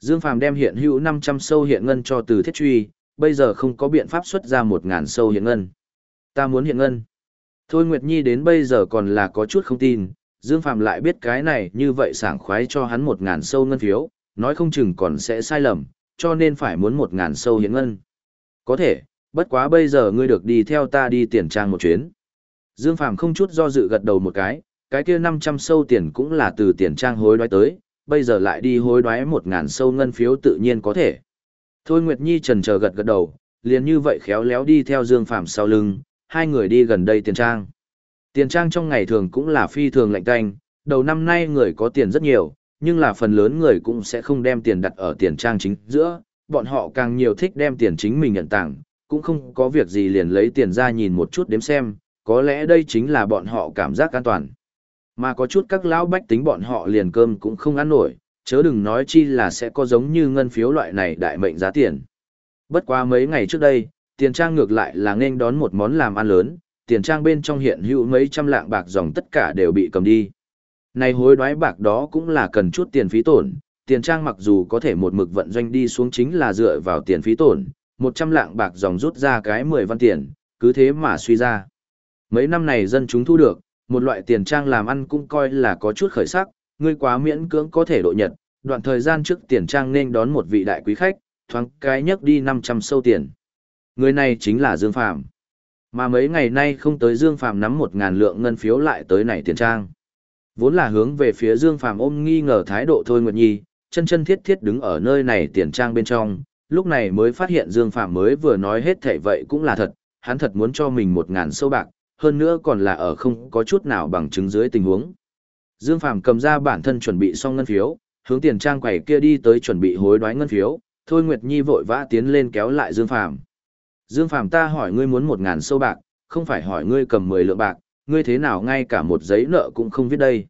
Dương Phàm đem hiện hữu 500 sâu hiện ngân cho từ thiết truy, bây giờ không có biện pháp xuất ra 1.000 sâu hiện ngân. Ta muốn hiện ngân. Thôi Nguyệt Nhi đến bây giờ còn là có chút không tin, Dương Phàm lại biết cái này như vậy sảng khoái cho hắn 1.000 sâu ngân phiếu, nói không chừng còn sẽ sai lầm, cho nên phải muốn 1.000 sâu hiện ngân. Có thể, bất quá bây giờ ngươi được đi theo ta đi tiền trang một chuyến. Dương Phàm không chút do dự gật đầu một cái, cái kia 500 sâu tiền cũng là từ tiền trang hối đoái tới, bây giờ lại đi hối đoái một ngàn sâu ngân phiếu tự nhiên có thể. Thôi Nguyệt Nhi trần chờ gật gật đầu, liền như vậy khéo léo đi theo Dương Phàm sau lưng, hai người đi gần đây tiền trang. Tiền trang trong ngày thường cũng là phi thường lạnh tanh, đầu năm nay người có tiền rất nhiều, nhưng là phần lớn người cũng sẽ không đem tiền đặt ở tiền trang chính giữa, bọn họ càng nhiều thích đem tiền chính mình nhận tặng, cũng không có việc gì liền lấy tiền ra nhìn một chút đếm xem, có lẽ đây chính là bọn họ cảm giác an toàn. Mà có chút các lão bách tính bọn họ liền cơm cũng không ăn nổi, chớ đừng nói chi là sẽ có giống như ngân phiếu loại này đại mệnh giá tiền. Bất quá mấy ngày trước đây, tiền trang ngược lại là nên đón một món làm ăn lớn, tiền trang bên trong hiện hữu mấy trăm lạng bạc dòng tất cả đều bị cầm đi. Này hối đoái bạc đó cũng là cần chút tiền phí tổn, tiền trang mặc dù có thể một mực vận doanh đi xuống chính là dựa vào tiền phí tổn, 100 lạng bạc dòng rút ra cái 10 văn tiền, cứ thế mà suy ra. Mấy năm này dân chúng thu được, một loại tiền trang làm ăn cũng coi là có chút khởi sắc, ngươi quá miễn cưỡng có thể độ nhật, đoạn thời gian trước tiền trang nên đón một vị đại quý khách, thoáng cái nhấc đi 500 sâu tiền. Người này chính là Dương Phạm. Mà mấy ngày nay không tới Dương Phạm nắm 1.000 lượng ngân phiếu lại tới này tiền trang. Vốn là hướng về phía Dương Phạm ôm nghi ngờ thái độ thôi Nguyệt Nhi, chân chân thiết thiết đứng ở nơi này tiền trang bên trong, lúc này mới phát hiện Dương Phạm mới vừa nói hết thể vậy cũng là thật, hắn thật muốn cho mình 1.000 sâu bạc, hơn nữa còn là ở không có chút nào bằng chứng dưới tình huống. Dương Phàm cầm ra bản thân chuẩn bị xong ngân phiếu, hướng tiền trang quầy kia đi tới chuẩn bị hối đoái ngân phiếu, Thôi Nguyệt Nhi vội vã tiến lên kéo lại Dương Phàm. Dương Phàm ta hỏi ngươi muốn một ngàn sâu bạc, không phải hỏi ngươi cầm 10 lượng bạc, ngươi thế nào ngay cả một giấy nợ cũng không viết đây.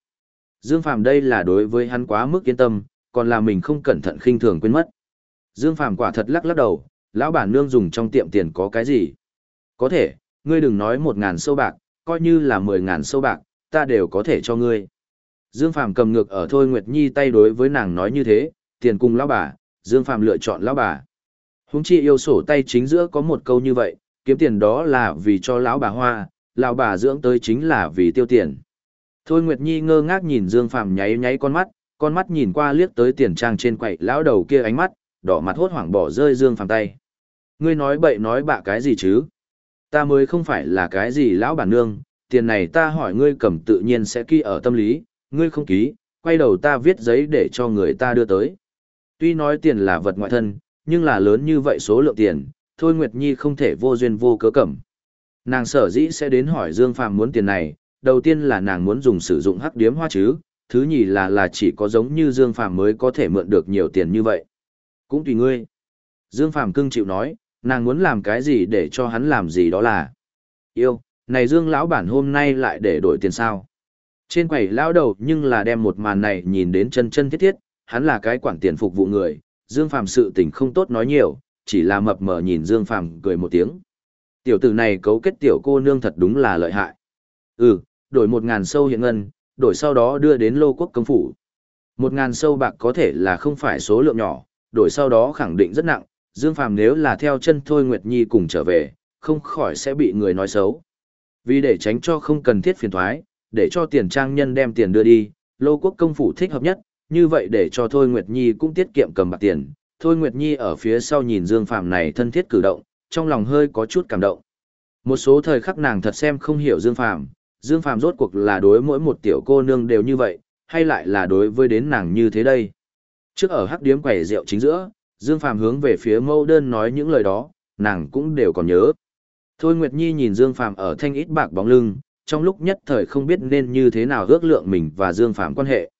Dương Phàm đây là đối với hắn quá mức yên tâm, còn là mình không cẩn thận khinh thường quên mất. Dương Phàm quả thật lắc lắc đầu, lão bản nương dùng trong tiệm tiền có cái gì? Có thể, ngươi đừng nói một ngàn sâu bạc, coi như là mười ngàn sâu bạc, ta đều có thể cho ngươi. Dương Phạm cầm ngược ở Thôi Nguyệt Nhi tay đối với nàng nói như thế, tiền cùng lão bà, Dương Phạm lựa chọn lão bà. Húng chi yêu sổ tay chính giữa có một câu như vậy, kiếm tiền đó là vì cho lão bà hoa, lão bà dưỡng tới chính là vì tiêu tiền. Thôi Nguyệt Nhi ngơ ngác nhìn Dương Phạm nháy nháy con mắt, con mắt nhìn qua liếc tới tiền trang trên quậy lão đầu kia ánh mắt, đỏ mặt hốt hoảng bỏ rơi Dương Phạm tay. Ngươi nói bậy nói bạ cái gì chứ? Ta mới không phải là cái gì lão bản nương, tiền này ta hỏi ngươi cầm tự nhiên sẽ ký ở tâm lý, ngươi không ký, quay đầu ta viết giấy để cho người ta đưa tới. Tuy nói tiền là vật ngoại thân, nhưng là lớn như vậy số lượng tiền, Thôi Nguyệt Nhi không thể vô duyên vô cớ cầm. Nàng sở dĩ sẽ đến hỏi Dương Phàm muốn tiền này, đầu tiên là nàng muốn dùng sử dụng hắc điếm hoa chứ, thứ nhì là là chỉ có giống như Dương Phàm mới có thể mượn được nhiều tiền như vậy. Cũng tùy ngươi. Dương Phàm cưng chịu nói, nàng muốn làm cái gì để cho hắn làm gì đó là. Yêu, này Dương lão bản hôm nay lại để đổi tiền sao. Trên quầy lão đầu nhưng là đem một màn này nhìn đến chân chân thiết thiết, hắn là cái quản tiền phục vụ người, Dương Phàm sự tình không tốt nói nhiều, chỉ là mập mờ nhìn Dương Phàm cười một tiếng. Tiểu tử này cấu kết tiểu cô nương thật đúng là lợi hại. Ừ, đổi một ngàn sâu hiện ngân, đổi sau đó đưa đến lô quốc công phủ. Một ngàn sâu bạc có thể là không phải số lượng nhỏ, đổi sau đó khẳng định rất nặng, Dương Phàm nếu là theo chân Thôi Nguyệt Nhi cùng trở về, không khỏi sẽ bị người nói xấu. Vì để tránh cho không cần thiết phiền thoái, để cho tiền trang nhân đem tiền đưa đi, lô quốc công phủ thích hợp nhất, như vậy để cho Thôi Nguyệt Nhi cũng tiết kiệm cầm bạc tiền. Thôi Nguyệt Nhi ở phía sau nhìn Dương Phàm này thân thiết cử động, trong lòng hơi có chút cảm động. Một số thời khắc nàng thật xem không hiểu Dương Phàm, Dương Phàm rốt cuộc là đối mỗi một tiểu cô nương đều như vậy, hay lại là đối với đến nàng như thế đây. Trước ở hắc điếm quầy rượu chính giữa, Dương Phàm hướng về phía mâu đơn nói những lời đó, nàng cũng đều còn nhớ. Thôi Nguyệt Nhi nhìn Dương Phàm ở thanh ít bạc bóng lưng, trong lúc nhất thời không biết nên như thế nào ước lượng mình và Dương Phàm quan hệ.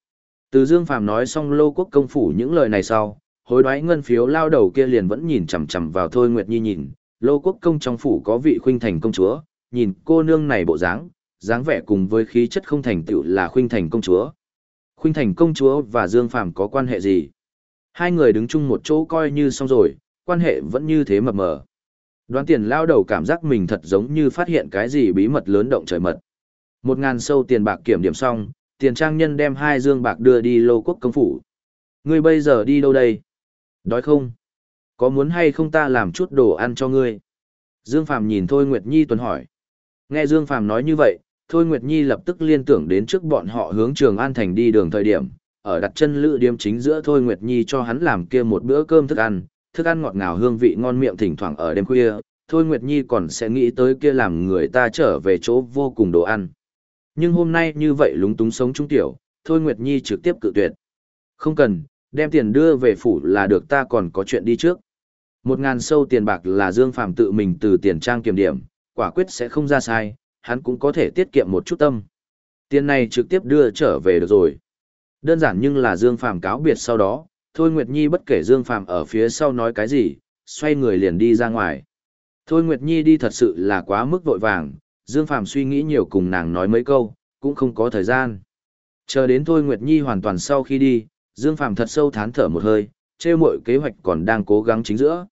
Từ Dương Phàm nói xong lô quốc công phủ những lời này sau, hối đoái ngân phiếu lao đầu kia liền vẫn nhìn chằm chằm vào Thôi Nguyệt Nhi nhìn, lô quốc công trong phủ có vị khuynh thành công chúa, nhìn cô nương này bộ dáng, dáng vẻ cùng với khí chất không thành tựu là khuynh thành công chúa. Khuynh thành công chúa và Dương Phàm có quan hệ gì? Hai người đứng chung một chỗ coi như xong rồi, quan hệ vẫn như thế mập mờ. Đoán tiền lao đầu cảm giác mình thật giống như phát hiện cái gì bí mật lớn động trời mật. Một ngàn sâu tiền bạc kiểm điểm xong, tiền trang nhân đem hai dương bạc đưa đi lô quốc công phủ. Ngươi bây giờ đi đâu đây? Đói không? Có muốn hay không ta làm chút đồ ăn cho ngươi? Dương Phàm nhìn Thôi Nguyệt Nhi tuần hỏi. Nghe Dương Phàm nói như vậy, Thôi Nguyệt Nhi lập tức liên tưởng đến trước bọn họ hướng Trường An Thành đi đường thời điểm, ở đặt chân lữ điếm chính giữa Thôi Nguyệt Nhi cho hắn làm kia một bữa cơm thức ăn, thức ăn ngọt ngào hương vị ngon miệng thỉnh thoảng ở đêm khuya, Thôi Nguyệt Nhi còn sẽ nghĩ tới kia làm người ta trở về chỗ vô cùng đồ ăn. Nhưng hôm nay như vậy lúng túng sống trung tiểu, Thôi Nguyệt Nhi trực tiếp cự tuyệt. Không cần, đem tiền đưa về phủ là được ta còn có chuyện đi trước. Một ngàn sâu tiền bạc là Dương Phàm tự mình từ tiền trang kiểm điểm, quả quyết sẽ không ra sai, hắn cũng có thể tiết kiệm một chút tâm. Tiền này trực tiếp đưa trở về được rồi. Đơn giản nhưng là Dương Phàm cáo biệt sau đó, Thôi Nguyệt Nhi bất kể Dương Phàm ở phía sau nói cái gì, xoay người liền đi ra ngoài. Thôi Nguyệt Nhi đi thật sự là quá mức vội vàng, Dương Phàm suy nghĩ nhiều cùng nàng nói mấy câu, cũng không có thời gian. Chờ đến Thôi Nguyệt Nhi hoàn toàn sau khi đi, Dương Phàm thật sâu thán thở một hơi, trêu mọi kế hoạch còn đang cố gắng chính giữa.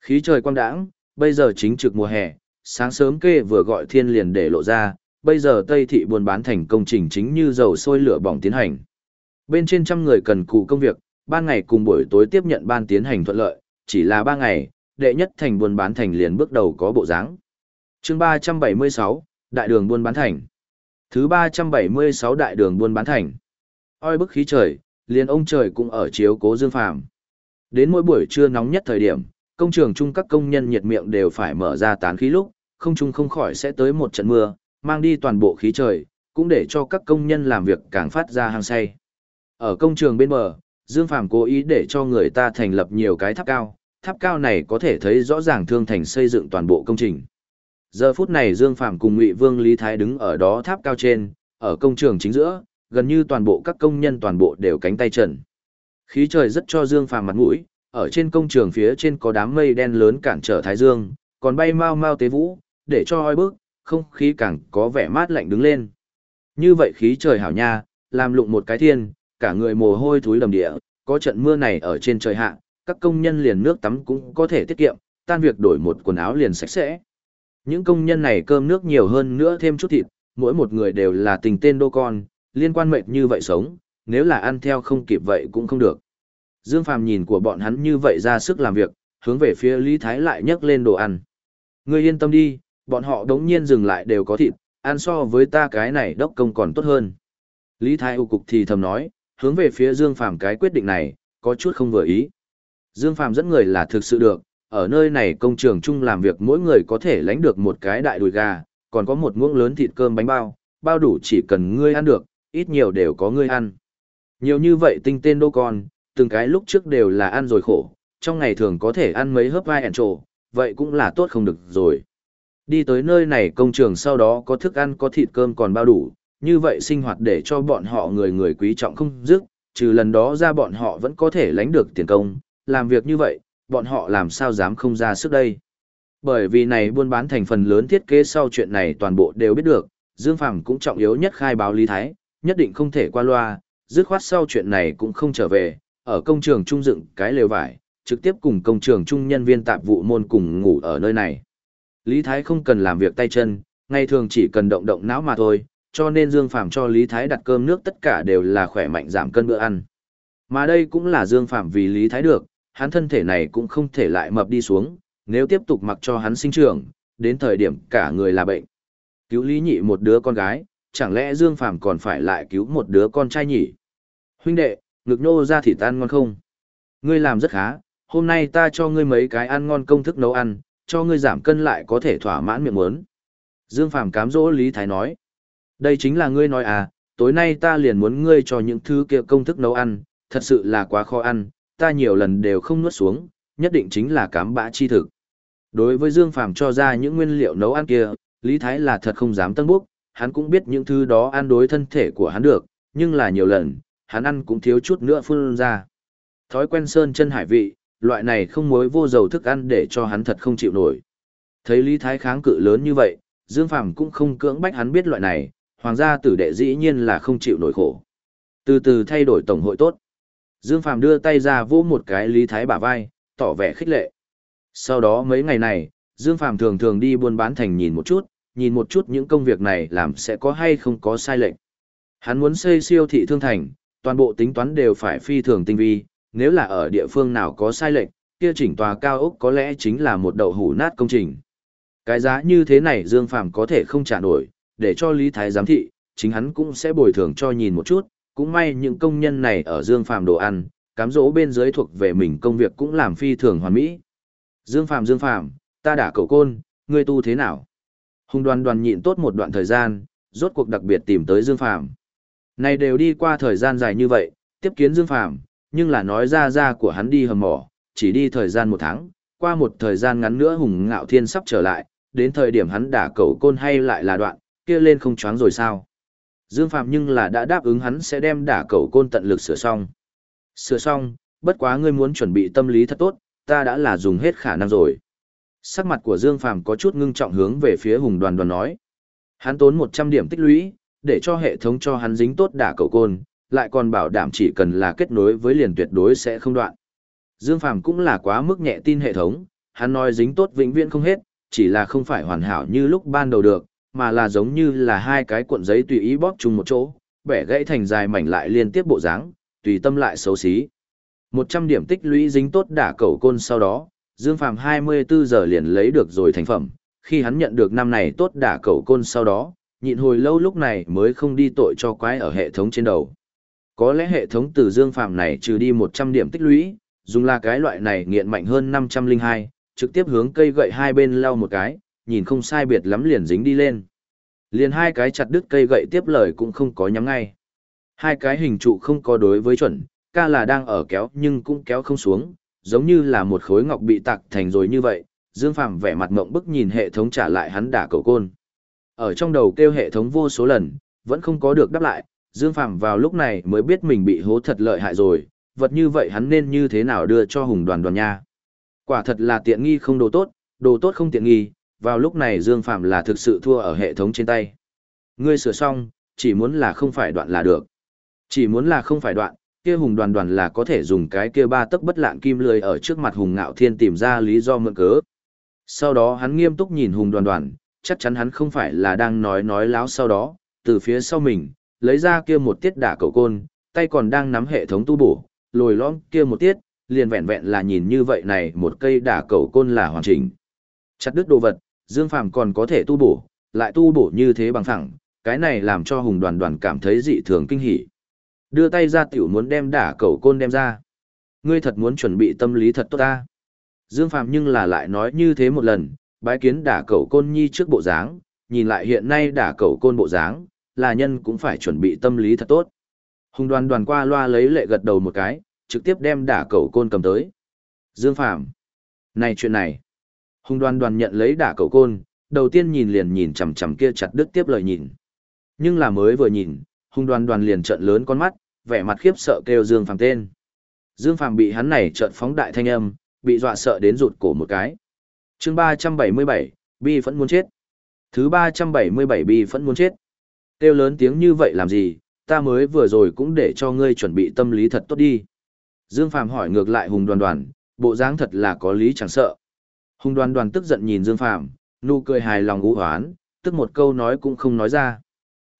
Khí trời quang đãng, bây giờ chính trực mùa hè, sáng sớm kê vừa gọi thiên liền để lộ ra, bây giờ Tây thị buôn bán thành công trình chính như dầu sôi lửa bỏng tiến hành. Bên trên trăm người cần cụ công việc, ban ngày cùng buổi tối tiếp nhận ban tiến hành thuận lợi, chỉ là ba ngày, đệ nhất thành buôn bán thành liền bước đầu có bộ dáng. Chương 376, Đại đường buôn bán thành. Thứ 376 Đại đường buôn bán thành. Oi bức khí trời, liền ông trời cũng ở chiếu cố Dương Phàm. Đến mỗi buổi trưa nóng nhất thời điểm, công trường chung các công nhân nhiệt miệng đều phải mở ra tán khí lúc, không chung không khỏi sẽ tới một trận mưa, mang đi toàn bộ khí trời, cũng để cho các công nhân làm việc càng phát ra hàng say. Ở công trường bên bờ, Dương Phàm cố ý để cho người ta thành lập nhiều cái tháp cao, tháp cao này có thể thấy rõ ràng thương thành xây dựng toàn bộ công trình. Giờ phút này Dương Phàm cùng Ngụy Vương Lý Thái đứng ở đó tháp cao trên, ở công trường chính giữa, gần như toàn bộ các công nhân toàn bộ đều cánh tay trần. Khí trời rất cho Dương Phàm mặt mũi, ở trên công trường phía trên có đám mây đen lớn cản trở thái dương, còn bay mau mau tế vũ, để cho oi bức, không khí càng có vẻ mát lạnh đứng lên. Như vậy khí trời hảo nha, làm lụng một cái thiên, cả người mồ hôi thối đầm địa, có trận mưa này ở trên trời hạ, các công nhân liền nước tắm cũng có thể tiết kiệm, tan việc đổi một quần áo liền sạch sẽ. Những công nhân này cơm nước nhiều hơn nữa thêm chút thịt, mỗi một người đều là tình tên đô con, liên quan mệnh như vậy sống, nếu là ăn theo không kịp vậy cũng không được. Dương Phàm nhìn của bọn hắn như vậy ra sức làm việc, hướng về phía Lý Thái lại nhấc lên đồ ăn. Ngươi yên tâm đi, bọn họ đống nhiên dừng lại đều có thịt, ăn so với ta cái này đốc công còn tốt hơn. Lý Thái ưu cục thì thầm nói, hướng về phía Dương Phàm cái quyết định này, có chút không vừa ý. Dương Phàm dẫn người là thực sự được, ở nơi này công trường chung làm việc mỗi người có thể lãnh được một cái đại đùi gà, còn có một muỗng lớn thịt cơm bánh bao, bao đủ chỉ cần ngươi ăn được, ít nhiều đều có ngươi ăn. Nhiều như vậy tinh tên đô con, từng cái lúc trước đều là ăn rồi khổ, trong ngày thường có thể ăn mấy hớp vai ẻn trổ, vậy cũng là tốt không được rồi. Đi tới nơi này công trường sau đó có thức ăn có thịt cơm còn bao đủ, như vậy sinh hoạt để cho bọn họ người người quý trọng không dứt, trừ lần đó ra bọn họ vẫn có thể lãnh được tiền công, làm việc như vậy, bọn họ làm sao dám không ra sức đây. Bởi vì này buôn bán thành phần lớn thiết kế sau chuyện này toàn bộ đều biết được, Dương Phàm cũng trọng yếu nhất khai báo Lý Thái, nhất định không thể qua loa, dứt khoát sau chuyện này cũng không trở về, ở công trường trung dựng cái lều vải, trực tiếp cùng công trường trung nhân viên tạp vụ môn cùng ngủ ở nơi này. Lý Thái không cần làm việc tay chân, ngày thường chỉ cần động động não mà thôi, cho nên Dương Phàm cho Lý Thái đặt cơm nước tất cả đều là khỏe mạnh giảm cân bữa ăn. Mà đây cũng là Dương Phàm vì Lý Thái được, hắn thân thể này cũng không thể lại mập đi xuống, nếu tiếp tục mặc cho hắn sinh trưởng, đến thời điểm cả người là bệnh. Cứu Lý Nhị một đứa con gái, chẳng lẽ Dương Phàm còn phải lại cứu một đứa con trai nhỉ? Huynh đệ, ngực nô ra thịt ăn ngon không? Ngươi làm rất khá, hôm nay ta cho ngươi mấy cái ăn ngon công thức nấu ăn, cho ngươi giảm cân lại có thể thỏa mãn miệng muốn. Dương Phàm cám dỗ Lý Thái nói. Đây chính là ngươi nói à, tối nay ta liền muốn ngươi cho những thứ kia công thức nấu ăn, thật sự là quá khó ăn, ta nhiều lần đều không nuốt xuống, nhất định chính là cám bã chi thực. Đối với Dương Phàm cho ra những nguyên liệu nấu ăn kia, Lý Thái là thật không dám tân bốc, hắn cũng biết những thứ đó ăn đối thân thể của hắn được, nhưng là nhiều lần, hắn ăn cũng thiếu chút nữa phun ra. Thói quen sơn chân hải vị, loại này không muối vô dầu thức ăn để cho hắn thật không chịu nổi. Thấy Lý Thái kháng cự lớn như vậy, Dương Phàm cũng không cưỡng bách hắn biết loại này, hoàng gia tử đệ dĩ nhiên là không chịu nổi khổ. Từ từ thay đổi tổng hội tốt. Dương Phàm đưa tay ra vỗ một cái Lý Thái bả vai, tỏ vẻ khích lệ. Sau đó mấy ngày này, Dương Phàm thường thường đi buôn bán thành nhìn một chút, nhìn một chút những công việc này làm sẽ có hay không có sai lệch. Hắn muốn xây siêu thị thương thành, toàn bộ tính toán đều phải phi thường tinh vi, nếu là ở địa phương nào có sai lệch, kia chỉnh tòa cao ốc có lẽ chính là một đậu hủ nát công trình. Cái giá như thế này Dương Phàm có thể không trả nổi, để cho Lý Thái giám thị, chính hắn cũng sẽ bồi thường cho nhìn một chút, cũng may những công nhân này ở Dương Phàm đồ ăn, cám dỗ bên dưới thuộc về mình công việc cũng làm phi thường hoàn mỹ. Dương Phàm Dương Phàm, ta đã cầu côn, ngươi tu thế nào? Hùng đoàn đoàn nhịn tốt một đoạn thời gian, rốt cuộc đặc biệt tìm tới Dương Phàm. Này đều đi qua thời gian dài như vậy, tiếp kiến Dương Phàm, nhưng là nói ra ra của hắn đi hầm mỏ, chỉ đi thời gian một tháng, qua một thời gian ngắn nữa Hùng Ngạo Thiên sắp trở lại, đến thời điểm hắn đả cầu côn hay lại là đoạn, kia lên không choáng rồi sao? Dương Phạm nhưng là đã đáp ứng hắn sẽ đem đả cầu côn tận lực sửa xong. Sửa xong, bất quá ngươi muốn chuẩn bị tâm lý thật tốt, ta đã là dùng hết khả năng rồi. Sắc mặt của Dương Phạm có chút ngưng trọng hướng về phía Hùng Đoàn Đoàn nói. Hắn tốn 100 điểm tích lũy, để cho hệ thống cho hắn dính tốt đả cầu côn, lại còn bảo đảm chỉ cần là kết nối với liền tuyệt đối sẽ không đoạn. Dương Phạm cũng là quá mức nhẹ tin hệ thống, hắn nói dính tốt vĩnh viễn không hết, chỉ là không phải hoàn hảo như lúc ban đầu được, mà là giống như là hai cái cuộn giấy tùy ý bóp chung một chỗ, bẻ gãy thành dài mảnh lại liên tiếp bộ dáng, tùy tâm lại xấu xí. 100 điểm tích lũy dính tốt đả cầu côn sau đó, Dương Phàm 24 giờ liền lấy được rồi thành phẩm, khi hắn nhận được năm này tốt đả cầu côn sau đó, nhịn hồi lâu lúc này mới không đi tội cho quái ở hệ thống trên đầu. Có lẽ hệ thống từ Dương Phàm này trừ đi 100 điểm tích lũy, dùng là cái loại này nghiện mạnh hơn 502, trực tiếp hướng cây gậy hai bên lau một cái, nhìn không sai biệt lắm liền dính đi lên. Liền hai cái chặt đứt cây gậy tiếp lời cũng không có nhắm ngay. Hai cái hình trụ không có đối với chuẩn, ca là đang ở kéo nhưng cũng kéo không xuống, giống như là một khối ngọc bị tạc thành rồi như vậy. Dương Phạm vẻ mặt ngộng bức nhìn hệ thống trả lại hắn đả cầu côn. Ở trong đầu kêu hệ thống vô số lần, vẫn không có được đáp lại, Dương Phạm vào lúc này mới biết mình bị hố thật lợi hại rồi, vật như vậy hắn nên như thế nào đưa cho hùng đoàn đoàn nha. Quả thật là tiện nghi không đồ tốt, đồ tốt không tiện nghi, vào lúc này Dương Phạm là thực sự thua ở hệ thống trên tay. Ngươi sửa xong, chỉ muốn là không phải đoạn là được. Chỉ muốn là không phải đoạn, kia hùng đoàn đoàn là có thể dùng cái kia ba tấc bất lạn kim lười ở trước mặt hùng ngạo thiên tìm ra lý do mượn cớ. Sau đó hắn nghiêm túc nhìn hùng đoàn đoàn, chắc chắn hắn không phải là đang nói nói láo sau đó, từ phía sau mình, lấy ra kia một tiết đả cầu côn, tay còn đang nắm hệ thống tu bổ, lồi lõm kia một tiết, liền vẹn vẹn là nhìn như vậy này một cây đả cầu côn là hoàn chỉnh. Chặt đứt đồ vật, Dương Phàm còn có thể tu bổ, lại tu bổ như thế bằng thẳng, cái này làm cho Hùng Đoàn Đoàn cảm thấy dị thường kinh hỉ. Đưa tay ra tiểu muốn đem đả cầu côn đem ra. Ngươi thật muốn chuẩn bị tâm lý thật tốt ta. Dương Phàm nhưng là lại nói như thế một lần, bái kiến đả cầu côn nhi trước bộ dáng, nhìn lại hiện nay đả cầu côn bộ dáng, là nhân cũng phải chuẩn bị tâm lý thật tốt. Hùng đoàn đoàn qua loa lấy lệ gật đầu một cái, trực tiếp đem đả cầu côn cầm tới. Dương Phàm Này chuyện này. Hùng đoàn đoàn nhận lấy đả cầu côn, đầu tiên nhìn liền nhìn chằm chằm kia chặt đứt tiếp lời nhìn. Nhưng là mới vừa nhìn, hùng đoàn đoàn liền trợn lớn con mắt, vẻ mặt khiếp sợ kêu Dương Phàm tên. Dương Phàm bị hắn này trợn phóng đại thanh âm, bị dọa sợ đến rụt cổ một cái. Chương 377, Bi phẫn muốn chết. Thứ 377 Bi phẫn muốn chết. Kêu lớn tiếng như vậy làm gì, ta mới vừa rồi cũng để cho ngươi chuẩn bị tâm lý thật tốt đi. Dương Phàm hỏi ngược lại Hùng Đoàn Đoàn, bộ dáng thật là có lý chẳng sợ. Hùng Đoàn Đoàn tức giận nhìn Dương Phàm, nụ cười hài lòng ngũ hoán, tức một câu nói cũng không nói ra.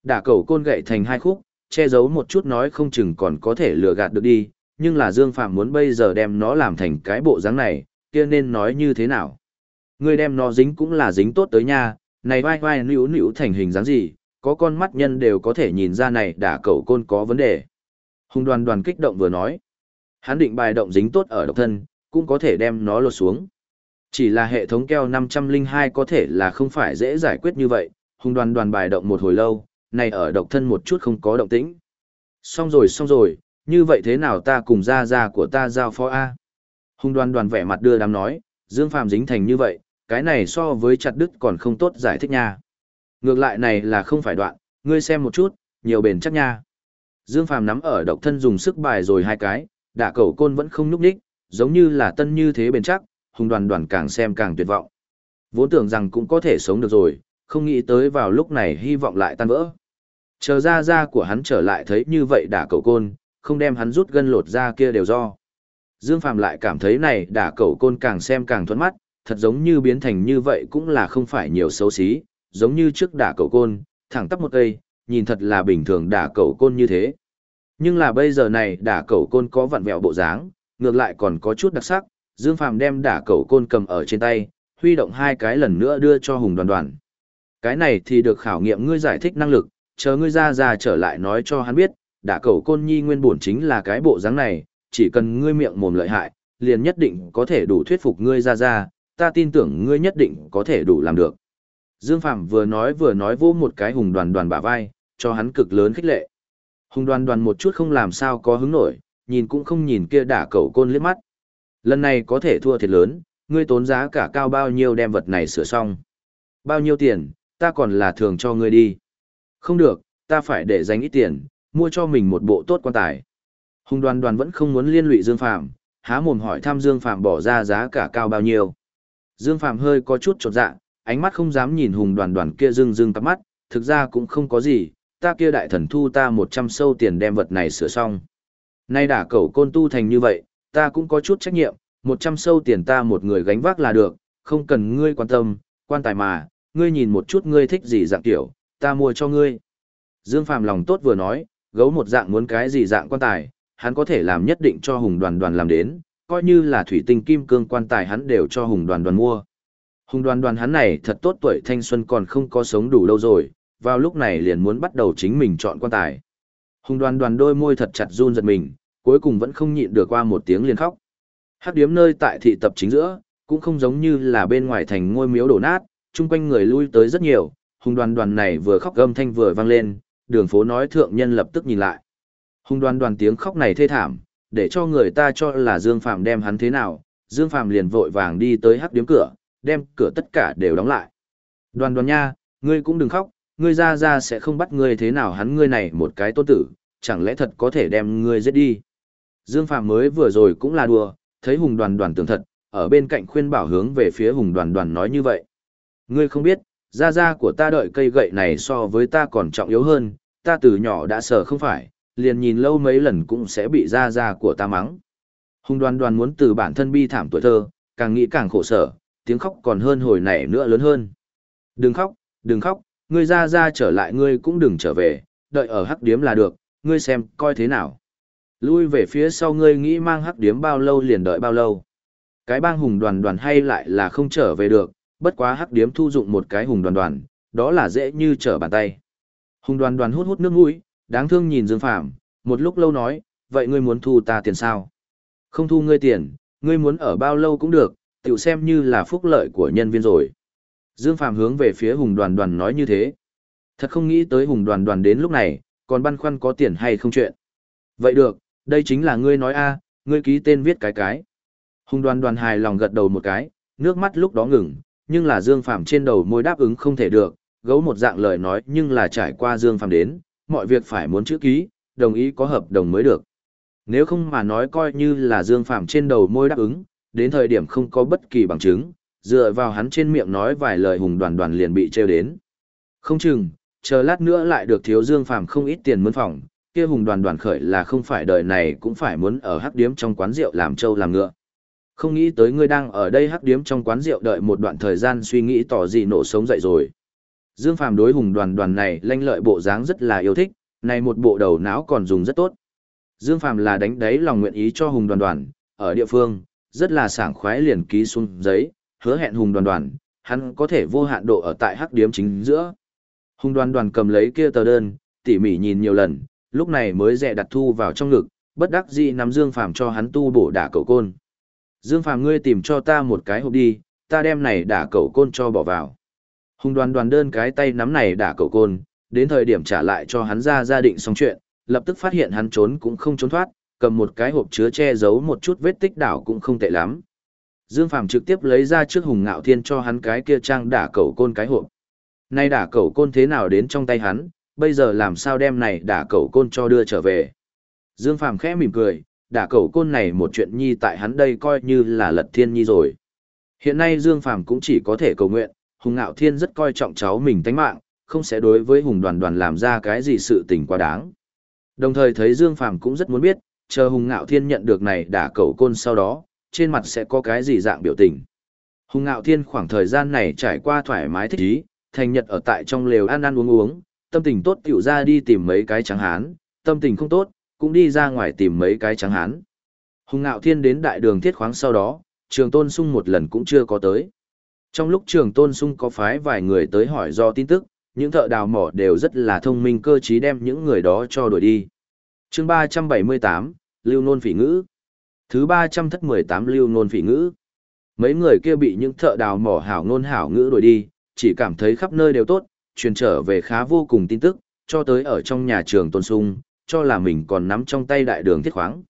Đả cầu côn gậy thành hai khúc, che giấu một chút nói không chừng còn có thể lừa gạt được đi, nhưng là Dương Phạm muốn bây giờ đem nó làm thành cái bộ dáng này, kia nên nói như thế nào? Ngươi đem nó dính cũng là dính tốt tới nha, này vai vai nữu nữu thành hình dáng gì, có con mắt nhân đều có thể nhìn ra này đả cầu côn có vấn đề. Hùng đoàn đoàn kích động vừa nói. Hắn định bài động dính tốt ở độc thân, cũng có thể đem nó lột xuống. Chỉ là hệ thống keo 502 có thể là không phải dễ giải quyết như vậy, hùng đoàn đoàn bài động một hồi lâu, này ở độc thân một chút không có động tĩnh. Xong rồi xong rồi, như vậy thế nào ta cùng ra ra của ta giao phó A. Hùng đoàn đoàn vẻ mặt đưa đám nói, Dương Phàm dính thành như vậy, cái này so với chặt đứt còn không tốt giải thích nha. Ngược lại này là không phải đoạn, ngươi xem một chút, nhiều bền chắc nha. Dương Phàm nắm ở độc thân dùng sức bài rồi hai cái, đả cầu côn vẫn không nhúc nhích, giống như là tân như thế bền chắc, hùng đoàn đoàn càng xem càng tuyệt vọng. Vốn tưởng rằng cũng có thể sống được rồi, không nghĩ tới vào lúc này hy vọng lại tan vỡ. Chờ ra ra của hắn trở lại thấy như vậy đả cầu côn, không đem hắn rút gân lột ra kia đều do. Dương Phàm lại cảm thấy này đả cầu côn càng xem càng thuẫn mắt, thật giống như biến thành như vậy cũng là không phải nhiều xấu xí, giống như trước đả cầu côn, thẳng tắp một cây, nhìn thật là bình thường đả cầu côn như thế. Nhưng là bây giờ này đả cầu côn có vặn vẹo bộ dáng, ngược lại còn có chút đặc sắc, Dương Phàm đem đả cẩu côn cầm ở trên tay, huy động hai cái lần nữa đưa cho Hùng Đoàn Đoàn. Cái này thì được khảo nghiệm ngươi giải thích năng lực, chờ ngươi ra ra trở lại nói cho hắn biết, đả cẩu côn nhi nguyên bổn chính là cái bộ dáng này, chỉ cần ngươi miệng mồm lợi hại, liền nhất định có thể đủ thuyết phục ngươi ra ra, ta tin tưởng ngươi nhất định có thể đủ làm được. Dương Phạm vừa nói vừa nói vô một cái hùng đoàn đoàn bả vai, cho hắn cực lớn khích lệ. Hùng đoàn đoàn một chút không làm sao có hứng nổi, nhìn cũng không nhìn kia đả cẩu côn liếc mắt. Lần này có thể thua thiệt lớn, ngươi tốn giá cả cao bao nhiêu đem vật này sửa xong. Bao nhiêu tiền, ta còn là thường cho ngươi đi. Không được, ta phải để dành ít tiền, mua cho mình một bộ tốt quan tài. Hùng đoàn đoàn vẫn không muốn liên lụy Dương Phạm, há mồm hỏi thăm Dương Phạm bỏ ra giá cả cao bao nhiêu. Dương Phạm hơi có chút chột dạ, ánh mắt không dám nhìn hùng đoàn đoàn kia dưng dưng cắp mắt, thực ra cũng không có gì, ta kia đại thần thu ta một trăm sâu tiền đem vật này sửa xong. Nay đả cẩu côn tu thành như vậy, ta cũng có chút trách nhiệm, một trăm sâu tiền ta một người gánh vác là được, không cần ngươi quan tâm, quan tài mà, ngươi nhìn một chút ngươi thích gì dạng tiểu, ta mua cho ngươi. Dương Phạm lòng tốt vừa nói, gấu một dạng muốn cái gì dạng quan tài, hắn có thể làm nhất định cho hùng đoàn đoàn làm đến, coi như là thủy tinh kim cương quan tài hắn đều cho hùng đoàn đoàn mua. Hùng đoàn đoàn hắn này thật tốt tuổi thanh xuân còn không có sống đủ lâu rồi, vào lúc này liền muốn bắt đầu chính mình chọn quan tài. Hùng đoàn đoàn đôi môi thật chặt run giật mình, cuối cùng vẫn không nhịn được qua một tiếng liền khóc. Hắc điếm nơi tại thị tập chính giữa, cũng không giống như là bên ngoài thành ngôi miếu đổ nát, chung quanh người lui tới rất nhiều, hùng đoàn đoàn này vừa khóc gầm thanh vừa vang lên, đường phố nói thượng nhân lập tức nhìn lại. Hùng đoàn đoàn tiếng khóc này thê thảm, để cho người ta cho là Dương Phạm đem hắn thế nào, Dương Phạm liền vội vàng đi tới hắc điếm cửa, đem cửa tất cả đều đóng lại. Đoàn đoàn nha, ngươi cũng đừng khóc, ngươi ra ra sẽ không bắt ngươi thế nào hắn ngươi này một cái tôn tử, chẳng lẽ thật có thể đem ngươi giết đi. Dương Phạm mới vừa rồi cũng là đùa, thấy hùng đoàn đoàn tưởng thật, ở bên cạnh khuyên bảo hướng về phía hùng đoàn đoàn nói như vậy. Ngươi không biết, gia gia của ta đợi cây gậy này so với ta còn trọng yếu hơn, ta từ nhỏ đã sợ không phải, liền nhìn lâu mấy lần cũng sẽ bị gia gia của ta mắng. Hùng đoàn đoàn muốn từ bản thân bi thảm tuổi thơ, càng nghĩ càng khổ sở, tiếng khóc còn hơn hồi nãy nữa lớn hơn. Đừng khóc, đừng khóc, ngươi ra ra trở lại ngươi cũng đừng trở về, đợi ở hắc điếm là được, ngươi xem coi thế nào. Lui về phía sau ngươi nghĩ mang hắc điếm bao lâu liền đợi bao lâu. Cái bang hùng đoàn đoàn hay lại là không trở về được, bất quá hắc điếm thu dụng một cái hùng đoàn đoàn, đó là dễ như trở bàn tay. Hùng đoàn đoàn hút hút nước mũi, đáng thương nhìn Dương Phạm, một lúc lâu nói, vậy ngươi muốn thu ta tiền sao? Không thu ngươi tiền, ngươi muốn ở bao lâu cũng được, tiểu xem như là phúc lợi của nhân viên rồi. Dương Phạm hướng về phía Hùng Đoàn Đoàn nói như thế. Thật không nghĩ tới Hùng Đoàn Đoàn đến lúc này, còn băn khoăn có tiền hay không chuyện. Vậy được, đây chính là ngươi nói a, ngươi ký tên viết cái cái. Hùng Đoàn Đoàn hài lòng gật đầu một cái, nước mắt lúc đó ngừng, nhưng là Dương Phạm trên đầu môi đáp ứng không thể được, gấu một dạng lời nói nhưng là trải qua Dương Phạm đến, mọi việc phải muốn chữ ký, đồng ý có hợp đồng mới được. Nếu không mà nói coi như là Dương Phạm trên đầu môi đáp ứng, đến thời điểm không có bất kỳ bằng chứng, dựa vào hắn trên miệng nói vài lời hùng đoàn đoàn liền bị trêu đến. Không chừng, chờ lát nữa lại được thiếu Dương Phàm không ít tiền mướn phòng, kia hùng đoàn đoàn khởi là không phải đời này cũng phải muốn ở hắc điếm trong quán rượu làm trâu làm ngựa. Không nghĩ tới ngươi đang ở đây hắc điếm trong quán rượu đợi một đoạn thời gian suy nghĩ tỏ gì nổ sống dậy rồi. Dương Phàm đối hùng đoàn đoàn này lanh lợi bộ dáng rất là yêu thích, này một bộ đầu não còn dùng rất tốt. Dương Phàm là đánh đáy lòng nguyện ý cho hùng đoàn đoàn, ở địa phương, rất là sảng khoái liền ký xuống giấy, hứa hẹn hùng đoàn đoàn, hắn có thể vô hạn độ ở tại hắc điếm chính giữa. Hùng đoàn đoàn cầm lấy kia tờ đơn, tỉ mỉ nhìn nhiều lần, lúc này mới dè đặt thu vào trong ngực, bất đắc dĩ nắm Dương Phàm cho hắn tu bổ đả cầu côn. Dương Phàm ngươi tìm cho ta một cái hộp đi, ta đem này đả cầu côn cho bỏ vào. Hùng đoàn đoàn đơn cái tay nắm này đả cầu côn, đến thời điểm trả lại cho hắn ra gia định xong chuyện, lập tức phát hiện hắn trốn cũng không trốn thoát, cầm một cái hộp chứa che giấu một chút vết tích đảo cũng không tệ lắm. Dương Phàm trực tiếp lấy ra trước Hùng Ngạo Thiên cho hắn cái kia trang đả cẩu côn cái hộp. Nay đả cẩu côn thế nào đến trong tay hắn, bây giờ làm sao đem này đả cẩu côn cho đưa trở về. Dương Phàm khẽ mỉm cười, đả cẩu côn này một chuyện nhi tại hắn đây coi như là lật thiên nhi rồi. Hiện nay Dương Phàm cũng chỉ có thể cầu nguyện, Hùng Ngạo Thiên rất coi trọng cháu mình tánh mạng, không sẽ đối với Hùng Đoàn Đoàn làm ra cái gì sự tình quá đáng. Đồng thời thấy Dương Phàm cũng rất muốn biết, chờ Hùng Ngạo Thiên nhận được này đả cẩu côn sau đó, trên mặt sẽ có cái gì dạng biểu tình. Hùng Ngạo Thiên khoảng thời gian này trải qua thoải mái thích ý, thành nhật ở tại trong lều ăn ăn uống uống, tâm tình tốt tiểu ra đi tìm mấy cái trắng hán, tâm tình không tốt, cũng đi ra ngoài tìm mấy cái trắng hán. Hùng Ngạo Thiên đến đại đường thiết khoáng sau đó, trường tôn sung một lần cũng chưa có tới. Trong lúc trường tôn sung có phái vài người tới hỏi do tin tức, những thợ đào mỏ đều rất là thông minh cơ trí đem những người đó cho đuổi đi. chương 378, Lưu Nôn Phỉ Ngữ Thứ 300 thất 18 Lưu Nôn Phỉ Ngữ Mấy người kia bị những thợ đào mỏ hảo ngôn hảo ngữ đuổi đi, chỉ cảm thấy khắp nơi đều tốt, truyền trở về khá vô cùng tin tức, cho tới ở trong nhà trường tôn sung, cho là mình còn nắm trong tay đại đường thiết khoáng.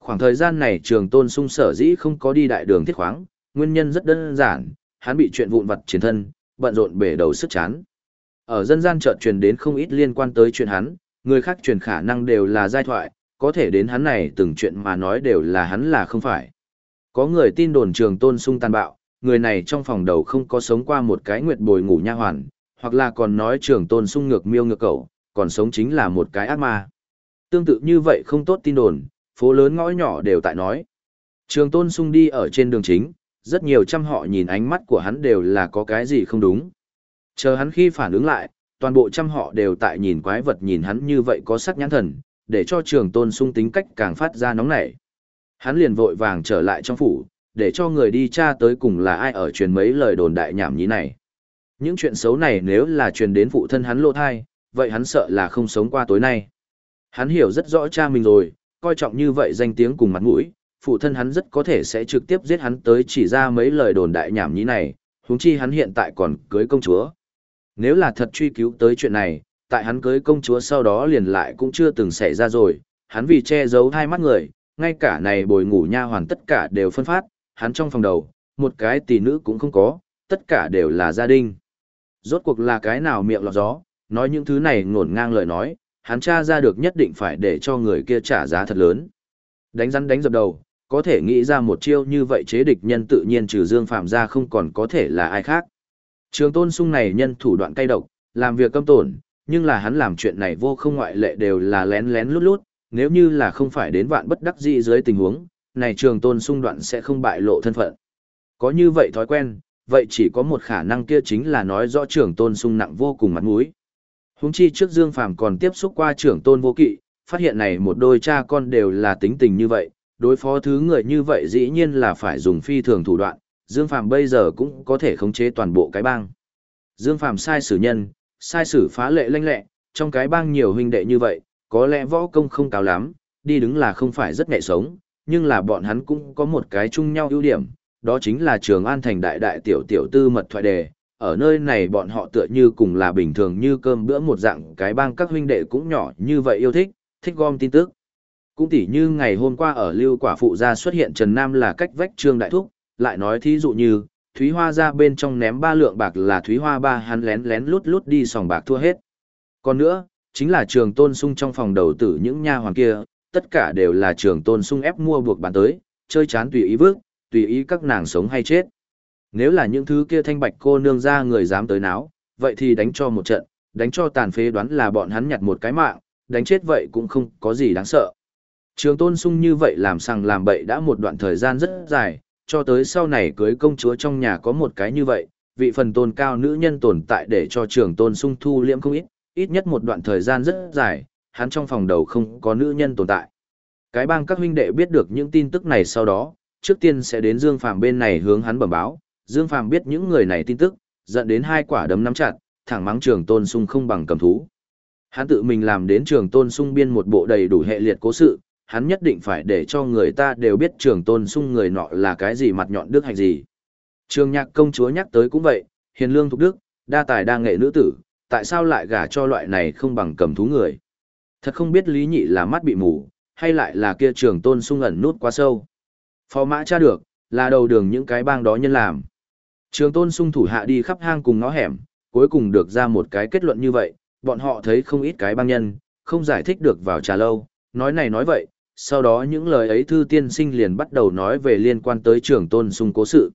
Khoảng thời gian này trường tôn sung sở dĩ không có đi đại đường thiết khoáng, nguyên nhân rất đơn giản, hắn bị chuyện vụn vặt chiến thân, bận rộn bể đầu sức chán. Ở dân gian chợt truyền đến không ít liên quan tới chuyện hắn, người khác truyền khả năng đều là giai thoại, có thể đến hắn này từng chuyện mà nói đều là hắn là không phải. Có người tin đồn trường tôn sung tàn bạo, người này trong phòng đầu không có sống qua một cái nguyệt bồi ngủ nha hoàn, hoặc là còn nói trường tôn sung ngược miêu ngược cậu, còn sống chính là một cái ác ma. Tương tự như vậy không tốt tin đồn, phố lớn ngõ nhỏ đều tại nói. Trường tôn sung đi ở trên đường chính, rất nhiều trăm họ nhìn ánh mắt của hắn đều là có cái gì không đúng. Chờ hắn khi phản ứng lại, toàn bộ trăm họ đều tại nhìn quái vật nhìn hắn như vậy có sắc nhãn thần, để cho trường tôn sung tính cách càng phát ra nóng nảy. Hắn liền vội vàng trở lại trong phủ, để cho người đi tra tới cùng là ai ở truyền mấy lời đồn đại nhảm nhí này. Những chuyện xấu này nếu là truyền đến phụ thân hắn lộ thai, vậy hắn sợ là không sống qua tối nay. Hắn hiểu rất rõ cha mình rồi, coi trọng như vậy danh tiếng cùng mặt mũi, phụ thân hắn rất có thể sẽ trực tiếp giết hắn tới chỉ ra mấy lời đồn đại nhảm nhí này, huống chi hắn hiện tại còn cưới công chúa. Nếu là thật truy cứu tới chuyện này, tại hắn cưới công chúa sau đó liền lại cũng chưa từng xảy ra rồi, hắn vì che giấu hai mắt người, ngay cả này bồi ngủ nha hoàn tất cả đều phân phát, hắn trong phòng đầu, một cái tỷ nữ cũng không có, tất cả đều là gia đình. Rốt cuộc là cái nào miệng lọt gió, nói những thứ này ngổn ngang lời nói, hắn tra ra được nhất định phải để cho người kia trả giá thật lớn. Đánh rắn đánh dập đầu, có thể nghĩ ra một chiêu như vậy chế địch nhân tự nhiên trừ Dương Phạm ra không còn có thể là ai khác. Trường tôn sung này nhân thủ đoạn cay độc, làm việc câm tổn, nhưng là hắn làm chuyện này vô không ngoại lệ đều là lén lén lút lút, nếu như là không phải đến vạn bất đắc dĩ dưới tình huống, này trường tôn sung đoạn sẽ không bại lộ thân phận. Có như vậy thói quen, vậy chỉ có một khả năng kia chính là nói rõ trưởng tôn sung nặng vô cùng mặt mũi. Húng chi trước Dương Phàm còn tiếp xúc qua trưởng tôn vô kỵ, phát hiện này một đôi cha con đều là tính tình như vậy, đối phó thứ người như vậy dĩ nhiên là phải dùng phi thường thủ đoạn, Dương Phàm bây giờ cũng có thể khống chế toàn bộ cái bang. Dương Phàm sai sử nhân, sai sử phá lệ lanh lẹ, trong cái bang nhiều huynh đệ như vậy, có lẽ võ công không cao lắm, đi đứng là không phải rất nhẹ sống, nhưng là bọn hắn cũng có một cái chung nhau ưu điểm, đó chính là trường an thành đại đại tiểu tiểu tư mật thoại đề. Ở nơi này bọn họ tựa như cùng là bình thường như cơm bữa một dạng cái bang các huynh đệ cũng nhỏ như vậy yêu thích, thích gom tin tức. Cũng tỉ như ngày hôm qua ở lưu quả phụ gia xuất hiện Trần Nam là cách vách trương đại thúc, lại nói thí dụ như, Thúy Hoa ra bên trong ném ba lượng bạc là Thúy Hoa ba hắn lén lén lút lút đi sòng bạc thua hết. Còn nữa, chính là trường tôn sung trong phòng đầu tử những nha hoàng kia, tất cả đều là trường tôn sung ép mua buộc bán tới, chơi chán tùy ý vước, tùy ý các nàng sống hay chết. Nếu là những thứ kia thanh bạch cô nương ra người dám tới náo, vậy thì đánh cho một trận, đánh cho tàn phế đoán là bọn hắn nhặt một cái mạng, đánh chết vậy cũng không có gì đáng sợ. Trường tôn sung như vậy làm sằng làm bậy đã một đoạn thời gian rất dài, cho tới sau này cưới công chúa trong nhà có một cái như vậy, vị phần tôn cao nữ nhân tồn tại để cho trường tôn sung thu liễm không ít, ít nhất một đoạn thời gian rất dài, hắn trong phòng đầu không có nữ nhân tồn tại. Cái bang các huynh đệ biết được những tin tức này sau đó, trước tiên sẽ đến Dương Phàm bên này hướng hắn bẩm báo, Dương Phàm biết những người này tin tức, dẫn đến hai quả đấm nắm chặt, thẳng mắng trường tôn sung không bằng cầm thú. Hắn tự mình làm đến trường tôn sung biên một bộ đầy đủ hệ liệt cố sự, hắn nhất định phải để cho người ta đều biết trường tôn sung người nọ là cái gì mặt nhọn đức hành gì. Trường nhạc công chúa nhắc tới cũng vậy, hiền lương thục đức, đa tài đa nghệ nữ tử, tại sao lại gả cho loại này không bằng cầm thú người. Thật không biết lý nhị là mắt bị mù, hay lại là kia trường tôn sung ẩn nút quá sâu. Phó mã tra được, là đầu đường những cái bang đó nhân làm. Trường tôn sung thủ hạ đi khắp hang cùng ngõ hẻm, cuối cùng được ra một cái kết luận như vậy, bọn họ thấy không ít cái bang nhân, không giải thích được vào trà lâu, nói này nói vậy, sau đó những lời ấy thư tiên sinh liền bắt đầu nói về liên quan tới trường tôn sung cố sự.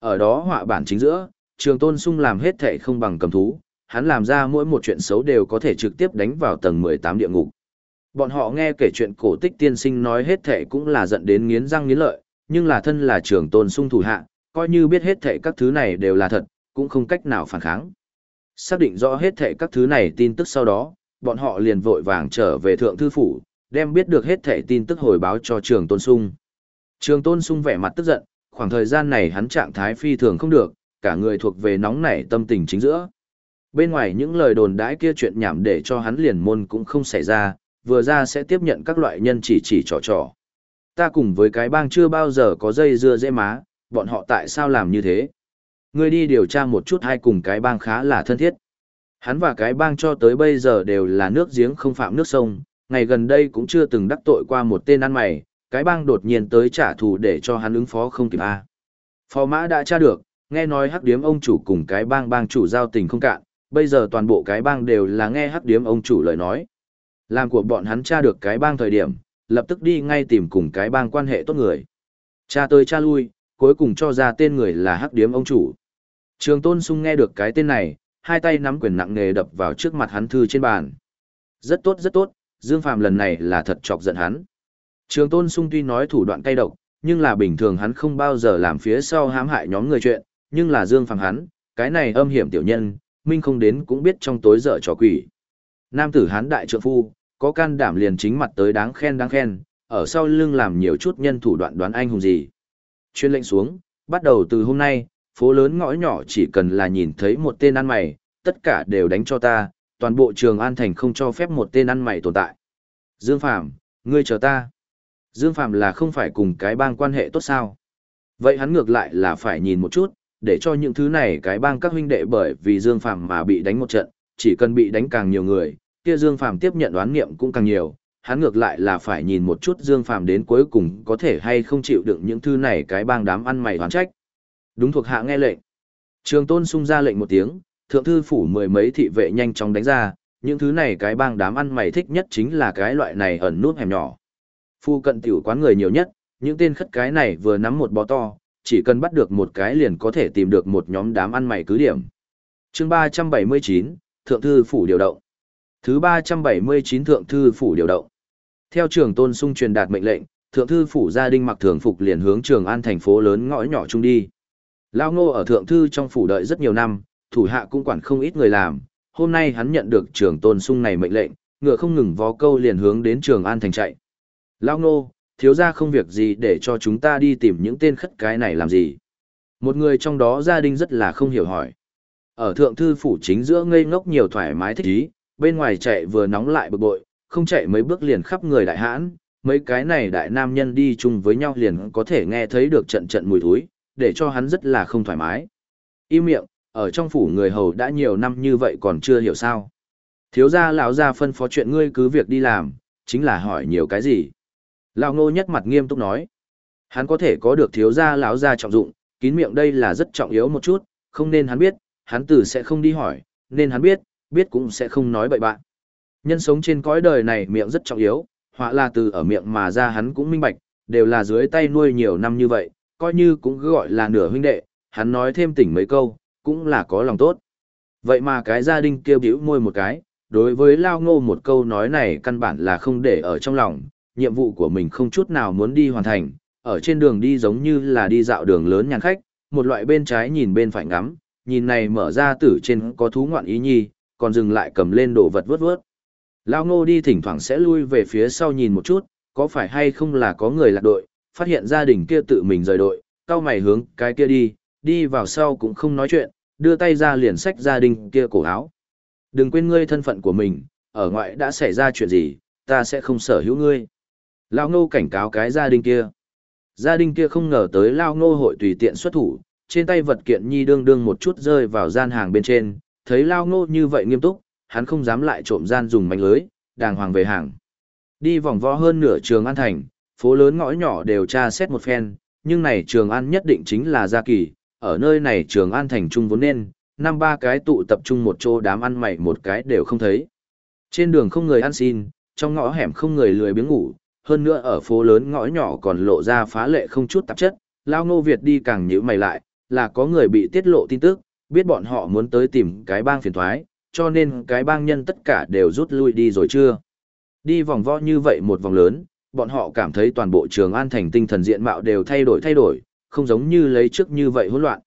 Ở đó họa bản chính giữa, trường tôn sung làm hết thệ không bằng cầm thú, hắn làm ra mỗi một chuyện xấu đều có thể trực tiếp đánh vào tầng 18 địa ngục. Bọn họ nghe kể chuyện cổ tích tiên sinh nói hết thệ cũng là giận đến nghiến răng nghiến lợi, nhưng là thân là trưởng tôn sung thủ hạ, coi như biết hết thệ các thứ này đều là thật, cũng không cách nào phản kháng. Xác định rõ hết thệ các thứ này tin tức sau đó, bọn họ liền vội vàng trở về thượng thư phủ, đem biết được hết thệ tin tức hồi báo cho trường tôn sung. Trường tôn sung vẻ mặt tức giận, khoảng thời gian này hắn trạng thái phi thường không được, cả người thuộc về nóng nảy tâm tình chính giữa. Bên ngoài những lời đồn đãi kia chuyện nhảm để cho hắn liền môn cũng không xảy ra, vừa ra sẽ tiếp nhận các loại nhân chỉ chỉ trò trò. Ta cùng với cái bang chưa bao giờ có dây dưa dễ má, bọn họ tại sao làm như thế? Ngươi đi điều tra một chút hai cùng cái bang khá là thân thiết. Hắn và cái bang cho tới bây giờ đều là nước giếng không phạm nước sông, ngày gần đây cũng chưa từng đắc tội qua một tên ăn mày, cái bang đột nhiên tới trả thù để cho hắn ứng phó không kịp a. Phó mã đã tra được, nghe nói hắc điếm ông chủ cùng cái bang bang chủ giao tình không cạn, bây giờ toàn bộ cái bang đều là nghe hắc điếm ông chủ lời nói. Làm của bọn hắn tra được cái bang thời điểm, lập tức đi ngay tìm cùng cái bang quan hệ tốt người. Cha tới cha lui, cuối cùng cho ra tên người là hắc điếm ông chủ. Trường tôn sung nghe được cái tên này, hai tay nắm quyền nặng nề đập vào trước mặt hắn thư trên bàn. Rất tốt rất tốt, Dương Phàm lần này là thật chọc giận hắn. Trường tôn sung tuy nói thủ đoạn cay độc, nhưng là bình thường hắn không bao giờ làm phía sau hãm hại nhóm người chuyện, nhưng là Dương Phàm hắn, cái này âm hiểm tiểu nhân, minh không đến cũng biết trong tối dở trò quỷ. Nam tử hán đại trượng phu, có can đảm liền chính mặt tới đáng khen đáng khen, ở sau lưng làm nhiều chút nhân thủ đoạn đoán anh hùng gì. Chuyên lệnh xuống, bắt đầu từ hôm nay, phố lớn ngõ nhỏ chỉ cần là nhìn thấy một tên ăn mày, tất cả đều đánh cho ta, toàn bộ trường An Thành không cho phép một tên ăn mày tồn tại. Dương Phạm, ngươi chờ ta. Dương Phạm là không phải cùng cái bang quan hệ tốt sao? Vậy hắn ngược lại là phải nhìn một chút, để cho những thứ này cái bang các huynh đệ bởi vì Dương Phạm mà bị đánh một trận, chỉ cần bị đánh càng nhiều người, kia Dương Phàm tiếp nhận đoán nghiệm cũng càng nhiều, hắn ngược lại là phải nhìn một chút Dương Phàm đến cuối cùng có thể hay không chịu đựng những thứ này cái bang đám ăn mày hoán trách. Đúng thuộc hạ nghe lệnh. Trường Tôn sung ra lệnh một tiếng, thượng thư phủ mười mấy thị vệ nhanh chóng đánh ra, những thứ này cái bang đám ăn mày thích nhất chính là cái loại này ẩn nút hẻm nhỏ. Phu cận tiểu quán người nhiều nhất, những tên khất cái này vừa nắm một bó to, chỉ cần bắt được một cái liền có thể tìm được một nhóm đám ăn mày cứ điểm. chương 379, Thượng thư phủ điều động. Thứ 379 Thượng thư phủ điều động. Theo trường tôn sung truyền đạt mệnh lệnh, Thượng thư phủ gia đình mặc thường phục liền hướng trường an thành phố lớn ngõ nhỏ chung đi. Lao ngô ở Thượng thư trong phủ đợi rất nhiều năm, thủ hạ cũng quản không ít người làm. Hôm nay hắn nhận được trường tôn sung này mệnh lệnh, ngựa không ngừng vó câu liền hướng đến trường an thành chạy. Lao ngô, thiếu ra không việc gì để cho chúng ta đi tìm những tên khất cái này làm gì. Một người trong đó gia đình rất là không hiểu hỏi. Ở thượng thư phủ chính giữa ngây ngốc nhiều thoải mái thích ý, bên ngoài chạy vừa nóng lại bực bội, không chạy mấy bước liền khắp người đại hãn, mấy cái này đại nam nhân đi chung với nhau liền có thể nghe thấy được trận trận mùi thúi, để cho hắn rất là không thoải mái. Im miệng, ở trong phủ người hầu đã nhiều năm như vậy còn chưa hiểu sao. Thiếu gia lão gia phân phó chuyện ngươi cứ việc đi làm, chính là hỏi nhiều cái gì. Lão ngô nhất mặt nghiêm túc nói. Hắn có thể có được thiếu gia lão gia trọng dụng, kín miệng đây là rất trọng yếu một chút, không nên hắn biết, hắn tử sẽ không đi hỏi, nên hắn biết, biết cũng sẽ không nói bậy bạn. Nhân sống trên cõi đời này miệng rất trọng yếu, họa là từ ở miệng mà ra hắn cũng minh bạch, đều là dưới tay nuôi nhiều năm như vậy, coi như cũng cứ gọi là nửa huynh đệ, hắn nói thêm tỉnh mấy câu, cũng là có lòng tốt. Vậy mà cái gia đình kêu biểu môi một cái, đối với Lao Ngô một câu nói này căn bản là không để ở trong lòng, nhiệm vụ của mình không chút nào muốn đi hoàn thành, ở trên đường đi giống như là đi dạo đường lớn nhàn khách, một loại bên trái nhìn bên phải ngắm, nhìn này mở ra tử trên có thú ngoạn ý nhi, còn dừng lại cầm lên đồ vật vớt vớt. Lao ngô đi thỉnh thoảng sẽ lui về phía sau nhìn một chút, có phải hay không là có người lạc đội, phát hiện gia đình kia tự mình rời đội, cao mày hướng cái kia đi, đi vào sau cũng không nói chuyện, đưa tay ra liền sách gia đình kia cổ áo. Đừng quên ngươi thân phận của mình, ở ngoại đã xảy ra chuyện gì, ta sẽ không sở hữu ngươi. Lao ngô cảnh cáo cái gia đình kia. Gia đình kia không ngờ tới Lao ngô hội tùy tiện xuất thủ, trên tay vật kiện nhi đương đương một chút rơi vào gian hàng bên trên, thấy Lao ngô như vậy nghiêm túc, hắn không dám lại trộm gian dùng mánh lưới, đàng hoàng về hàng. Đi vòng vo hơn nửa trường An Thành, phố lớn ngõ nhỏ đều tra xét một phen, nhưng này trường An nhất định chính là gia kỳ, ở nơi này trường An Thành trung vốn nên, năm ba cái tụ tập trung một chỗ đám ăn mày một cái đều không thấy. Trên đường không người ăn xin, trong ngõ hẻm không người lười biếng ngủ, hơn nữa ở phố lớn ngõ nhỏ còn lộ ra phá lệ không chút tạp chất, lao ngô Việt đi càng nhữ mày lại, là có người bị tiết lộ tin tức, biết bọn họ muốn tới tìm cái bang phiền thoái, cho nên cái bang nhân tất cả đều rút lui đi rồi chưa. Đi vòng vo như vậy một vòng lớn, bọn họ cảm thấy toàn bộ trường an thành tinh thần diện mạo đều thay đổi thay đổi, không giống như lấy trước như vậy hỗn loạn.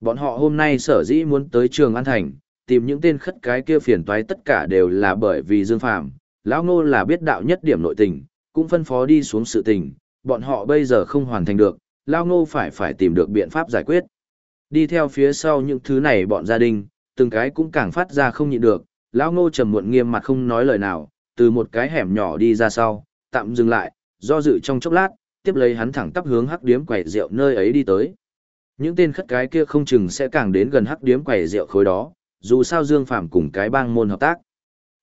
Bọn họ hôm nay sở dĩ muốn tới trường an thành, tìm những tên khất cái kia phiền toái tất cả đều là bởi vì Dương Phàm, lão Ngô là biết đạo nhất điểm nội tình, cũng phân phó đi xuống sự tình, bọn họ bây giờ không hoàn thành được, Lão Ngô phải phải tìm được biện pháp giải quyết. Đi theo phía sau những thứ này bọn gia đình, từng cái cũng càng phát ra không nhịn được, lão Ngô trầm muộn nghiêm mặt không nói lời nào, từ một cái hẻm nhỏ đi ra sau, tạm dừng lại, do dự trong chốc lát, tiếp lấy hắn thẳng tắp hướng hắc điếm quẩy rượu nơi ấy đi tới. Những tên khất cái kia không chừng sẽ càng đến gần hắc điếm quẩy rượu khối đó, dù sao Dương Phạm cùng cái bang môn hợp tác.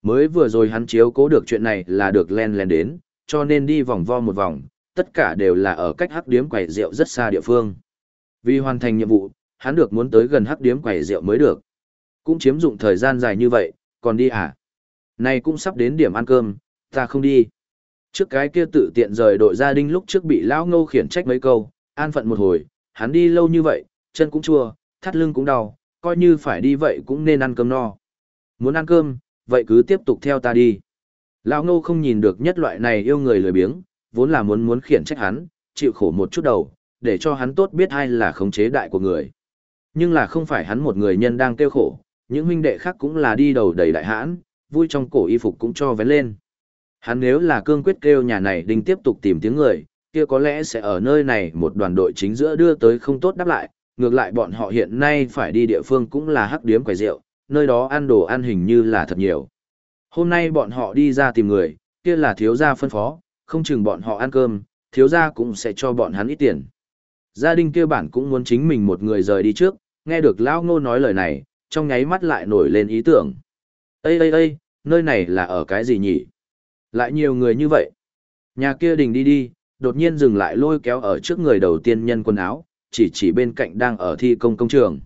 Mới vừa rồi hắn chiếu cố được chuyện này là được len len đến, cho nên đi vòng vo một vòng, tất cả đều là ở cách hắc điếm quẩy rượu rất xa địa phương. Vì hoàn thành nhiệm vụ, hắn được muốn tới gần hắc điếm quầy rượu mới được. Cũng chiếm dụng thời gian dài như vậy, còn đi à? Này cũng sắp đến điểm ăn cơm, ta không đi. Trước cái kia tự tiện rời đội gia đình lúc trước bị lão ngô khiển trách mấy câu, an phận một hồi, hắn đi lâu như vậy, chân cũng chua, thắt lưng cũng đau, coi như phải đi vậy cũng nên ăn cơm no. Muốn ăn cơm, vậy cứ tiếp tục theo ta đi. Lão ngô không nhìn được nhất loại này yêu người lười biếng, vốn là muốn muốn khiển trách hắn, chịu khổ một chút đầu, để cho hắn tốt biết ai là khống chế đại của người. Nhưng là không phải hắn một người nhân đang kêu khổ, những huynh đệ khác cũng là đi đầu đầy đại hãn, vui trong cổ y phục cũng cho vén lên. Hắn nếu là cương quyết kêu nhà này đinh tiếp tục tìm tiếng người, kia có lẽ sẽ ở nơi này một đoàn đội chính giữa đưa tới không tốt đáp lại, ngược lại bọn họ hiện nay phải đi địa phương cũng là hắc điếm quầy rượu, nơi đó ăn đồ ăn hình như là thật nhiều. Hôm nay bọn họ đi ra tìm người, kia là thiếu gia phân phó, không chừng bọn họ ăn cơm, thiếu gia cũng sẽ cho bọn hắn ít tiền. Gia đình kia bản cũng muốn chính mình một người rời đi trước, nghe được Lão Ngô nói lời này, trong nháy mắt lại nổi lên ý tưởng. Ây ây ây, nơi này là ở cái gì nhỉ? Lại nhiều người như vậy. Nhà kia đình đi đi, đột nhiên dừng lại lôi kéo ở trước người đầu tiên nhân quần áo, chỉ chỉ bên cạnh đang ở thi công công trường.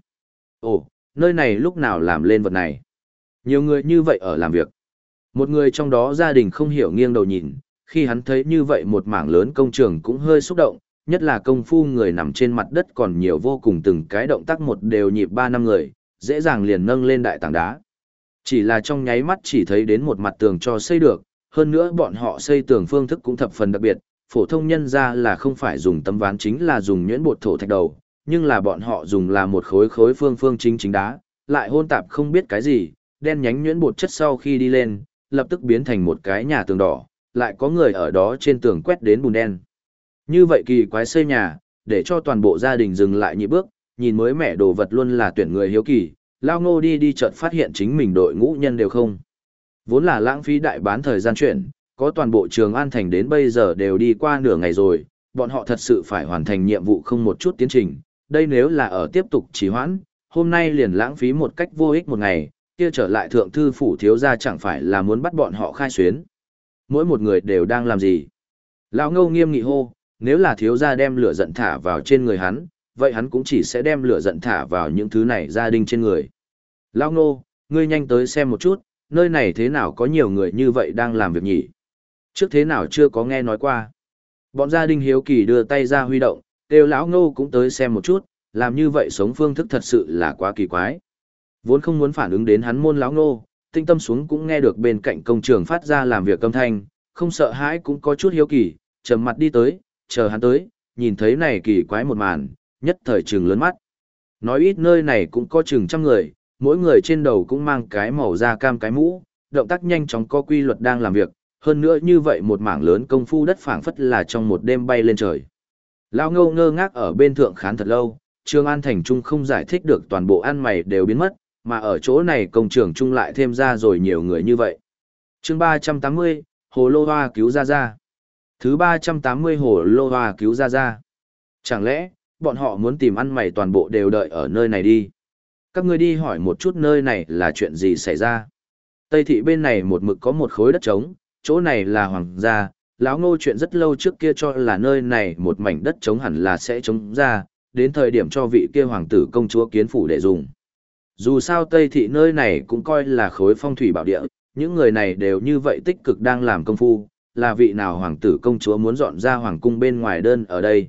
Ồ, nơi này lúc nào làm lên vật này? Nhiều người như vậy ở làm việc. Một người trong đó gia đình không hiểu nghiêng đầu nhìn, khi hắn thấy như vậy một mảng lớn công trường cũng hơi xúc động, nhất là công phu người nằm trên mặt đất còn nhiều vô cùng từng cái động tác một đều nhịp ba năm người, dễ dàng liền nâng lên đại tảng đá. Chỉ là trong nháy mắt chỉ thấy đến một mặt tường cho xây được, hơn nữa bọn họ xây tường phương thức cũng thập phần đặc biệt, phổ thông nhân ra là không phải dùng tấm ván chính là dùng nhuyễn bột thổ thạch đầu, nhưng là bọn họ dùng là một khối khối phương phương chính chính đá, lại hôn tạp không biết cái gì, đen nhánh nhuyễn bột chất sau khi đi lên, lập tức biến thành một cái nhà tường đỏ, lại có người ở đó trên tường quét đến bùn đen. Như vậy kỳ quái xây nhà, để cho toàn bộ gia đình dừng lại nhị bước, nhìn mới mẻ đồ vật luôn là tuyển người hiếu kỳ, lao ngô đi đi chợt phát hiện chính mình đội ngũ nhân đều không. Vốn là lãng phí đại bán thời gian chuyển, có toàn bộ trường An Thành đến bây giờ đều đi qua nửa ngày rồi, bọn họ thật sự phải hoàn thành nhiệm vụ không một chút tiến trình. Đây nếu là ở tiếp tục trì hoãn, hôm nay liền lãng phí một cách vô ích một ngày, kia trở lại thượng thư phủ thiếu gia chẳng phải là muốn bắt bọn họ khai xuyến. Mỗi một người đều đang làm gì? Lão ngâu nghiêm nghị hô, nếu là thiếu gia đem lửa giận thả vào trên người hắn, vậy hắn cũng chỉ sẽ đem lửa giận thả vào những thứ này gia đình trên người. Lão ngô, ngươi nhanh tới xem một chút, nơi này thế nào có nhiều người như vậy đang làm việc nhỉ? Trước thế nào chưa có nghe nói qua. Bọn gia đình hiếu kỳ đưa tay ra huy động, kêu lão ngô cũng tới xem một chút, làm như vậy sống phương thức thật sự là quá kỳ quái. Vốn không muốn phản ứng đến hắn môn lão ngô, tinh tâm xuống cũng nghe được bên cạnh công trường phát ra làm việc âm thanh, không sợ hãi cũng có chút hiếu kỳ, trầm mặt đi tới, chờ hắn tới, nhìn thấy này kỳ quái một màn, nhất thời trừng lớn mắt. Nói ít nơi này cũng có chừng trăm người, mỗi người trên đầu cũng mang cái màu da cam cái mũ, động tác nhanh chóng có quy luật đang làm việc, hơn nữa như vậy một mảng lớn công phu đất phảng phất là trong một đêm bay lên trời. Lao ngâu ngơ ngác ở bên thượng khán thật lâu, Trương An Thành Trung không giải thích được toàn bộ ăn mày đều biến mất, mà ở chỗ này công trường Trung lại thêm ra rồi nhiều người như vậy. chương 380, Hồ Lô Hoa cứu ra ra. Thứ 380 Hồ Lô Hoa cứu ra ra. Chẳng lẽ, bọn họ muốn tìm ăn mày toàn bộ đều đợi ở nơi này đi. Các ngươi đi hỏi một chút nơi này là chuyện gì xảy ra. Tây thị bên này một mực có một khối đất trống, chỗ này là hoàng gia, lão ngô chuyện rất lâu trước kia cho là nơi này một mảnh đất trống hẳn là sẽ trống ra, đến thời điểm cho vị kia hoàng tử công chúa kiến phủ để dùng. Dù sao Tây thị nơi này cũng coi là khối phong thủy bảo địa, những người này đều như vậy tích cực đang làm công phu, là vị nào hoàng tử công chúa muốn dọn ra hoàng cung bên ngoài đơn ở đây.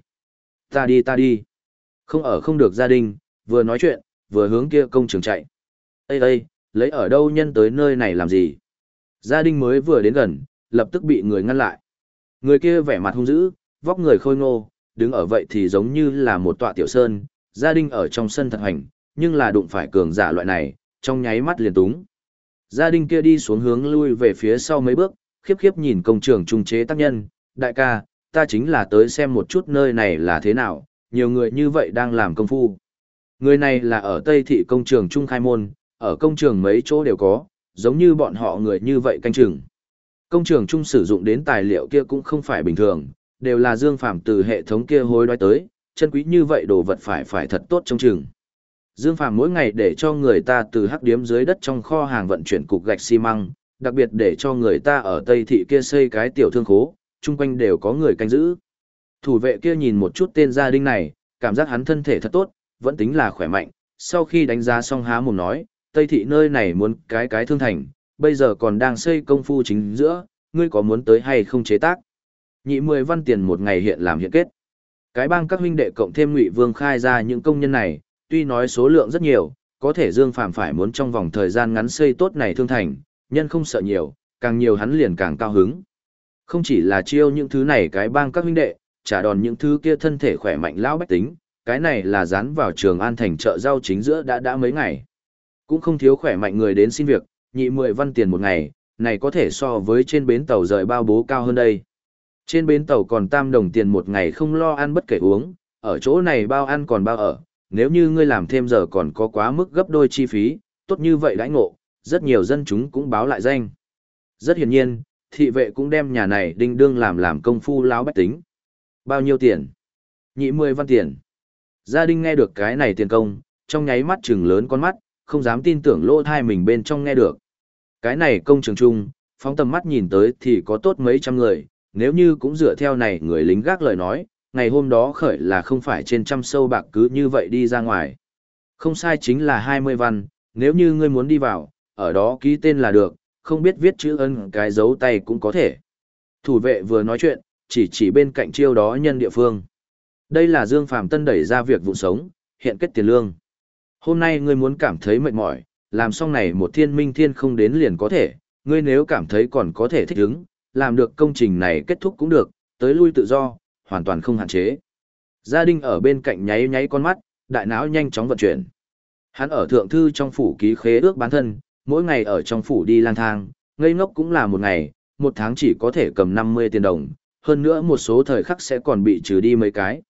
Ta đi ta đi. Không ở không được gia đình, vừa nói chuyện, vừa hướng kia công trường chạy. Ê ê, lấy ở đâu nhân tới nơi này làm gì? Gia đình mới vừa đến gần, lập tức bị người ngăn lại. Người kia vẻ mặt hung dữ, vóc người khôi ngô, đứng ở vậy thì giống như là một tọa tiểu sơn, gia đình ở trong sân thật hành, nhưng là đụng phải cường giả loại này, trong nháy mắt liền túng. Gia đình kia đi xuống hướng lui về phía sau mấy bước, khiếp khiếp nhìn công trường trung chế tác nhân, đại ca, ta chính là tới xem một chút nơi này là thế nào, nhiều người như vậy đang làm công phu. Người này là ở Tây Thị công trường Trung Khai Môn, ở công trường mấy chỗ đều có, giống như bọn họ người như vậy canh chừng. Công trường Trung sử dụng đến tài liệu kia cũng không phải bình thường, đều là dương phàm từ hệ thống kia hối đoái tới, chân quý như vậy đồ vật phải phải thật tốt trong trường. Dương Phàm mỗi ngày để cho người ta từ hắc điếm dưới đất trong kho hàng vận chuyển cục gạch xi măng, đặc biệt để cho người ta ở Tây Thị kia xây cái tiểu thương khố, chung quanh đều có người canh giữ. Thủ vệ kia nhìn một chút tên gia đình này, cảm giác hắn thân thể thật tốt, vẫn tính là khỏe mạnh, sau khi đánh giá xong há mồm nói, Tây Thị nơi này muốn cái cái thương thành, bây giờ còn đang xây công phu chính giữa, ngươi có muốn tới hay không chế tác. Nhị mười văn tiền một ngày hiện làm hiện kết. Cái bang các huynh đệ cộng thêm Ngụy Vương khai ra những công nhân này, tuy nói số lượng rất nhiều, có thể Dương Phạm phải muốn trong vòng thời gian ngắn xây tốt này thương thành, nhân không sợ nhiều, càng nhiều hắn liền càng cao hứng. Không chỉ là chiêu những thứ này cái bang các huynh đệ, trả đòn những thứ kia thân thể khỏe mạnh lão bách tính, cái này là dán vào trường an thành chợ rau chính giữa đã đã mấy ngày. Cũng không thiếu khỏe mạnh người đến xin việc, nhị mười văn tiền một ngày, này có thể so với trên bến tàu rời bao bố cao hơn đây. Trên bến tàu còn tam đồng tiền một ngày không lo ăn bất kể uống, ở chỗ này bao ăn còn bao ở, nếu như ngươi làm thêm giờ còn có quá mức gấp đôi chi phí, tốt như vậy đãi ngộ, rất nhiều dân chúng cũng báo lại danh. Rất hiển nhiên, thị vệ cũng đem nhà này đinh đương làm làm công phu láo bách tính. Bao nhiêu tiền? Nhị mười văn tiền. Gia đình nghe được cái này tiền công, trong nháy mắt trừng lớn con mắt, không dám tin tưởng lỗ thai mình bên trong nghe được. Cái này công trường chung, phóng tầm mắt nhìn tới thì có tốt mấy trăm người, nếu như cũng dựa theo này người lính gác lời nói, ngày hôm đó khởi là không phải trên trăm sâu bạc cứ như vậy đi ra ngoài. Không sai chính là 20 văn, nếu như ngươi muốn đi vào, ở đó ký tên là được, không biết viết chữ ân cái dấu tay cũng có thể. Thủ vệ vừa nói chuyện, chỉ chỉ bên cạnh chiêu đó nhân địa phương. Đây là Dương Phàm Tân đẩy ra việc vụ sống, hiện kết tiền lương. Hôm nay ngươi muốn cảm thấy mệt mỏi, làm xong này một thiên minh thiên không đến liền có thể, ngươi nếu cảm thấy còn có thể thích ứng, làm được công trình này kết thúc cũng được, tới lui tự do, hoàn toàn không hạn chế. Gia đình ở bên cạnh nháy nháy con mắt, đại não nhanh chóng vận chuyển. Hắn ở thượng thư trong phủ ký khế ước bán thân, mỗi ngày ở trong phủ đi lang thang, ngây ngốc cũng là một ngày, một tháng chỉ có thể cầm 50 tiền đồng, hơn nữa một số thời khắc sẽ còn bị trừ đi mấy cái.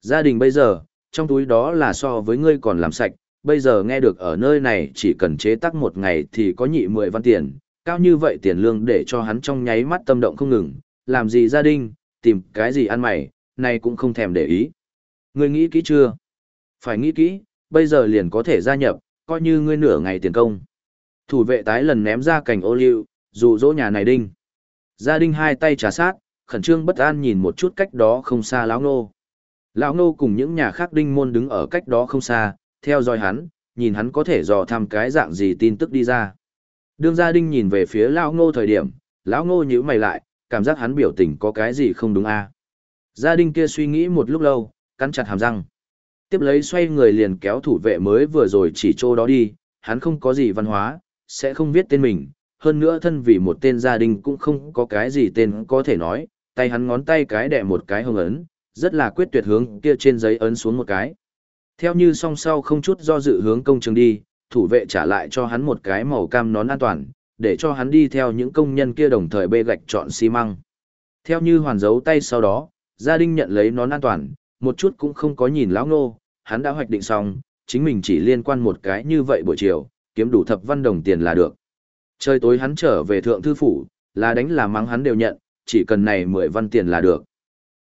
Gia đình bây giờ, trong túi đó là so với ngươi còn làm sạch, bây giờ nghe được ở nơi này chỉ cần chế tác một ngày thì có nhị 10 văn tiền, cao như vậy tiền lương để cho hắn trong nháy mắt tâm động không ngừng, làm gì gia đình, tìm cái gì ăn mày, này cũng không thèm để ý. Ngươi nghĩ kỹ chưa? Phải nghĩ kỹ, bây giờ liền có thể gia nhập, coi như ngươi nửa ngày tiền công. Thủ vệ tái lần ném ra cành ô liu, dụ dỗ nhà này đinh. Gia đinh hai tay trà sát, khẩn trương bất an nhìn một chút cách đó không xa lão nô. Lão nô cùng những nhà khác đinh môn đứng ở cách đó không xa, theo dõi hắn, nhìn hắn có thể dò thăm cái dạng gì tin tức đi ra. Đương gia đinh nhìn về phía lão nô thời điểm, lão nô nhíu mày lại, cảm giác hắn biểu tình có cái gì không đúng a à? gia đinh kia suy nghĩ một lúc lâu cắn chặt hàm răng tiếp lấy xoay người liền kéo thủ vệ mới vừa rồi chỉ chỗ đó đi hắn không có gì văn hóa sẽ không viết tên mình hơn nữa thân vì một tên gia đình cũng không có cái gì tên có thể nói tay hắn ngón tay cái đẻ một cái hồng ấn rất là quyết tuyệt hướng kia trên giấy ấn xuống một cái theo như song sau không chút do dự hướng công trường đi thủ vệ trả lại cho hắn một cái màu cam nón an toàn để cho hắn đi theo những công nhân kia đồng thời bê gạch chọn xi măng. Theo như hoàn dấu tay sau đó, gia đình nhận lấy nón an toàn, một chút cũng không có nhìn lão ngô, hắn đã hoạch định xong, chính mình chỉ liên quan một cái như vậy buổi chiều, kiếm đủ thập văn đồng tiền là được. Trời tối hắn trở về thượng thư phủ, là đánh là mắng hắn đều nhận, chỉ cần này 10 văn tiền là được.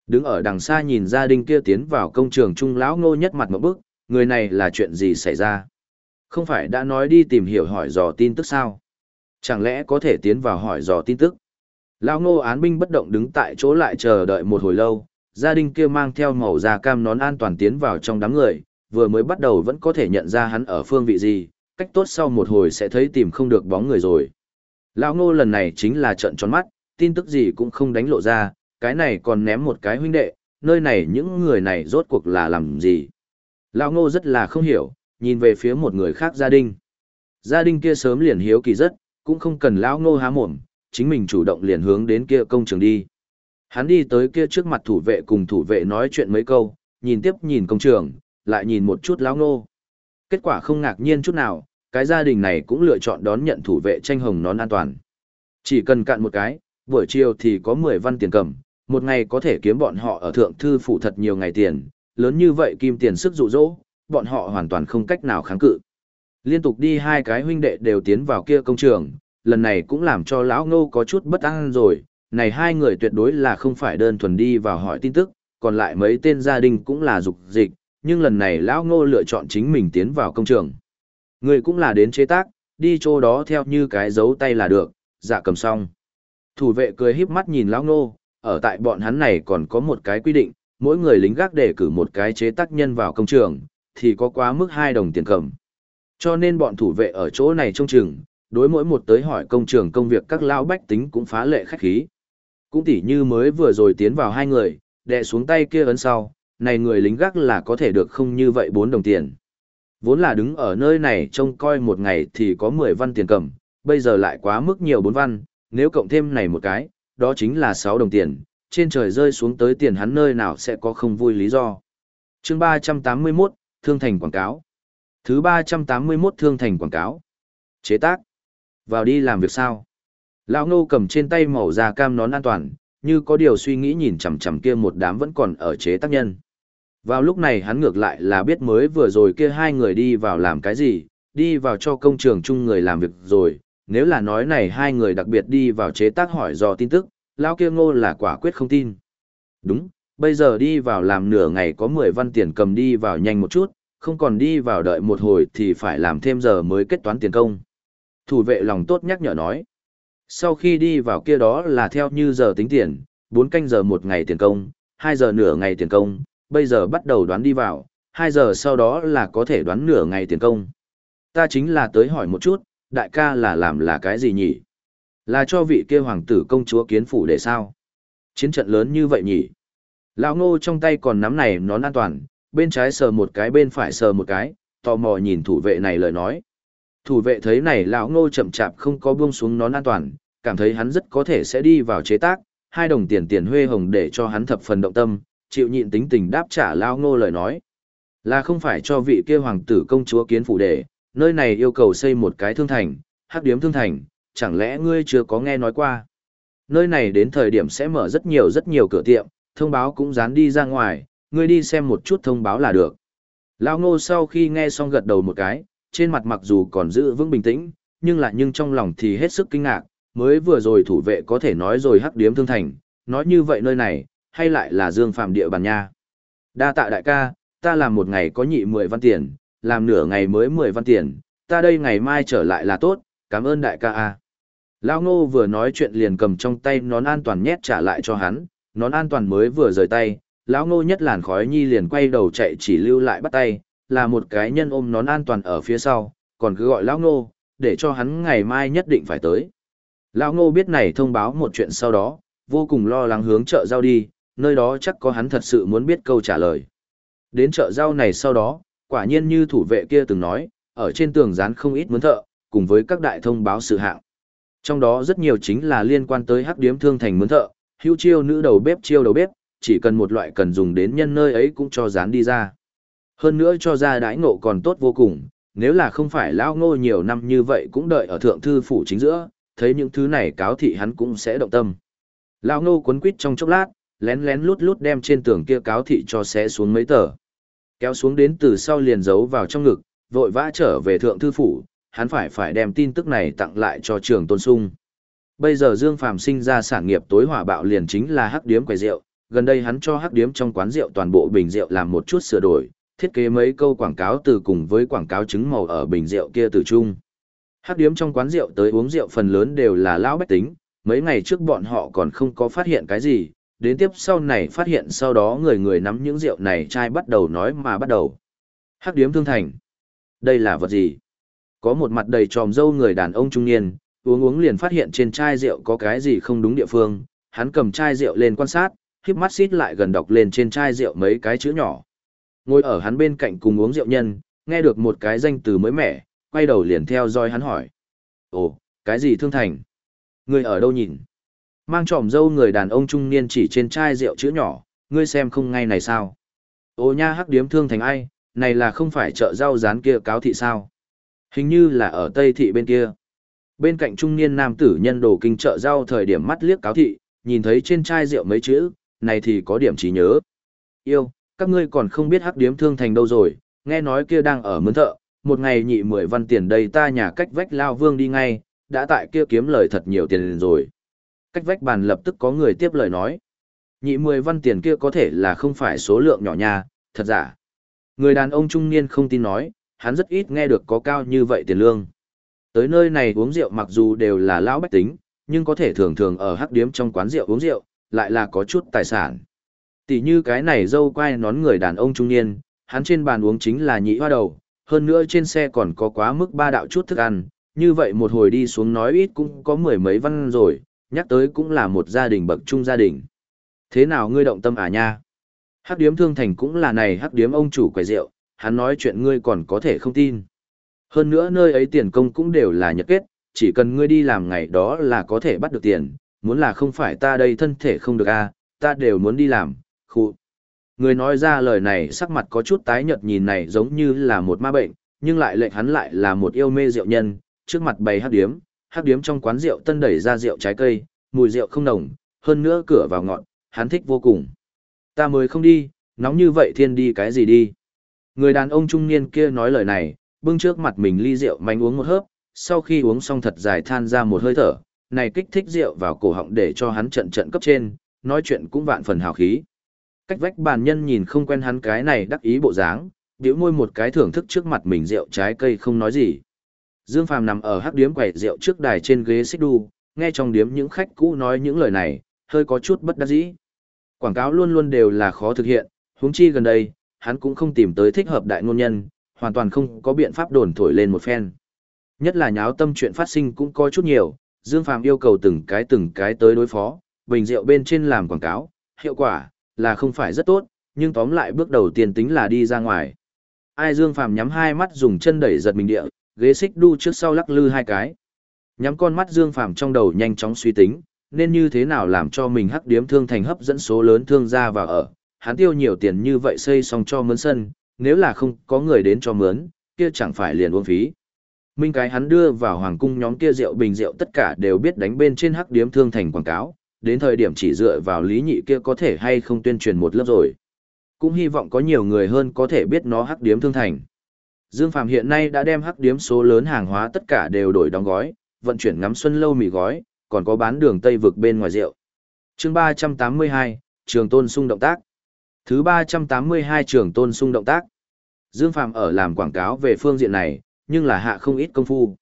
Đứng ở đằng xa nhìn gia đình kia tiến vào công trường trung lão ngô nhất mặt một bước, người này là chuyện gì xảy ra? Không phải đã nói đi tìm hiểu hỏi dò tin tức sao? Chẳng lẽ có thể tiến vào hỏi dò tin tức? Lão ngô án binh bất động đứng tại chỗ lại chờ đợi một hồi lâu, gia đình kia mang theo màu da cam nón an toàn tiến vào trong đám người, vừa mới bắt đầu vẫn có thể nhận ra hắn ở phương vị gì, cách tốt sau một hồi sẽ thấy tìm không được bóng người rồi. Lão ngô lần này chính là trận tròn mắt, tin tức gì cũng không đánh lộ ra, cái này còn ném một cái huynh đệ, nơi này những người này rốt cuộc là làm gì. Lão ngô rất là không hiểu, nhìn về phía một người khác gia đình. Gia đình kia sớm liền hiếu kỳ rất, cũng không cần lão ngô há mồm, chính mình chủ động liền hướng đến kia công trường đi. Hắn đi tới kia trước mặt thủ vệ cùng thủ vệ nói chuyện mấy câu, nhìn tiếp nhìn công trường, lại nhìn một chút lão ngô. Kết quả không ngạc nhiên chút nào, cái gia đình này cũng lựa chọn đón nhận thủ vệ tranh hồng nón an toàn. Chỉ cần cạn một cái, buổi chiều thì có 10 văn tiền cầm, một ngày có thể kiếm bọn họ ở thượng thư phủ thật nhiều ngày tiền, lớn như vậy kim tiền sức dụ dỗ, bọn họ hoàn toàn không cách nào kháng cự. Liên tục đi hai cái huynh đệ đều tiến vào kia công trường, lần này cũng làm cho lão ngô có chút bất an rồi, này hai người tuyệt đối là không phải đơn thuần đi vào hỏi tin tức, còn lại mấy tên gia đình cũng là dục dịch, nhưng lần này lão ngô lựa chọn chính mình tiến vào công trường. Người cũng là đến chế tác, đi chỗ đó theo như cái dấu tay là được, dạ cầm xong. Thủ vệ cười híp mắt nhìn lão ngô, ở tại bọn hắn này còn có một cái quy định, mỗi người lính gác để cử một cái chế tác nhân vào công trường, thì có quá mức hai đồng tiền cầm. Cho nên bọn thủ vệ ở chỗ này trông chừng, đối mỗi một tới hỏi công trường công việc các lão bách tính cũng phá lệ khách khí. Cũng tỉ như mới vừa rồi tiến vào hai người, đè xuống tay kia ấn sau, này người lính gác là có thể được không như vậy bốn đồng tiền. Vốn là đứng ở nơi này trông coi một ngày thì có 10 văn tiền cầm, bây giờ lại quá mức nhiều bốn văn, nếu cộng thêm này một cái, đó chính là 6 đồng tiền, trên trời rơi xuống tới tiền hắn nơi nào sẽ có không vui lý do. chương 381, Thương Thành Quảng cáo. Thứ 381 Thương Thành Quảng cáo. Chế tác. Vào đi làm việc sao? Lão Ngô cầm trên tay màu da cam nón an toàn, như có điều suy nghĩ nhìn chằm chằm kia một đám vẫn còn ở chế tác nhân. Vào lúc này hắn ngược lại là biết mới vừa rồi kia hai người đi vào làm cái gì, đi vào cho công trường chung người làm việc rồi, nếu là nói này hai người đặc biệt đi vào chế tác hỏi do tin tức, lão kia ngô là quả quyết không tin. Đúng, bây giờ đi vào làm nửa ngày có 10 văn tiền cầm đi vào nhanh một chút, không còn đi vào đợi một hồi thì phải làm thêm giờ mới kết toán tiền công. Thủ vệ lòng tốt nhắc nhở nói. Sau khi đi vào kia đó là theo như giờ tính tiền, 4 canh giờ một ngày tiền công, 2 giờ nửa ngày tiền công, bây giờ bắt đầu đoán đi vào, 2 giờ sau đó là có thể đoán nửa ngày tiền công. Ta chính là tới hỏi một chút, đại ca là làm là cái gì nhỉ? Là cho vị kia hoàng tử công chúa kiến phủ để sao? Chiến trận lớn như vậy nhỉ? Lão ngô trong tay còn nắm này nón an toàn, bên trái sờ một cái bên phải sờ một cái, tò mò nhìn thủ vệ này lời nói. Thủ vệ thấy này lão ngô chậm chạp không có buông xuống nón an toàn, cảm thấy hắn rất có thể sẽ đi vào chế tác, hai đồng tiền tiền huê hồng để cho hắn thập phần động tâm, chịu nhịn tính tình đáp trả lão ngô lời nói. Là không phải cho vị kia hoàng tử công chúa kiến phủ đề nơi này yêu cầu xây một cái thương thành, hắc điếm thương thành, chẳng lẽ ngươi chưa có nghe nói qua. Nơi này đến thời điểm sẽ mở rất nhiều rất nhiều cửa tiệm, thông báo cũng dán đi ra ngoài, ngươi đi xem một chút thông báo là được. Lao ngô sau khi nghe xong gật đầu một cái, trên mặt mặc dù còn giữ vững bình tĩnh, nhưng lại nhưng trong lòng thì hết sức kinh ngạc, mới vừa rồi thủ vệ có thể nói rồi hắc điếm thương thành, nói như vậy nơi này, hay lại là dương phạm địa bàn nha. Đa tạ đại ca, ta làm một ngày có nhị 10 văn tiền, làm nửa ngày mới 10 văn tiền, ta đây ngày mai trở lại là tốt, cảm ơn đại ca a. Lao ngô vừa nói chuyện liền cầm trong tay nón an toàn nhét trả lại cho hắn, nón an toàn mới vừa rời tay, lão ngô nhất làn khói nhi liền quay đầu chạy chỉ lưu lại bắt tay, là một cái nhân ôm nón an toàn ở phía sau, còn cứ gọi lão ngô, để cho hắn ngày mai nhất định phải tới. Lão ngô biết này thông báo một chuyện sau đó, vô cùng lo lắng hướng chợ giao đi, nơi đó chắc có hắn thật sự muốn biết câu trả lời. Đến chợ rau này sau đó, quả nhiên như thủ vệ kia từng nói, ở trên tường dán không ít mướn thợ, cùng với các đại thông báo sự hạng. Trong đó rất nhiều chính là liên quan tới hắc điếm thương thành mướn thợ, hữu chiêu nữ đầu bếp chiêu đầu bếp, chỉ cần một loại cần dùng đến nhân nơi ấy cũng cho dán đi ra. Hơn nữa cho ra đãi ngộ còn tốt vô cùng, nếu là không phải lao ngô nhiều năm như vậy cũng đợi ở thượng thư phủ chính giữa, thấy những thứ này cáo thị hắn cũng sẽ động tâm. Lao ngô cuốn quýt trong chốc lát, lén lén lút lút đem trên tường kia cáo thị cho xé xuống mấy tờ. Kéo xuống đến từ sau liền giấu vào trong ngực, vội vã trở về thượng thư phủ, hắn phải phải đem tin tức này tặng lại cho trường tôn sung. Bây giờ Dương Phàm sinh ra sản nghiệp tối hỏa bạo liền chính là hắc điếm quầy rượu, gần đây hắn cho hắc điếm trong quán rượu toàn bộ bình rượu làm một chút sửa đổi, thiết kế mấy câu quảng cáo từ cùng với quảng cáo trứng màu ở bình rượu kia từ chung. Hắc điếm trong quán rượu tới uống rượu phần lớn đều là lão bách tính, mấy ngày trước bọn họ còn không có phát hiện cái gì, đến tiếp sau này phát hiện sau đó người người nắm những rượu này chai bắt đầu nói mà bắt đầu. Hắc điếm thương thành. Đây là vật gì? Có một mặt đầy tròm dâu người đàn ông trung niên, uống uống liền phát hiện trên chai rượu có cái gì không đúng địa phương, hắn cầm chai rượu lên quan sát, khiếp mắt xít lại gần đọc lên trên chai rượu mấy cái chữ nhỏ. Ngồi ở hắn bên cạnh cùng uống rượu nhân, nghe được một cái danh từ mới mẻ, quay đầu liền theo dõi hắn hỏi. Ồ, cái gì thương thành? Người ở đâu nhìn? Mang tròm dâu người đàn ông trung niên chỉ trên chai rượu chữ nhỏ, ngươi xem không ngay này sao? Ô nha hắc điếm thương thành ai, này là không phải chợ rau rán kia cáo thị sao? Hình như là ở Tây thị bên kia. Bên cạnh trung niên nam tử nhân đồ kinh chợ rau thời điểm mắt liếc cáo thị, nhìn thấy trên chai rượu mấy chữ, này thì có điểm trí nhớ. Yêu, các ngươi còn không biết hắc điếm thương thành đâu rồi, nghe nói kia đang ở mướn thợ, một ngày nhị mười văn tiền đây ta nhà cách vách lao vương đi ngay, đã tại kia kiếm lời thật nhiều tiền rồi. Cách vách bàn lập tức có người tiếp lời nói. Nhị mười văn tiền kia có thể là không phải số lượng nhỏ nha, thật giả. Người đàn ông trung niên không tin nói, hắn rất ít nghe được có cao như vậy tiền lương. Tới nơi này uống rượu mặc dù đều là lão bách tính, nhưng có thể thường thường ở hắc điếm trong quán rượu uống rượu, lại là có chút tài sản. Tỷ như cái này dâu quai nón người đàn ông trung niên, hắn trên bàn uống chính là nhị hoa đầu, hơn nữa trên xe còn có quá mức ba đạo chút thức ăn, như vậy một hồi đi xuống nói ít cũng có mười mấy văn rồi, nhắc tới cũng là một gia đình bậc trung gia đình. Thế nào ngươi động tâm à nha? Hắc điếm thương thành cũng là này hắc điếm ông chủ quầy rượu, hắn nói chuyện ngươi còn có thể không tin. Hơn nữa nơi ấy tiền công cũng đều là nhật kết, chỉ cần ngươi đi làm ngày đó là có thể bắt được tiền, muốn là không phải ta đây thân thể không được a, à, ta đều muốn đi làm, khu. Người nói ra lời này sắc mặt có chút tái nhợt nhìn này giống như là một ma bệnh, nhưng lại lệnh hắn lại là một yêu mê rượu nhân, trước mặt bày hắc điếm, hắc điếm trong quán rượu tân đẩy ra rượu trái cây, mùi rượu không nồng, hơn nữa cửa vào ngọn, hắn thích vô cùng. Ta mới không đi, nóng như vậy thiên đi cái gì đi. Người đàn ông trung niên kia nói lời này, bưng trước mặt mình ly rượu manh uống một hớp, sau khi uống xong thật dài than ra một hơi thở, này kích thích rượu vào cổ họng để cho hắn trận trận cấp trên, nói chuyện cũng vạn phần hào khí. Cách vách bàn nhân nhìn không quen hắn cái này đắc ý bộ dáng, biểu môi một cái thưởng thức trước mặt mình rượu trái cây không nói gì. Dương Phàm nằm ở hắc điếm quầy rượu trước đài trên ghế xích đu, nghe trong điếm những khách cũ nói những lời này, hơi có chút bất đắc dĩ. Quảng cáo luôn luôn đều là khó thực hiện, huống chi gần đây, hắn cũng không tìm tới thích hợp đại ngôn nhân, hoàn toàn không có biện pháp đồn thổi lên một phen. Nhất là nháo tâm chuyện phát sinh cũng có chút nhiều, Dương Phàm yêu cầu từng cái từng cái tới đối phó, bình rượu bên trên làm quảng cáo, hiệu quả là không phải rất tốt, nhưng tóm lại bước đầu tiên tính là đi ra ngoài. Ai Dương Phàm nhắm hai mắt dùng chân đẩy giật mình địa, ghế xích đu trước sau lắc lư hai cái. Nhắm con mắt Dương Phàm trong đầu nhanh chóng suy tính, nên như thế nào làm cho mình hắc điếm thương thành hấp dẫn số lớn thương gia vào ở. Hắn tiêu nhiều tiền như vậy xây xong cho mướn sân, nếu là không có người đến cho mướn, kia chẳng phải liền uống phí. Minh cái hắn đưa vào hoàng cung nhóm kia rượu bình rượu tất cả đều biết đánh bên trên hắc điếm thương thành quảng cáo, đến thời điểm chỉ dựa vào lý nhị kia có thể hay không tuyên truyền một lớp rồi. Cũng hy vọng có nhiều người hơn có thể biết nó hắc điếm thương thành. Dương Phạm hiện nay đã đem hắc điếm số lớn hàng hóa tất cả đều đổi đóng gói, vận chuyển ngắm xuân lâu mì gói, còn có bán đường Tây vực bên ngoài rượu. chương 382, Trường Tôn Sung động tác. Thứ 382 Trường Tôn Sung động tác. Dương Phạm ở làm quảng cáo về phương diện này, nhưng là hạ không ít công phu.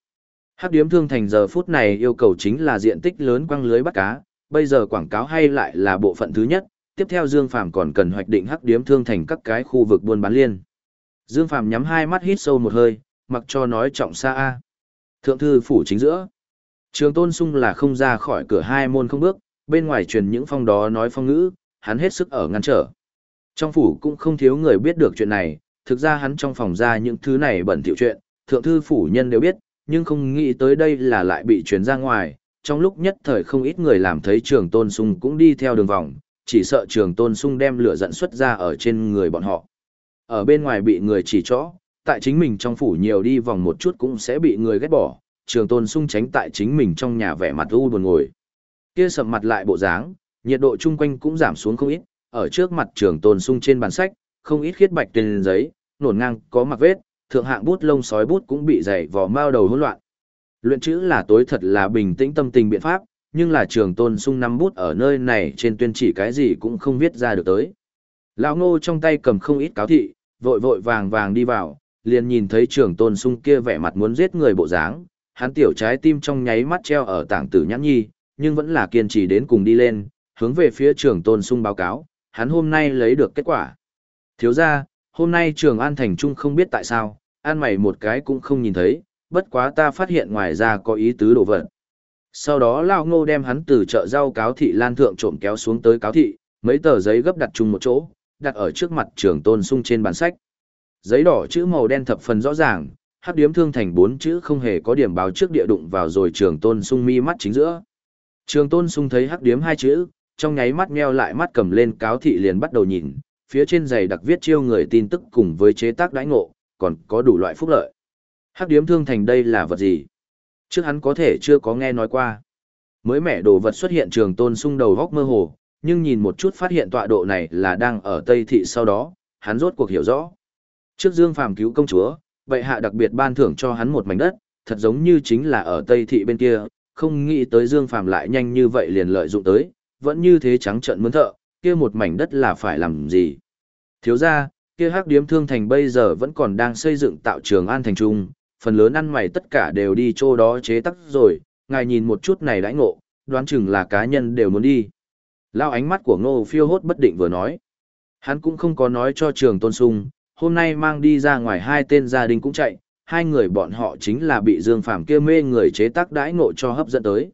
Hắc điếm thương thành giờ phút này yêu cầu chính là diện tích lớn quăng lưới bắt cá, bây giờ quảng cáo hay lại là bộ phận thứ nhất, tiếp theo Dương Phàm còn cần hoạch định hắc điếm thương thành các cái khu vực buôn bán liên. Dương Phàm nhắm hai mắt hít sâu một hơi, mặc cho nói trọng xa a. Thượng thư phủ chính giữa. Trường Tôn Sung là không ra khỏi cửa hai môn không bước, bên ngoài truyền những phong đó nói phong ngữ, hắn hết sức ở ngăn trở. Trong phủ cũng không thiếu người biết được chuyện này, thực ra hắn trong phòng ra những thứ này bẩn thỉu chuyện, thượng thư phủ nhân đều biết, nhưng không nghĩ tới đây là lại bị truyền ra ngoài, trong lúc nhất thời không ít người làm thấy trường tôn sung cũng đi theo đường vòng, chỉ sợ trường tôn sung đem lửa dẫn xuất ra ở trên người bọn họ. Ở bên ngoài bị người chỉ trỏ, tại chính mình trong phủ nhiều đi vòng một chút cũng sẽ bị người ghét bỏ, trường tôn sung tránh tại chính mình trong nhà vẻ mặt u buồn ngồi. Kia sầm mặt lại bộ dáng, nhiệt độ chung quanh cũng giảm xuống không ít, ở trước mặt trường tôn sung trên bàn sách, không ít khiết bạch tiền giấy, nổn ngang, có mặc vết, thượng hạng bút lông sói bút cũng bị dày vò mao đầu hỗn loạn. Luyện chữ là tối thật là bình tĩnh tâm tình biện pháp, nhưng là trường tôn sung năm bút ở nơi này trên tuyên chỉ cái gì cũng không viết ra được tới. Lão ngô trong tay cầm không ít cáo thị, vội vội vàng vàng đi vào, liền nhìn thấy trường tôn sung kia vẻ mặt muốn giết người bộ dáng, hắn tiểu trái tim trong nháy mắt treo ở tảng tử nhãn nhi, nhưng vẫn là kiên trì đến cùng đi lên, hướng về phía trường tôn sung báo cáo, hắn hôm nay lấy được kết quả. Thiếu ra, hôm nay trường An Thành Trung không biết tại sao, an mày một cái cũng không nhìn thấy, bất quá ta phát hiện ngoài ra có ý tứ đồ vật. Sau đó Lao Ngô đem hắn từ chợ rau cáo thị lan thượng trộm kéo xuống tới cáo thị, mấy tờ giấy gấp đặt chung một chỗ, đặt ở trước mặt trường tôn sung trên bàn sách. Giấy đỏ chữ màu đen thập phần rõ ràng, hắc điếm thương thành bốn chữ không hề có điểm báo trước địa đụng vào rồi trường tôn sung mi mắt chính giữa. Trường tôn sung thấy hắc điếm hai chữ, trong nháy mắt meo lại mắt cầm lên cáo thị liền bắt đầu nhìn, phía trên giày đặc viết chiêu người tin tức cùng với chế tác đãi ngộ, còn có đủ loại phúc lợi. Hắc điếm thương thành đây là vật gì? Trước hắn có thể chưa có nghe nói qua. Mới mẻ đồ vật xuất hiện trường tôn sung đầu góc mơ hồ, nhưng nhìn một chút phát hiện tọa độ này là đang ở Tây Thị sau đó, hắn rốt cuộc hiểu rõ. Trước Dương Phàm cứu công chúa, vậy hạ đặc biệt ban thưởng cho hắn một mảnh đất, thật giống như chính là ở Tây Thị bên kia, không nghĩ tới Dương Phàm lại nhanh như vậy liền lợi dụng tới, vẫn như thế trắng trợn mướn thợ, kia một mảnh đất là phải làm gì. Thiếu ra, kia hắc điếm thương thành bây giờ vẫn còn đang xây dựng tạo trường an thành trung, phần lớn ăn mày tất cả đều đi chỗ đó chế tắc rồi, ngài nhìn một chút này đãi ngộ, đoán chừng là cá nhân đều muốn đi. Lao ánh mắt của ngô phiêu hốt bất định vừa nói. Hắn cũng không có nói cho trường tôn sung, hôm nay mang đi ra ngoài hai tên gia đình cũng chạy, hai người bọn họ chính là bị Dương Phàm kia mê người chế tác đãi ngộ cho hấp dẫn tới.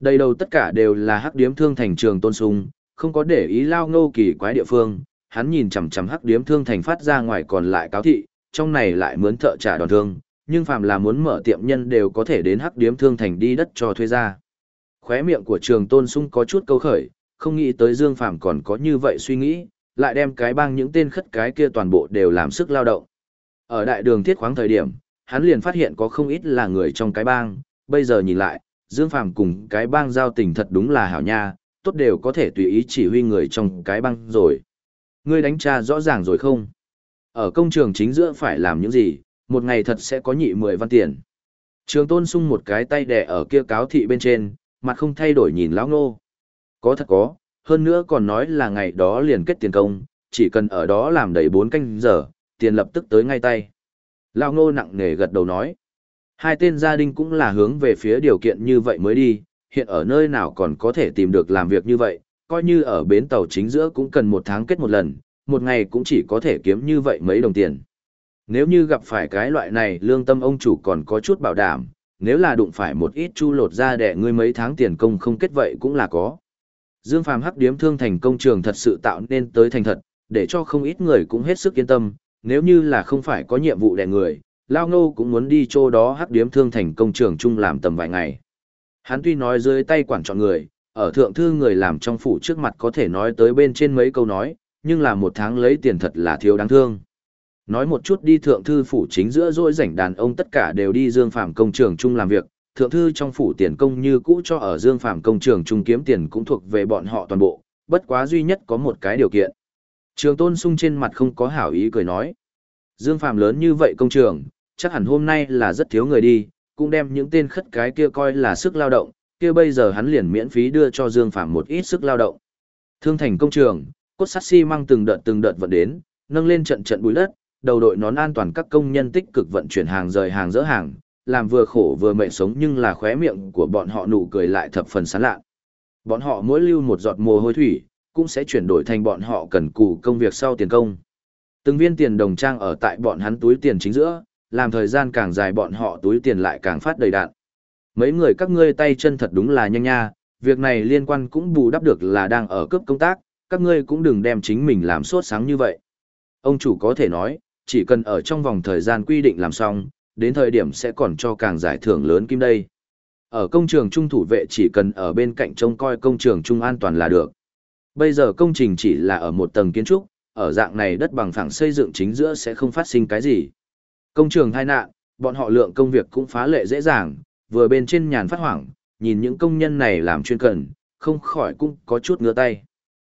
Đầy đầu tất cả đều là hắc điếm thương thành trường tôn sung, không có để ý lao ngô kỳ quái địa phương, hắn nhìn chằm chằm hắc điếm thương thành phát ra ngoài còn lại cáo thị, trong này lại mướn thợ trả đòn thương, nhưng phàm là muốn mở tiệm nhân đều có thể đến hắc điếm thương thành đi đất cho thuê ra. Khóe miệng của trường tôn sung có chút câu khởi, không nghĩ tới Dương Phàm còn có như vậy suy nghĩ, lại đem cái bang những tên khất cái kia toàn bộ đều làm sức lao động. Ở đại đường thiết khoáng thời điểm, hắn liền phát hiện có không ít là người trong cái bang, bây giờ nhìn lại, Dương Phàm cùng cái bang giao tình thật đúng là hảo nha, tốt đều có thể tùy ý chỉ huy người trong cái bang rồi. Ngươi đánh tra rõ ràng rồi không? Ở công trường chính giữa phải làm những gì, một ngày thật sẽ có nhị mười văn tiền. Trường tôn sung một cái tay đè ở kia cáo thị bên trên, mặt không thay đổi nhìn lão ngô. Có thật có, hơn nữa còn nói là ngày đó liền kết tiền công, chỉ cần ở đó làm đầy bốn canh giờ, tiền lập tức tới ngay tay. Lão ngô nặng nề gật đầu nói. Hai tên gia đình cũng là hướng về phía điều kiện như vậy mới đi, hiện ở nơi nào còn có thể tìm được làm việc như vậy, coi như ở bến tàu chính giữa cũng cần một tháng kết một lần, một ngày cũng chỉ có thể kiếm như vậy mấy đồng tiền. Nếu như gặp phải cái loại này lương tâm ông chủ còn có chút bảo đảm, nếu là đụng phải một ít chu lột ra để ngươi mấy tháng tiền công không kết vậy cũng là có. Dương Phàm hắc điếm thương thành công trường thật sự tạo nên tới thành thật, để cho không ít người cũng hết sức yên tâm, nếu như là không phải có nhiệm vụ đè người, Lao Ngô cũng muốn đi chỗ đó hắc điếm thương thành công trường chung làm tầm vài ngày. Hắn tuy nói dưới tay quản chọn người, ở thượng thư người làm trong phủ trước mặt có thể nói tới bên trên mấy câu nói, nhưng là một tháng lấy tiền thật là thiếu đáng thương. Nói một chút đi thượng thư phủ chính giữa dỗi rảnh đàn ông tất cả đều đi Dương Phàm công trường chung làm việc, thượng thư trong phủ tiền công như cũ cho ở Dương Phạm công trường trung kiếm tiền cũng thuộc về bọn họ toàn bộ, bất quá duy nhất có một cái điều kiện. Trường tôn sung trên mặt không có hảo ý cười nói. Dương Phạm lớn như vậy công trường, chắc hẳn hôm nay là rất thiếu người đi, cũng đem những tên khất cái kia coi là sức lao động, kia bây giờ hắn liền miễn phí đưa cho Dương Phạm một ít sức lao động. Thương thành công trường, cốt sắt xi mang từng đợt từng đợt vận đến, nâng lên trận trận bụi đất, đầu đội nón an toàn các công nhân tích cực vận chuyển hàng rời hàng dỡ hàng, làm vừa khổ vừa mệt sống nhưng là khóe miệng của bọn họ nụ cười lại thập phần sán lạ. Bọn họ mỗi lưu một giọt mồ hôi thủy, cũng sẽ chuyển đổi thành bọn họ cần cù công việc sau tiền công. Từng viên tiền đồng trang ở tại bọn hắn túi tiền chính giữa, làm thời gian càng dài bọn họ túi tiền lại càng phát đầy đạn. Mấy người các ngươi tay chân thật đúng là nhanh nha, việc này liên quan cũng bù đắp được là đang ở cấp công tác, các ngươi cũng đừng đem chính mình làm sốt sáng như vậy. Ông chủ có thể nói, chỉ cần ở trong vòng thời gian quy định làm xong, đến thời điểm sẽ còn cho càng giải thưởng lớn kim đây. Ở công trường trung thủ vệ chỉ cần ở bên cạnh trông coi công trường trung an toàn là được. Bây giờ công trình chỉ là ở một tầng kiến trúc, ở dạng này đất bằng phẳng xây dựng chính giữa sẽ không phát sinh cái gì. Công trường tai nạn, bọn họ lượng công việc cũng phá lệ dễ dàng, vừa bên trên nhàn phát hoảng, nhìn những công nhân này làm chuyên cần, không khỏi cũng có chút ngứa tay.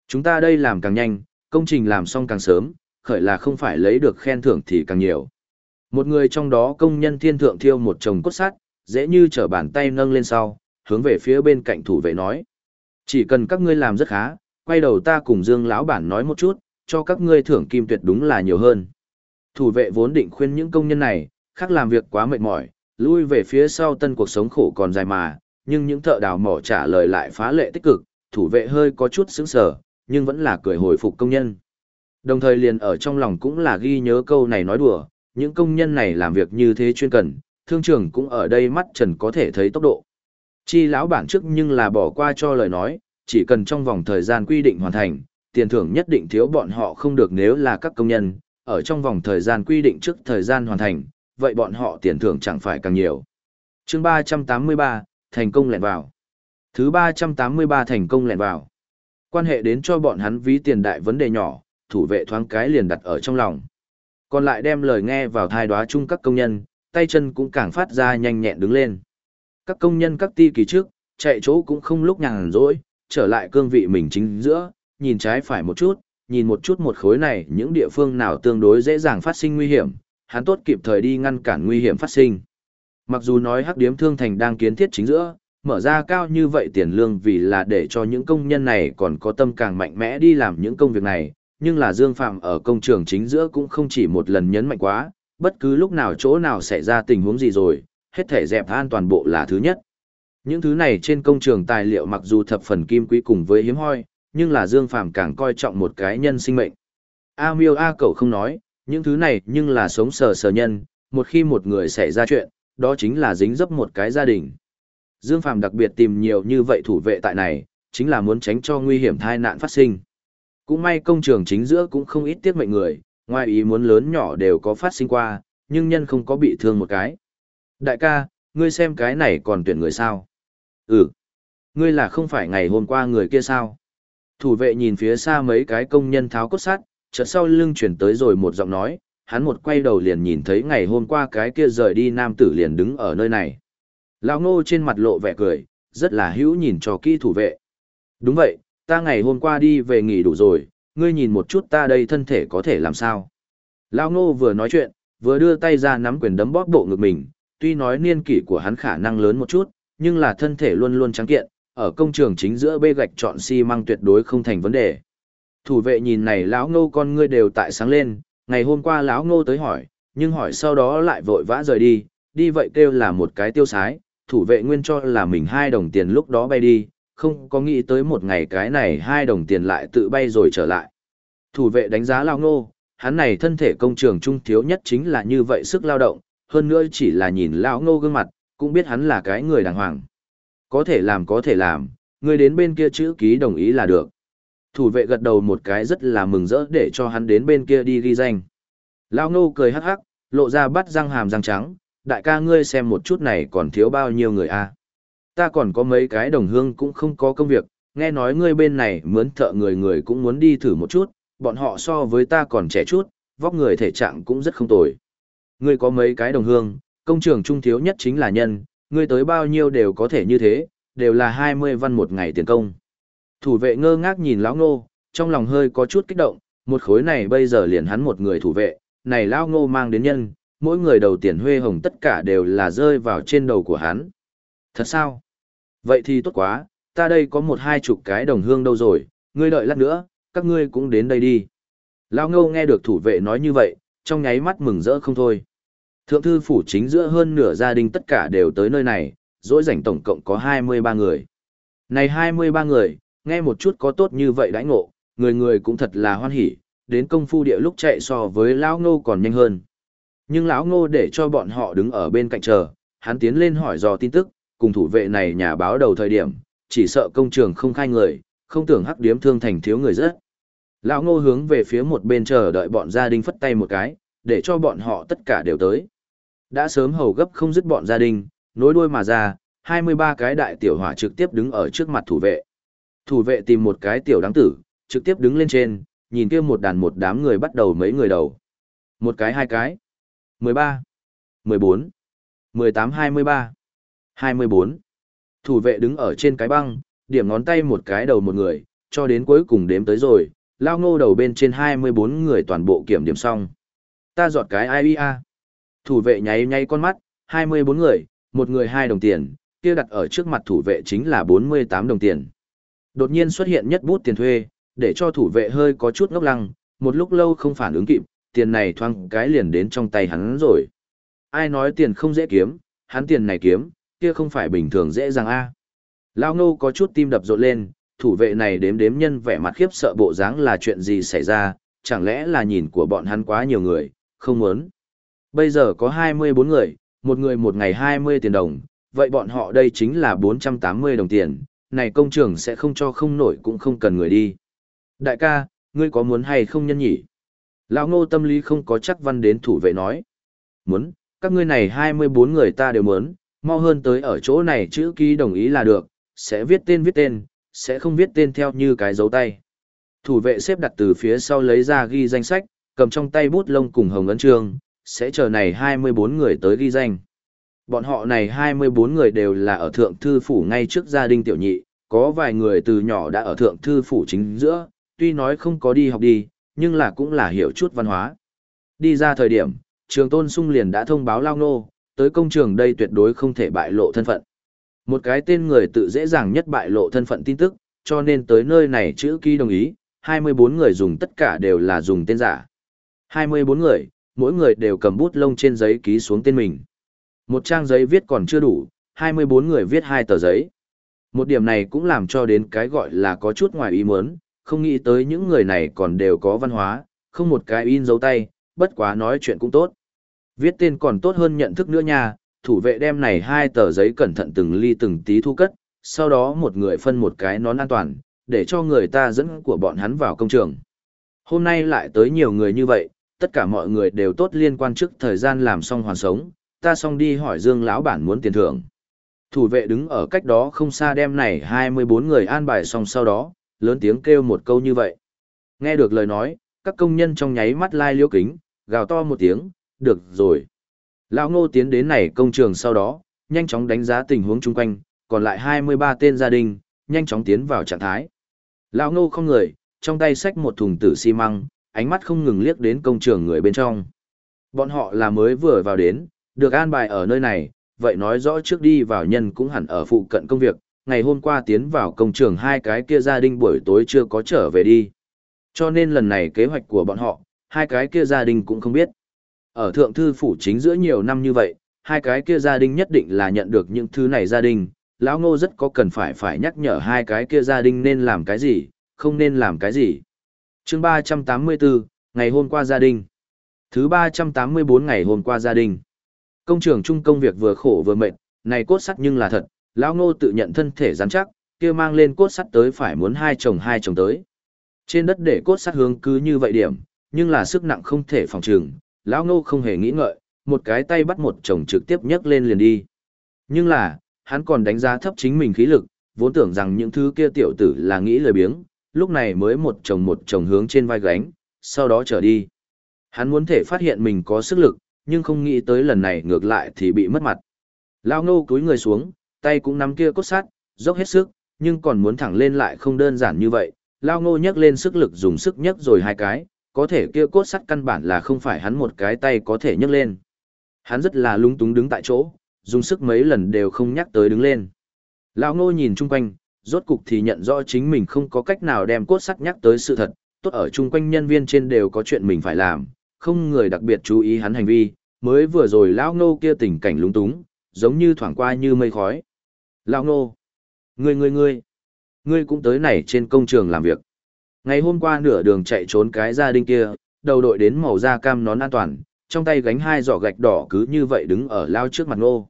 Chúng ta đây làm càng nhanh, công trình làm xong càng sớm, khởi là không phải lấy được khen thưởng thì càng nhiều. Một người trong đó công nhân thiên thượng thiêu một chồng cốt sắt, dễ như trở bàn tay nâng lên sau, hướng về phía bên cạnh thủ vệ nói. Chỉ cần các ngươi làm rất khá, quay đầu ta cùng Dương lão bản nói một chút, cho các ngươi thưởng kim tuyệt đúng là nhiều hơn. Thủ vệ vốn định khuyên những công nhân này, khác làm việc quá mệt mỏi, lui về phía sau tân cuộc sống khổ còn dài mà, nhưng những thợ đào mỏ trả lời lại phá lệ tích cực, thủ vệ hơi có chút sững sờ, nhưng vẫn là cười hồi phục công nhân. Đồng thời liền ở trong lòng cũng là ghi nhớ câu này nói đùa, những công nhân này làm việc như thế chuyên cần, thương trường cũng ở đây mắt trần có thể thấy tốc độ. Chi lão bản trước nhưng là bỏ qua cho lời nói, chỉ cần trong vòng thời gian quy định hoàn thành, tiền thưởng nhất định thiếu bọn họ không được nếu là các công nhân, ở trong vòng thời gian quy định trước thời gian hoàn thành, vậy bọn họ tiền thưởng chẳng phải càng nhiều. chương 383, thành công lẹn vào. Thứ 383 thành công lẹn vào. Quan hệ đến cho bọn hắn ví tiền đại vấn đề nhỏ, thủ vệ thoáng cái liền đặt ở trong lòng. Còn lại đem lời nghe vào thai đoá chung các công nhân, tay chân cũng càng phát ra nhanh nhẹn đứng lên. Các công nhân các ti kỳ trước, chạy chỗ cũng không lúc nhàn rỗi, trở lại cương vị mình chính giữa, nhìn trái phải một chút, nhìn một chút một khối này những địa phương nào tương đối dễ dàng phát sinh nguy hiểm, hắn tốt kịp thời đi ngăn cản nguy hiểm phát sinh. Mặc dù nói hắc điếm thương thành đang kiến thiết chính giữa, mở ra cao như vậy tiền lương vì là để cho những công nhân này còn có tâm càng mạnh mẽ đi làm những công việc này, nhưng là Dương Phạm ở công trường chính giữa cũng không chỉ một lần nhấn mạnh quá, bất cứ lúc nào chỗ nào xảy ra tình huống gì rồi, hết thể dẹp an toàn bộ là thứ nhất. Những thứ này trên công trường tài liệu mặc dù thập phần kim quý cùng với hiếm hoi, nhưng là Dương Phạm càng coi trọng một cái nhân sinh mệnh. A miêu A cậu không nói, những thứ này nhưng là sống sờ sờ nhân, một khi một người xảy ra chuyện, đó chính là dính dấp một cái gia đình. Dương Phạm đặc biệt tìm nhiều như vậy thủ vệ tại này, chính là muốn tránh cho nguy hiểm tai nạn phát sinh. Cũng may công trường chính giữa cũng không ít tiếc mệnh người, ngoài ý muốn lớn nhỏ đều có phát sinh qua, nhưng nhân không có bị thương một cái. Đại ca, ngươi xem cái này còn tuyển người sao? Ừ. Ngươi là không phải ngày hôm qua người kia sao? Thủ vệ nhìn phía xa mấy cái công nhân tháo cốt sắt, chợt sau lưng chuyển tới rồi một giọng nói, hắn một quay đầu liền nhìn thấy ngày hôm qua cái kia rời đi nam tử liền đứng ở nơi này. Lão ngô trên mặt lộ vẻ cười, rất là hữu nhìn cho kỹ thủ vệ. Đúng vậy, ta ngày hôm qua đi về nghỉ đủ rồi, ngươi nhìn một chút ta đây thân thể có thể làm sao. Lão ngô vừa nói chuyện, vừa đưa tay ra nắm quyền đấm bóp bộ ngực mình, tuy nói niên kỷ của hắn khả năng lớn một chút, nhưng là thân thể luôn luôn trắng kiện, ở công trường chính giữa bê gạch chọn xi măng tuyệt đối không thành vấn đề. Thủ vệ nhìn này lão ngô con ngươi đều tại sáng lên, ngày hôm qua lão ngô tới hỏi, nhưng hỏi sau đó lại vội vã rời đi, đi vậy kêu là một cái tiêu sái, thủ vệ nguyên cho là mình hai đồng tiền lúc đó bay đi, không có nghĩ tới một ngày cái này hai đồng tiền lại tự bay rồi trở lại. Thủ vệ đánh giá lão ngô, hắn này thân thể công trường trung thiếu nhất chính là như vậy sức lao động, hơn nữa chỉ là nhìn lão ngô gương mặt, cũng biết hắn là cái người đàng hoàng. Có thể làm có thể làm, người đến bên kia chữ ký đồng ý là được. Thủ vệ gật đầu một cái rất là mừng rỡ để cho hắn đến bên kia đi ghi danh. Lão ngô cười hắc hắc, lộ ra bắt răng hàm răng trắng, đại ca ngươi xem một chút này còn thiếu bao nhiêu người a Ta còn có mấy cái đồng hương cũng không có công việc, nghe nói ngươi bên này mướn thợ người người cũng muốn đi thử một chút, bọn họ so với ta còn trẻ chút, vóc người thể trạng cũng rất không tồi. Ngươi có mấy cái đồng hương, công trường trung thiếu nhất chính là nhân, ngươi tới bao nhiêu đều có thể như thế, đều là 20 văn một ngày tiền công. Thủ vệ ngơ ngác nhìn lão ngô, trong lòng hơi có chút kích động, một khối này bây giờ liền hắn một người thủ vệ, này lão ngô mang đến nhân, mỗi người đầu tiền huê hồng tất cả đều là rơi vào trên đầu của hắn. Thật sao? Vậy thì tốt quá, ta đây có một hai chục cái đồng hương đâu rồi, ngươi đợi lát nữa, các ngươi cũng đến đây đi. Lão ngô nghe được thủ vệ nói như vậy, trong nháy mắt mừng rỡ không thôi. Thượng thư phủ chính giữa hơn nửa gia đình tất cả đều tới nơi này, dỗi rảnh tổng cộng có 23 người. Này 23 người, nghe một chút có tốt như vậy đãi ngộ, người người cũng thật là hoan hỉ, đến công phu địa lúc chạy so với lão ngô còn nhanh hơn. Nhưng lão ngô để cho bọn họ đứng ở bên cạnh chờ, hắn tiến lên hỏi dò tin tức, cùng thủ vệ này nhà báo đầu thời điểm, chỉ sợ công trường không khai người, không tưởng hắc điếm thương thành thiếu người rất. Lão ngô hướng về phía một bên chờ đợi bọn gia đình phất tay một cái, để cho bọn họ tất cả đều tới. Đã sớm hầu gấp không dứt bọn gia đình, nối đuôi mà ra, 23 cái đại tiểu hỏa trực tiếp đứng ở trước mặt thủ vệ. Thủ vệ tìm một cái tiểu đáng tử, trực tiếp đứng lên trên, nhìn kia một đàn một đám người bắt đầu mấy người đầu. Một cái hai cái. 13, 14, 18 23, 24. Thủ vệ đứng ở trên cái băng, điểm ngón tay một cái đầu một người, cho đến cuối cùng đếm tới rồi, lao ngô đầu bên trên 24 người toàn bộ kiểm điểm xong. Ta dọt cái IEA. Thủ vệ nháy nháy con mắt, 24 người, một người hai đồng tiền, kia đặt ở trước mặt thủ vệ chính là 48 đồng tiền. Đột nhiên xuất hiện nhất bút tiền thuê, để cho thủ vệ hơi có chút ngốc lăng, một lúc lâu không phản ứng kịp, tiền này thoang cái liền đến trong tay hắn rồi. Ai nói tiền không dễ kiếm, hắn tiền này kiếm, kia không phải bình thường dễ dàng a. Lao ngô có chút tim đập rộn lên, thủ vệ này đếm đếm nhân vẻ mặt khiếp sợ bộ dáng là chuyện gì xảy ra, chẳng lẽ là nhìn của bọn hắn quá nhiều người, không muốn. Bây giờ có 24 người, một người một ngày 20 tiền đồng, vậy bọn họ đây chính là 480 đồng tiền, này công trường sẽ không cho không nổi cũng không cần người đi. Đại ca, ngươi có muốn hay không nhân nhỉ? Lão ngô tâm lý không có chắc văn đến thủ vệ nói. Muốn, các ngươi này 24 người ta đều muốn, mau hơn tới ở chỗ này chữ ký đồng ý là được, sẽ viết tên viết tên, sẽ không viết tên theo như cái dấu tay. Thủ vệ xếp đặt từ phía sau lấy ra ghi danh sách, cầm trong tay bút lông cùng hồng ấn trương, sẽ chờ này 24 người tới ghi danh. Bọn họ này 24 người đều là ở thượng thư phủ ngay trước gia đình tiểu nhị, có vài người từ nhỏ đã ở thượng thư phủ chính giữa, tuy nói không có đi học đi, nhưng là cũng là hiểu chút văn hóa. Đi ra thời điểm, trường tôn sung liền đã thông báo lao nô, tới công trường đây tuyệt đối không thể bại lộ thân phận. Một cái tên người tự dễ dàng nhất bại lộ thân phận tin tức, cho nên tới nơi này chữ ký đồng ý, 24 người dùng tất cả đều là dùng tên giả. 24 người, mỗi người đều cầm bút lông trên giấy ký xuống tên mình. Một trang giấy viết còn chưa đủ, 24 người viết hai tờ giấy. Một điểm này cũng làm cho đến cái gọi là có chút ngoài ý muốn, không nghĩ tới những người này còn đều có văn hóa, không một cái in dấu tay, bất quá nói chuyện cũng tốt. Viết tên còn tốt hơn nhận thức nữa nha, thủ vệ đem này hai tờ giấy cẩn thận từng ly từng tí thu cất, sau đó một người phân một cái nón an toàn, để cho người ta dẫn của bọn hắn vào công trường. Hôm nay lại tới nhiều người như vậy, tất cả mọi người đều tốt liên quan trước thời gian làm xong hoàn sống, ta xong đi hỏi Dương lão bản muốn tiền thưởng. Thủ vệ đứng ở cách đó không xa đem này 24 người an bài xong sau đó, lớn tiếng kêu một câu như vậy. Nghe được lời nói, các công nhân trong nháy mắt lai liêu kính, gào to một tiếng, được rồi. Lão ngô tiến đến này công trường sau đó, nhanh chóng đánh giá tình huống chung quanh, còn lại 23 tên gia đình, nhanh chóng tiến vào trạng thái. Lão ngô không người, trong tay xách một thùng tử xi măng, ánh mắt không ngừng liếc đến công trường người bên trong. Bọn họ là mới vừa vào đến, được an bài ở nơi này, vậy nói rõ trước đi vào nhân cũng hẳn ở phụ cận công việc, ngày hôm qua tiến vào công trường hai cái kia gia đình buổi tối chưa có trở về đi. Cho nên lần này kế hoạch của bọn họ, hai cái kia gia đình cũng không biết. Ở thượng thư phủ chính giữa nhiều năm như vậy, hai cái kia gia đình nhất định là nhận được những thứ này gia đình, lão ngô rất có cần phải phải nhắc nhở hai cái kia gia đình nên làm cái gì, không nên làm cái gì. chương 384, ngày hôm qua gia đình. Thứ 384 ngày hôm qua gia đình. Công trường chung công việc vừa khổ vừa mệt, này cốt sắt nhưng là thật, lão ngô tự nhận thân thể rắn chắc, kia mang lên cốt sắt tới phải muốn hai chồng hai chồng tới. Trên đất để cốt sắt hướng cứ như vậy điểm, nhưng là sức nặng không thể phòng trường, lão ngô không hề nghĩ ngợi, một cái tay bắt một chồng trực tiếp nhấc lên liền đi. Nhưng là, hắn còn đánh giá thấp chính mình khí lực, vốn tưởng rằng những thứ kia tiểu tử là nghĩ lời biếng, lúc này mới một chồng một chồng hướng trên vai gánh, sau đó trở đi. Hắn muốn thể phát hiện mình có sức lực, nhưng không nghĩ tới lần này ngược lại thì bị mất mặt. Lao ngô cúi người xuống, tay cũng nắm kia cốt sắt, dốc hết sức, nhưng còn muốn thẳng lên lại không đơn giản như vậy. Lao ngô nhấc lên sức lực dùng sức nhấc rồi hai cái, có thể kia cốt sắt căn bản là không phải hắn một cái tay có thể nhấc lên. Hắn rất là lung túng đứng tại chỗ, dùng sức mấy lần đều không nhắc tới đứng lên. Lão ngô nhìn chung quanh, rốt cục thì nhận rõ chính mình không có cách nào đem cốt sắt nhắc tới sự thật, tốt ở chung quanh nhân viên trên đều có chuyện mình phải làm, không người đặc biệt chú ý hắn hành vi, mới vừa rồi lão ngô kia tình cảnh lúng túng, giống như thoảng qua như mây khói. Lão ngô, ngươi ngươi ngươi, ngươi cũng tới này trên công trường làm việc. Ngày hôm qua nửa đường chạy trốn cái gia đình kia, đầu đội đến màu da cam nón an toàn, trong tay gánh hai giỏ gạch đỏ cứ như vậy đứng ở lao trước mặt ngô.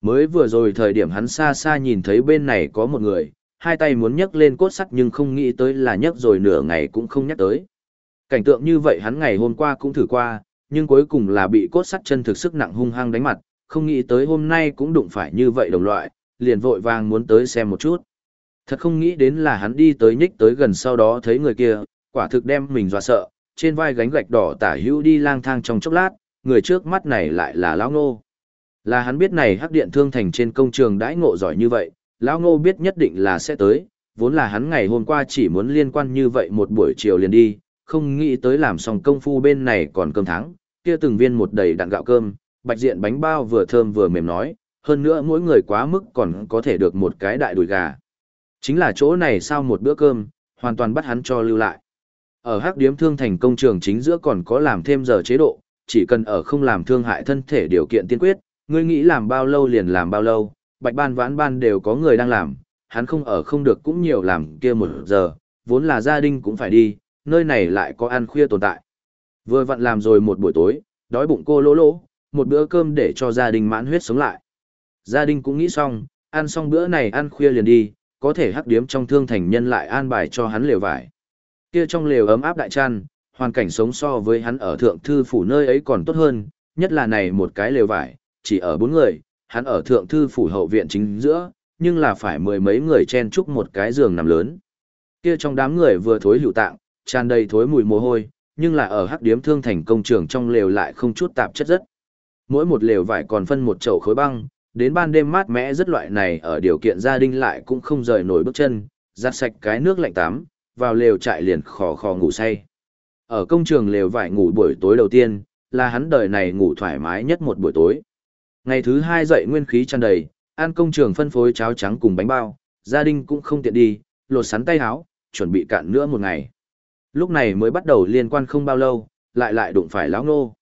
Mới vừa rồi thời điểm hắn xa xa nhìn thấy bên này có một người, hai tay muốn nhấc lên cốt sắt nhưng không nghĩ tới là nhấc rồi nửa ngày cũng không nhắc tới. Cảnh tượng như vậy hắn ngày hôm qua cũng thử qua, nhưng cuối cùng là bị cốt sắt chân thực sức nặng hung hăng đánh mặt, không nghĩ tới hôm nay cũng đụng phải như vậy đồng loại, liền vội vàng muốn tới xem một chút. Thật không nghĩ đến là hắn đi tới nhích tới gần sau đó thấy người kia, quả thực đem mình dọa sợ, trên vai gánh gạch đỏ tả hữu đi lang thang trong chốc lát, người trước mắt này lại là lão ngô. Là hắn biết này hắc điện thương thành trên công trường đãi ngộ giỏi như vậy, lão ngô biết nhất định là sẽ tới, vốn là hắn ngày hôm qua chỉ muốn liên quan như vậy một buổi chiều liền đi, không nghĩ tới làm xong công phu bên này còn cơm thắng, kia từng viên một đầy đặn gạo cơm, bạch diện bánh bao vừa thơm vừa mềm nói, hơn nữa mỗi người quá mức còn có thể được một cái đại đùi gà. Chính là chỗ này sao một bữa cơm, hoàn toàn bắt hắn cho lưu lại. Ở hắc điếm thương thành công trường chính giữa còn có làm thêm giờ chế độ, chỉ cần ở không làm thương hại thân thể điều kiện tiên quyết, ngươi nghĩ làm bao lâu liền làm bao lâu, bạch ban vãn ban đều có người đang làm, hắn không ở không được cũng nhiều làm kia một giờ, vốn là gia đình cũng phải đi, nơi này lại có ăn khuya tồn tại. Vừa vặn làm rồi một buổi tối, đói bụng cô lỗ lỗ, một bữa cơm để cho gia đình mãn huyết sống lại. Gia đình cũng nghĩ xong, ăn xong bữa này ăn khuya liền đi, có thể hắc điếm trong thương thành nhân lại an bài cho hắn lều vải. Kia trong lều ấm áp đại chăn, hoàn cảnh sống so với hắn ở thượng thư phủ nơi ấy còn tốt hơn, nhất là này một cái lều vải, chỉ ở bốn người, hắn ở thượng thư phủ hậu viện chính giữa, nhưng là phải mười mấy người chen chúc một cái giường nằm lớn. Kia trong đám người vừa thối hữu tạng, tràn đầy thối mùi mồ hôi, nhưng là ở hắc điếm thương thành công trường trong lều lại không chút tạp chất rất. Mỗi một lều vải còn phân một chậu khối băng, đến ban đêm mát mẽ rất loại này ở điều kiện gia đình lại cũng không rời nổi bước chân, giặt sạch cái nước lạnh tắm, vào lều trại liền khò khò ngủ say. Ở công trường lều vải ngủ buổi tối đầu tiên, là hắn đời này ngủ thoải mái nhất một buổi tối. Ngày thứ hai dậy nguyên khí tràn đầy, ăn công trường phân phối cháo trắng cùng bánh bao, gia đình cũng không tiện đi, lột sắn tay áo, chuẩn bị cạn nữa một ngày. Lúc này mới bắt đầu liên quan không bao lâu, lại lại đụng phải lão ngô.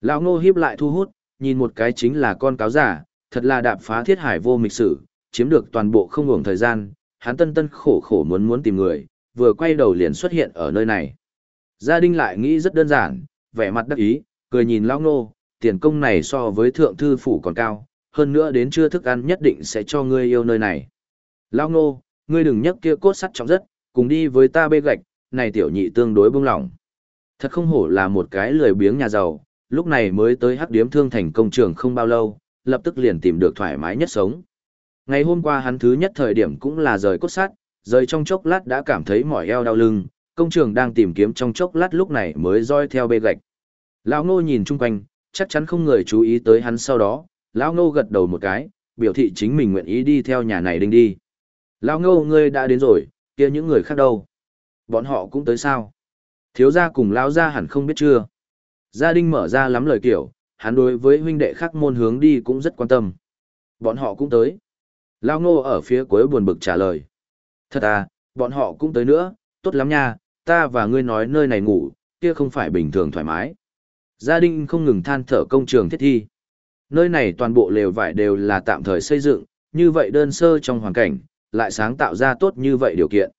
Lão ngô hiếp lại thu hút, nhìn một cái chính là con cáo giả, thật là đạp phá thiết hải vô mịch sử, chiếm được toàn bộ không ngủng thời gian, hắn tân tân khổ khổ muốn muốn tìm người, vừa quay đầu liền xuất hiện ở nơi này. Gia đình lại nghĩ rất đơn giản, vẻ mặt đắc ý, cười nhìn lão nô tiền công này so với thượng thư phủ còn cao, hơn nữa đến trưa thức ăn nhất định sẽ cho ngươi yêu nơi này. Lão nô ngươi đừng nhấc kia cốt sắt trọng rất, cùng đi với ta bê gạch, này tiểu nhị tương đối bông lỏng. Thật không hổ là một cái lười biếng nhà giàu, lúc này mới tới hắc điếm thương thành công trường không bao lâu, lập tức liền tìm được thoải mái nhất sống. Ngày hôm qua hắn thứ nhất thời điểm cũng là rời cốt sát rời trong chốc lát đã cảm thấy mỏi eo đau lưng, công trường đang tìm kiếm trong chốc lát lúc này mới roi theo bê gạch. Lão Ngô nhìn chung quanh, chắc chắn không người chú ý tới hắn sau đó, Lão Ngô gật đầu một cái, biểu thị chính mình nguyện ý đi theo nhà này đinh đi. Lão Ngô ngươi đã đến rồi, kia những người khác đâu? Bọn họ cũng tới sao? Thiếu gia cùng Lão gia hẳn không biết chưa? Gia đình mở ra lắm lời kiểu, hắn đối với huynh đệ khác môn hướng đi cũng rất quan tâm. Bọn họ cũng tới. Lão Ngô ở phía cuối buồn bực trả lời. Thật à, bọn họ cũng tới nữa, tốt lắm nha, ta và ngươi nói nơi này ngủ, kia không phải bình thường thoải mái. Gia đình không ngừng than thở công trường thiết thi. Nơi này toàn bộ lều vải đều là tạm thời xây dựng, như vậy đơn sơ trong hoàn cảnh, lại sáng tạo ra tốt như vậy điều kiện.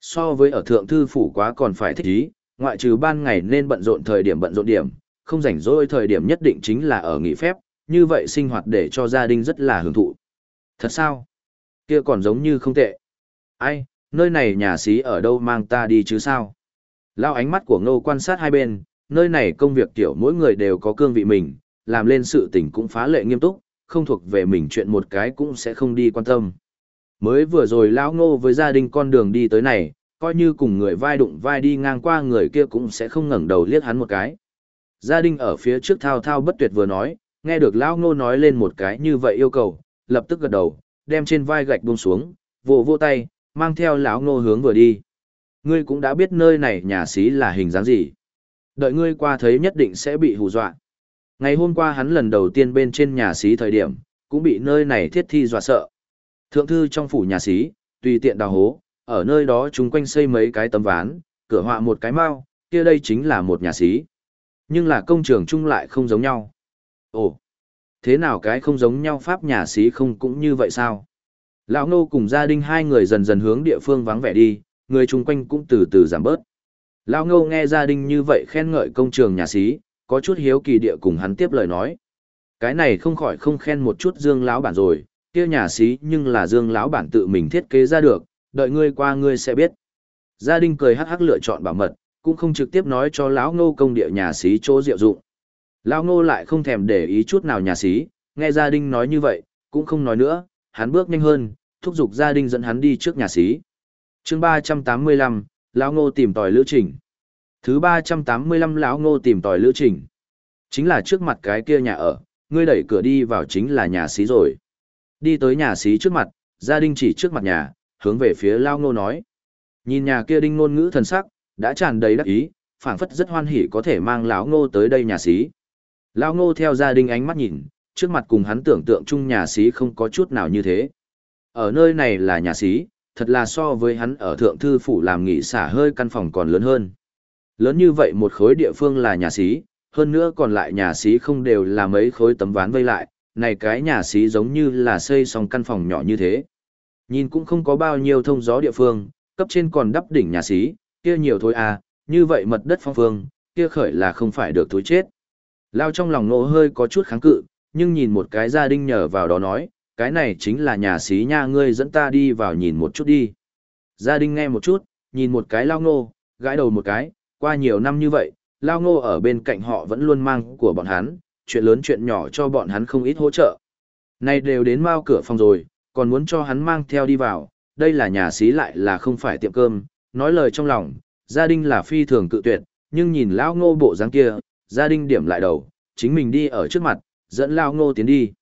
So với ở thượng thư phủ quá còn phải thích ý, ngoại trừ ban ngày nên bận rộn thời điểm bận rộn điểm, không rảnh rỗi thời điểm nhất định chính là ở nghỉ phép, như vậy sinh hoạt để cho gia đình rất là hưởng thụ. Thật sao? Kia còn giống như không tệ. Ai, nơi này nhà xí ở đâu mang ta đi chứ sao? Lao ánh mắt của ngô quan sát hai bên, nơi này công việc tiểu mỗi người đều có cương vị mình, làm lên sự tình cũng phá lệ nghiêm túc, không thuộc về mình chuyện một cái cũng sẽ không đi quan tâm. Mới vừa rồi lão ngô với gia đình con đường đi tới này, coi như cùng người vai đụng vai đi ngang qua người kia cũng sẽ không ngẩng đầu liếc hắn một cái. Gia đình ở phía trước thao thao bất tuyệt vừa nói, nghe được lão ngô nói lên một cái như vậy yêu cầu, lập tức gật đầu, đem trên vai gạch buông xuống, vỗ vỗ tay, mang theo lão ngô hướng vừa đi. Ngươi cũng đã biết nơi này nhà xí là hình dáng gì. Đợi ngươi qua thấy nhất định sẽ bị hù dọa. Ngày hôm qua hắn lần đầu tiên bên trên nhà xí thời điểm, cũng bị nơi này thiết thi dọa sợ. Thượng thư trong phủ nhà xí, tùy tiện đào hố, ở nơi đó chúng quanh xây mấy cái tấm ván, cửa họa một cái mau kia đây chính là một nhà xí. Nhưng là công trường chung lại không giống nhau. Ồ, thế nào cái không giống nhau pháp nhà xí không cũng như vậy sao? Lão Ngô cùng gia đình hai người dần dần hướng địa phương vắng vẻ đi, người chung quanh cũng từ từ giảm bớt. Lão ngô nghe gia đình như vậy khen ngợi công trường nhà xí, có chút hiếu kỳ địa cùng hắn tiếp lời nói. Cái này không khỏi không khen một chút dương lão bản rồi, kia nhà xí nhưng là dương lão bản tự mình thiết kế ra được, đợi ngươi qua ngươi sẽ biết. Gia đình cười hắc hắc lựa chọn bảo mật, cũng không trực tiếp nói cho lão ngô công địa nhà xí chỗ diệu dụng. Lão ngô lại không thèm để ý chút nào nhà xí, nghe gia đình nói như vậy, cũng không nói nữa, hắn bước nhanh hơn, thúc giục gia đình dẫn hắn đi trước nhà xí. chương 385, lão ngô tìm tòi lữ trình. Thứ 385 lão ngô tìm tòi lữ trình. Chính là trước mặt cái kia nhà ở, ngươi đẩy cửa đi vào chính là nhà xí rồi. Đi tới nhà xí trước mặt, gia đình chỉ trước mặt nhà, hướng về phía lão ngô nói. Nhìn nhà kia đinh ngôn ngữ thần sắc, đã tràn đầy đắc ý, phảng phất rất hoan hỉ có thể mang lão ngô tới đây nhà xí. Lão ngô theo gia đình ánh mắt nhìn, trước mặt cùng hắn tưởng tượng chung nhà xí không có chút nào như thế. Ở nơi này là nhà xí, thật là so với hắn ở thượng thư phủ làm nghỉ xả hơi căn phòng còn lớn hơn. Lớn như vậy một khối địa phương là nhà xí, hơn nữa còn lại nhà xí không đều là mấy khối tấm ván vây lại, này cái nhà xí giống như là xây xong căn phòng nhỏ như thế. Nhìn cũng không có bao nhiêu thông gió địa phương, cấp trên còn đắp đỉnh nhà xí, kia nhiều thôi à, như vậy mật đất phong phương, kia khởi là không phải được túi chết. Lao trong lòng nổ hơi có chút kháng cự, nhưng nhìn một cái gia đình nhờ vào đó nói, cái này chính là nhà xí nha ngươi dẫn ta đi vào nhìn một chút đi. Gia đình nghe một chút, nhìn một cái lao ngô, gãi đầu một cái, qua nhiều năm như vậy, lao ngô ở bên cạnh họ vẫn luôn mang của bọn hắn, chuyện lớn chuyện nhỏ cho bọn hắn không ít hỗ trợ. Nay đều đến mau cửa phòng rồi, còn muốn cho hắn mang theo đi vào, đây là nhà xí lại là không phải tiệm cơm, nói lời trong lòng, gia đình là phi thường cự tuyệt, nhưng nhìn lão ngô bộ dáng kia, gia đình điểm lại đầu, chính mình đi ở trước mặt, dẫn lão Ngô tiến đi.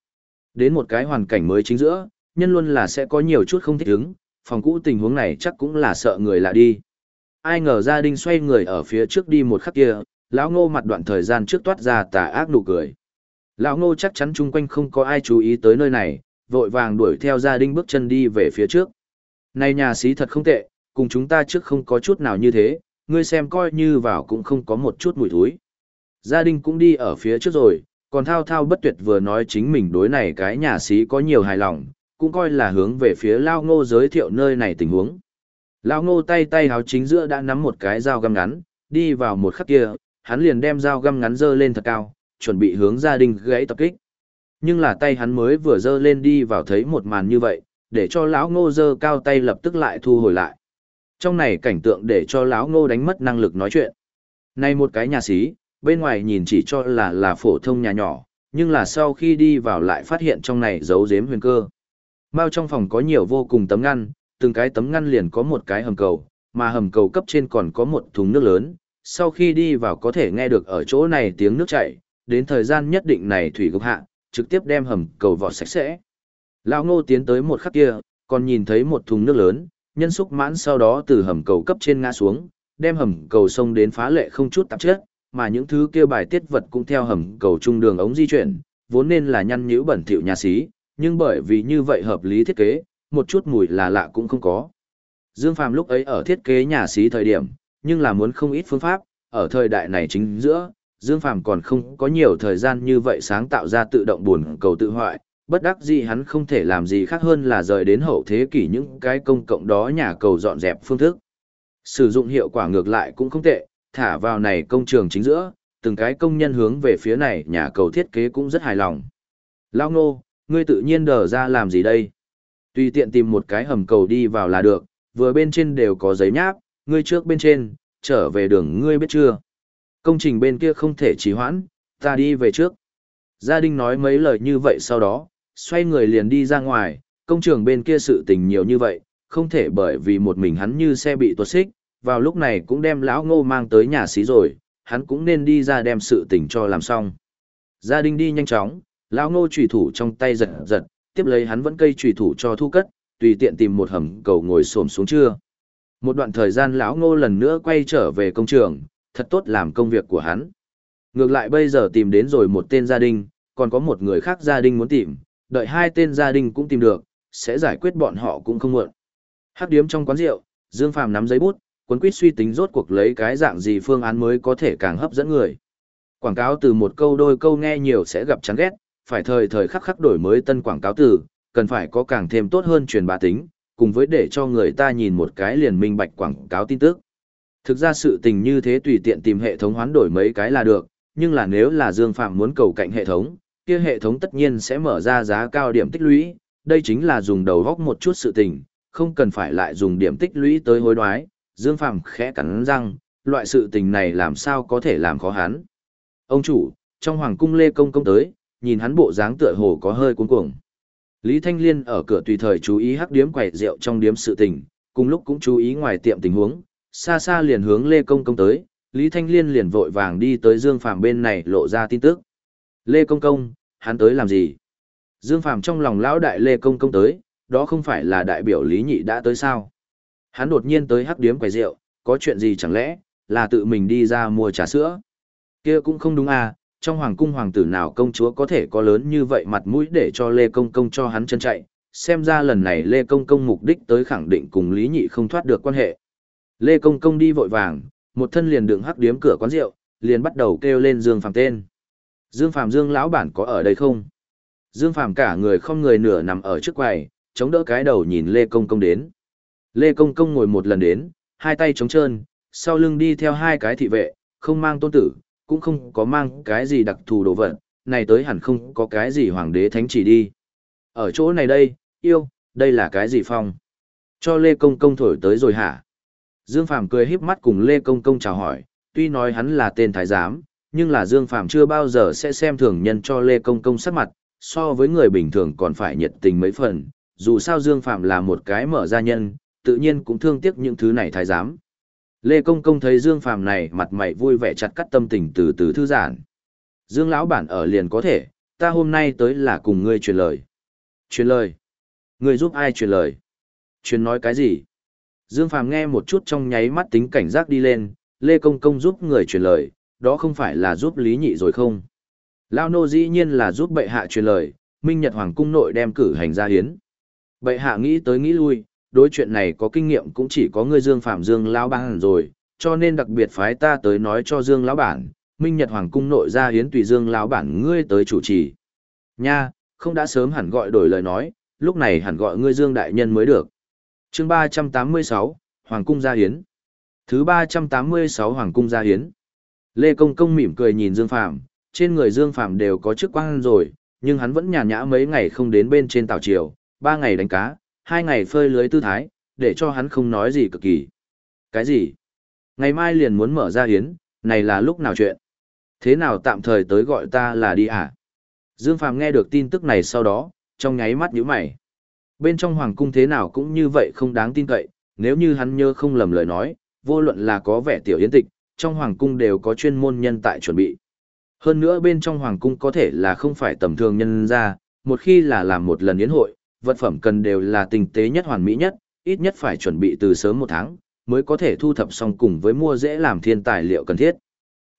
Đến một cái hoàn cảnh mới chính giữa, nhân luôn là sẽ có nhiều chút không thích ứng, phòng cũ tình huống này chắc cũng là sợ người lạ đi. Ai ngờ gia đình xoay người ở phía trước đi một khắc kia, lão ngô mặt đoạn thời gian trước toát ra tà ác nụ cười. Lão ngô chắc chắn chung quanh không có ai chú ý tới nơi này, vội vàng đuổi theo gia đình bước chân đi về phía trước. Này nhà xí thật không tệ, cùng chúng ta trước không có chút nào như thế, ngươi xem coi như vào cũng không có một chút mùi thối. Gia đình cũng đi ở phía trước rồi, còn thao thao bất tuyệt vừa nói chính mình đối này cái nhà sĩ có nhiều hài lòng, cũng coi là hướng về phía Lao Ngô giới thiệu nơi này tình huống. Lao Ngô tay tay háo chính giữa đã nắm một cái dao găm ngắn, đi vào một khắc kia, hắn liền đem dao găm ngắn dơ lên thật cao, chuẩn bị hướng gia đình gãy tập kích. Nhưng là tay hắn mới vừa dơ lên đi vào thấy một màn như vậy, để cho lão Ngô dơ cao tay lập tức lại thu hồi lại. Trong này cảnh tượng để cho lão Ngô đánh mất năng lực nói chuyện. Này một cái nhà xí, bên ngoài nhìn chỉ cho là là phổ thông nhà nhỏ, nhưng là sau khi đi vào lại phát hiện trong này giấu giếm huyền cơ. Mao trong phòng có nhiều vô cùng tấm ngăn, từng cái tấm ngăn liền có một cái hầm cầu, mà hầm cầu cấp trên còn có một thùng nước lớn, sau khi đi vào có thể nghe được ở chỗ này tiếng nước chảy, đến thời gian nhất định này thủy gốc hạ, trực tiếp đem hầm cầu vỏ sạch sẽ. Lão Ngô tiến tới một khắc kia, còn nhìn thấy một thùng nước lớn, nhân xúc mãn sau đó từ hầm cầu cấp trên ngã xuống, đem hầm cầu sông đến phá lệ không chút tạp chất, mà những thứ kia bài tiết vật cũng theo hầm cầu trung đường ống di chuyển, vốn nên là nhăn nhữ bẩn thỉu nhà xí, nhưng bởi vì như vậy hợp lý thiết kế, một chút mùi là lạ cũng không có. Dương Phàm lúc ấy ở thiết kế nhà xí thời điểm, nhưng là muốn không ít phương pháp, ở thời đại này chính giữa, Dương Phàm còn không có nhiều thời gian như vậy sáng tạo ra tự động buồn cầu tự hoại, bất đắc dĩ hắn không thể làm gì khác hơn là rời đến hậu thế kỷ những cái công cộng đó nhà cầu dọn dẹp phương thức. Sử dụng hiệu quả ngược lại cũng không tệ, thả vào này công trường chính giữa, từng cái công nhân hướng về phía này nhà cầu thiết kế cũng rất hài lòng. Lao ngô, ngươi tự nhiên đờ ra làm gì đây? Tùy tiện tìm một cái hầm cầu đi vào là được, vừa bên trên đều có giấy nháp, ngươi trước bên trên, trở về đường ngươi biết chưa? Công trình bên kia không thể trì hoãn, ta đi về trước. Gia đình nói mấy lời như vậy sau đó, xoay người liền đi ra ngoài, công trường bên kia sự tình nhiều như vậy, không thể bởi vì một mình hắn như xe bị tuột xích, vào lúc này cũng đem lão ngô mang tới nhà xí rồi, hắn cũng nên đi ra đem sự tình cho làm xong. Gia đình đi nhanh chóng, lão ngô trùy thủ trong tay giật giật, tiếp lấy hắn vẫn cây trùy thủ cho thu cất, tùy tiện tìm một hầm cầu ngồi xổm xuống trưa Một đoạn thời gian lão ngô lần nữa quay trở về công trường, thật tốt làm công việc của hắn. Ngược lại bây giờ tìm đến rồi một tên gia đình, còn có một người khác gia đình muốn tìm, đợi hai tên gia đình cũng tìm được, sẽ giải quyết bọn họ cũng không muộn. Hắc điếm trong quán rượu, Dương Phàm nắm giấy bút, cuốn quýt suy tính rốt cuộc lấy cái dạng gì phương án mới có thể càng hấp dẫn người. Quảng cáo từ một câu đôi câu nghe nhiều sẽ gặp chán ghét, phải thời thời khắc khắc đổi mới tân quảng cáo từ, cần phải có càng thêm tốt hơn truyền bá tính, cùng với để cho người ta nhìn một cái liền minh bạch quảng cáo tin tức. Thực ra sự tình như thế tùy tiện tìm hệ thống hoán đổi mấy cái là được, nhưng là nếu là Dương Phạm muốn cầu cạnh hệ thống, kia hệ thống tất nhiên sẽ mở ra giá cao điểm tích lũy, đây chính là dùng đầu góc một chút sự tình, không cần phải lại dùng điểm tích lũy tới hối đoái, Dương Phàm khẽ cắn răng, loại sự tình này làm sao có thể làm khó hắn. Ông chủ, trong hoàng cung Lê Công Công tới, nhìn hắn bộ dáng tựa hồ có hơi cuống cuồng. Lý Thanh Liên ở cửa tùy thời chú ý hắc điếm quẩy rượu trong điếm sự tình, cùng lúc cũng chú ý ngoài tiệm tình huống, xa xa liền hướng Lê Công Công tới, Lý Thanh Liên liền vội vàng đi tới Dương Phàm bên này lộ ra tin tức. Lê Công Công, hắn tới làm gì? Dương Phàm trong lòng lão đại Lê Công Công tới, đó không phải là đại biểu Lý Nhị đã tới sao? Hắn đột nhiên tới hắc điếm quầy rượu, có chuyện gì chẳng lẽ, là tự mình đi ra mua trà sữa? Kia cũng không đúng à, trong hoàng cung hoàng tử nào công chúa có thể có lớn như vậy mặt mũi để cho Lê Công Công cho hắn chân chạy, xem ra lần này Lê Công Công mục đích tới khẳng định cùng Lý Nhị không thoát được quan hệ. Lê Công Công đi vội vàng, một thân liền đường hắc điếm cửa quán rượu, liền bắt đầu kêu lên Dương Phàm tên. Dương Phàm Dương lão bản có ở đây không? Dương Phàm cả người không người nửa nằm ở trước quầy, chống đỡ cái đầu nhìn Lê Công Công đến. Lê Công Công ngồi một lần đến, hai tay trống trơn, sau lưng đi theo hai cái thị vệ, không mang tôn tử, cũng không có mang cái gì đặc thù đồ vật, này tới hẳn không có cái gì hoàng đế thánh chỉ đi. Ở chỗ này đây, yêu, đây là cái gì phong? Cho Lê Công Công thổi tới rồi hả? Dương Phàm cười híp mắt cùng Lê Công Công chào hỏi, tuy nói hắn là tên thái giám, nhưng là Dương Phàm chưa bao giờ sẽ xem thường nhân cho Lê Công Công sắc mặt, so với người bình thường còn phải nhiệt tình mấy phần, dù sao Dương Phàm là một cái mở ra nhân, tự nhiên cũng thương tiếc những thứ này thái giám. Lê Công Công thấy Dương Phàm này mặt mày vui vẻ chặt cắt tâm tình từ từ thư giãn. Dương lão bản ở liền có thể, ta hôm nay tới là cùng ngươi truyền lời. Truyền lời? Ngươi giúp ai truyền lời? Truyền nói cái gì? Dương Phàm nghe một chút trong nháy mắt tính cảnh giác đi lên, Lê Công Công giúp người truyền lời, đó không phải là giúp Lý Nhị rồi không? Lao nô dĩ nhiên là giúp bệ hạ truyền lời, Minh Nhật Hoàng cung nội đem cử hành ra hiến. Bệ hạ nghĩ tới nghĩ lui, đối chuyện này có kinh nghiệm cũng chỉ có ngươi Dương Phạm Dương lão bản rồi, cho nên đặc biệt phái ta tới nói cho Dương lão bản, Minh Nhật Hoàng cung nội ra hiến tùy Dương lão bản ngươi tới chủ trì. Nha, không đã sớm hẳn gọi đổi lời nói, lúc này hẳn gọi ngươi Dương đại nhân mới được. Chương 386, Hoàng cung gia hiến. Thứ 386 Hoàng cung gia hiến. Lê Công Công mỉm cười nhìn Dương Phạm, trên người Dương Phạm đều có chức quan rồi, nhưng hắn vẫn nhàn nhã mấy ngày không đến bên trên tàu triều, ba ngày đánh cá, hai ngày phơi lưới tư thái, để cho hắn không nói gì cực kỳ. Cái gì? Ngày mai liền muốn mở ra hiến, này là lúc nào chuyện? Thế nào tạm thời tới gọi ta là đi à? Dương Phàm nghe được tin tức này sau đó, trong nháy mắt nhíu mày. Bên trong hoàng cung thế nào cũng như vậy không đáng tin cậy, nếu như hắn nhớ không lầm lời nói, vô luận là có vẻ tiểu yến tịch, trong hoàng cung đều có chuyên môn nhân tại chuẩn bị. Hơn nữa bên trong hoàng cung có thể là không phải tầm thường nhân ra, một khi là làm một lần yến hội, vật phẩm cần đều là tinh tế nhất hoàn mỹ nhất, ít nhất phải chuẩn bị từ sớm một tháng, mới có thể thu thập xong cùng với mua dễ làm thiên tài liệu cần thiết.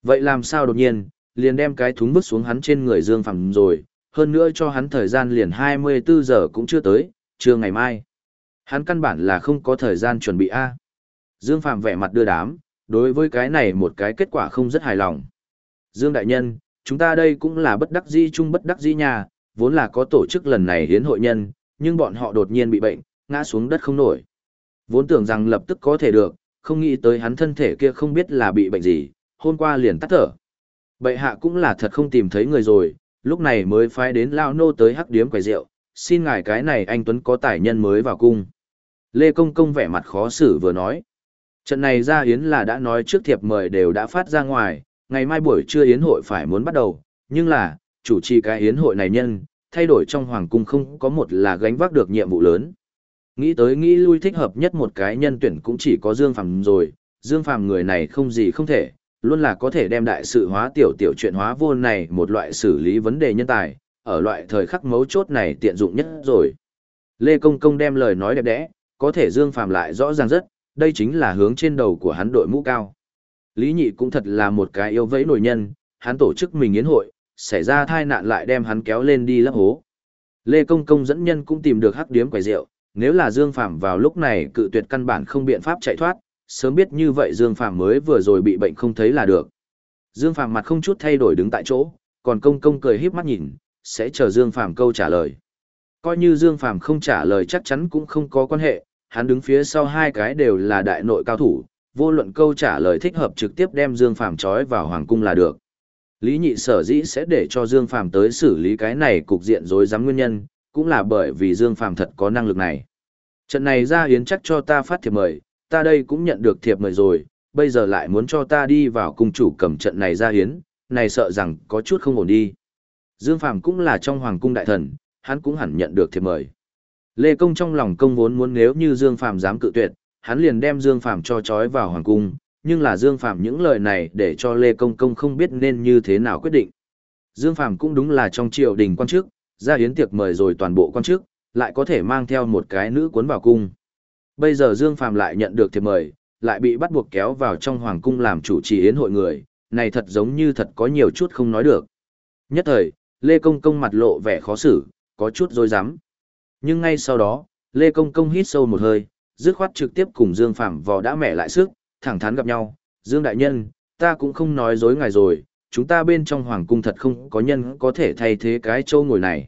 Vậy làm sao đột nhiên, liền đem cái thúng vứt xuống hắn trên người Dương Phàm rồi, hơn nữa cho hắn thời gian liền 24 giờ cũng chưa tới, trưa ngày mai. Hắn căn bản là không có thời gian chuẩn bị A. Dương Phàm vẻ mặt đưa đám, đối với cái này một cái kết quả không rất hài lòng. Dương Đại Nhân, chúng ta đây cũng là bất đắc di chung bất đắc di nhà, vốn là có tổ chức lần này hiến hội nhân, nhưng bọn họ đột nhiên bị bệnh, ngã xuống đất không nổi. Vốn tưởng rằng lập tức có thể được, không nghĩ tới hắn thân thể kia không biết là bị bệnh gì, hôm qua liền tắt thở. Bệ hạ cũng là thật không tìm thấy người rồi, lúc này mới phái đến lao nô tới hắc điếm quầy rượu, xin ngài cái này anh Tuấn có tài nhân mới vào cung. Lê Công Công vẻ mặt khó xử vừa nói. Trận này ra yến là đã nói trước thiệp mời đều đã phát ra ngoài, ngày mai buổi trưa yến hội phải muốn bắt đầu, nhưng là, chủ trì cái yến hội này nhân, thay đổi trong hoàng cung không có một là gánh vác được nhiệm vụ lớn. Nghĩ tới nghĩ lui thích hợp nhất một cái nhân tuyển cũng chỉ có Dương Phàm rồi, Dương Phàm người này không gì không thể, luôn là có thể đem đại sự hóa tiểu tiểu chuyện hóa vô này một loại xử lý vấn đề nhân tài, ở loại thời khắc mấu chốt này tiện dụng nhất rồi. Lê Công Công đem lời nói đẹp đẽ, có thể Dương Phàm lại rõ ràng rất, đây chính là hướng trên đầu của hắn đội mũ cao. Lý Nhị cũng thật là một cái yêu vẫy nổi nhân, hắn tổ chức mình yến hội, xảy ra tai nạn lại đem hắn kéo lên đi lấp hố. Lê Công Công dẫn nhân cũng tìm được hắc điếm quầy rượu, nếu là Dương Phạm vào lúc này cự tuyệt căn bản không biện pháp chạy thoát, sớm biết như vậy Dương Phạm mới vừa rồi bị bệnh không thấy là được. Dương Phạm mặt không chút thay đổi đứng tại chỗ, còn Công Công cười híp mắt nhìn, sẽ chờ Dương Phạm câu trả lời. Coi như Dương Phạm không trả lời chắc chắn cũng không có quan hệ, hắn đứng phía sau hai cái đều là đại nội cao thủ, vô luận câu trả lời thích hợp trực tiếp đem Dương Phàm trói vào hoàng cung là được. Lý Nhị sở dĩ sẽ để cho Dương Phàm tới xử lý cái này cục diện rối rắm nguyên nhân, cũng là bởi vì Dương Phàm thật có năng lực này. Trận này ra hiến chắc cho ta phát thiệp mời, ta đây cũng nhận được thiệp mời rồi, bây giờ lại muốn cho ta đi vào cung chủ cầm trận này ra hiến, này sợ rằng có chút không ổn đi. Dương Phàm cũng là trong hoàng cung đại thần, hắn cũng hẳn nhận được thiệp mời. Lê Công trong lòng công vốn muốn nếu như Dương Phạm dám cự tuyệt, hắn liền đem Dương Phạm cho trói vào hoàng cung, nhưng là Dương Phạm những lời này để cho Lê Công Công không biết nên như thế nào quyết định. Dương Phạm cũng đúng là trong triều đình quan chức, ra yến tiệc mời rồi toàn bộ quan chức, lại có thể mang theo một cái nữ cuốn vào cung. Bây giờ Dương Phạm lại nhận được thiệp mời, lại bị bắt buộc kéo vào trong hoàng cung làm chủ trì yến hội người, này thật giống như thật có nhiều chút không nói được. Nhất thời, Lê Công Công mặt lộ vẻ khó xử, có chút dối rắm nhưng ngay sau đó, Lê Công Công hít sâu một hơi, dứt khoát trực tiếp cùng Dương Phạm vò đã mẹ lại sức, thẳng thắn gặp nhau, Dương Đại Nhân, ta cũng không nói dối ngài rồi, chúng ta bên trong Hoàng Cung thật không có nhân có thể thay thế cái châu ngồi này.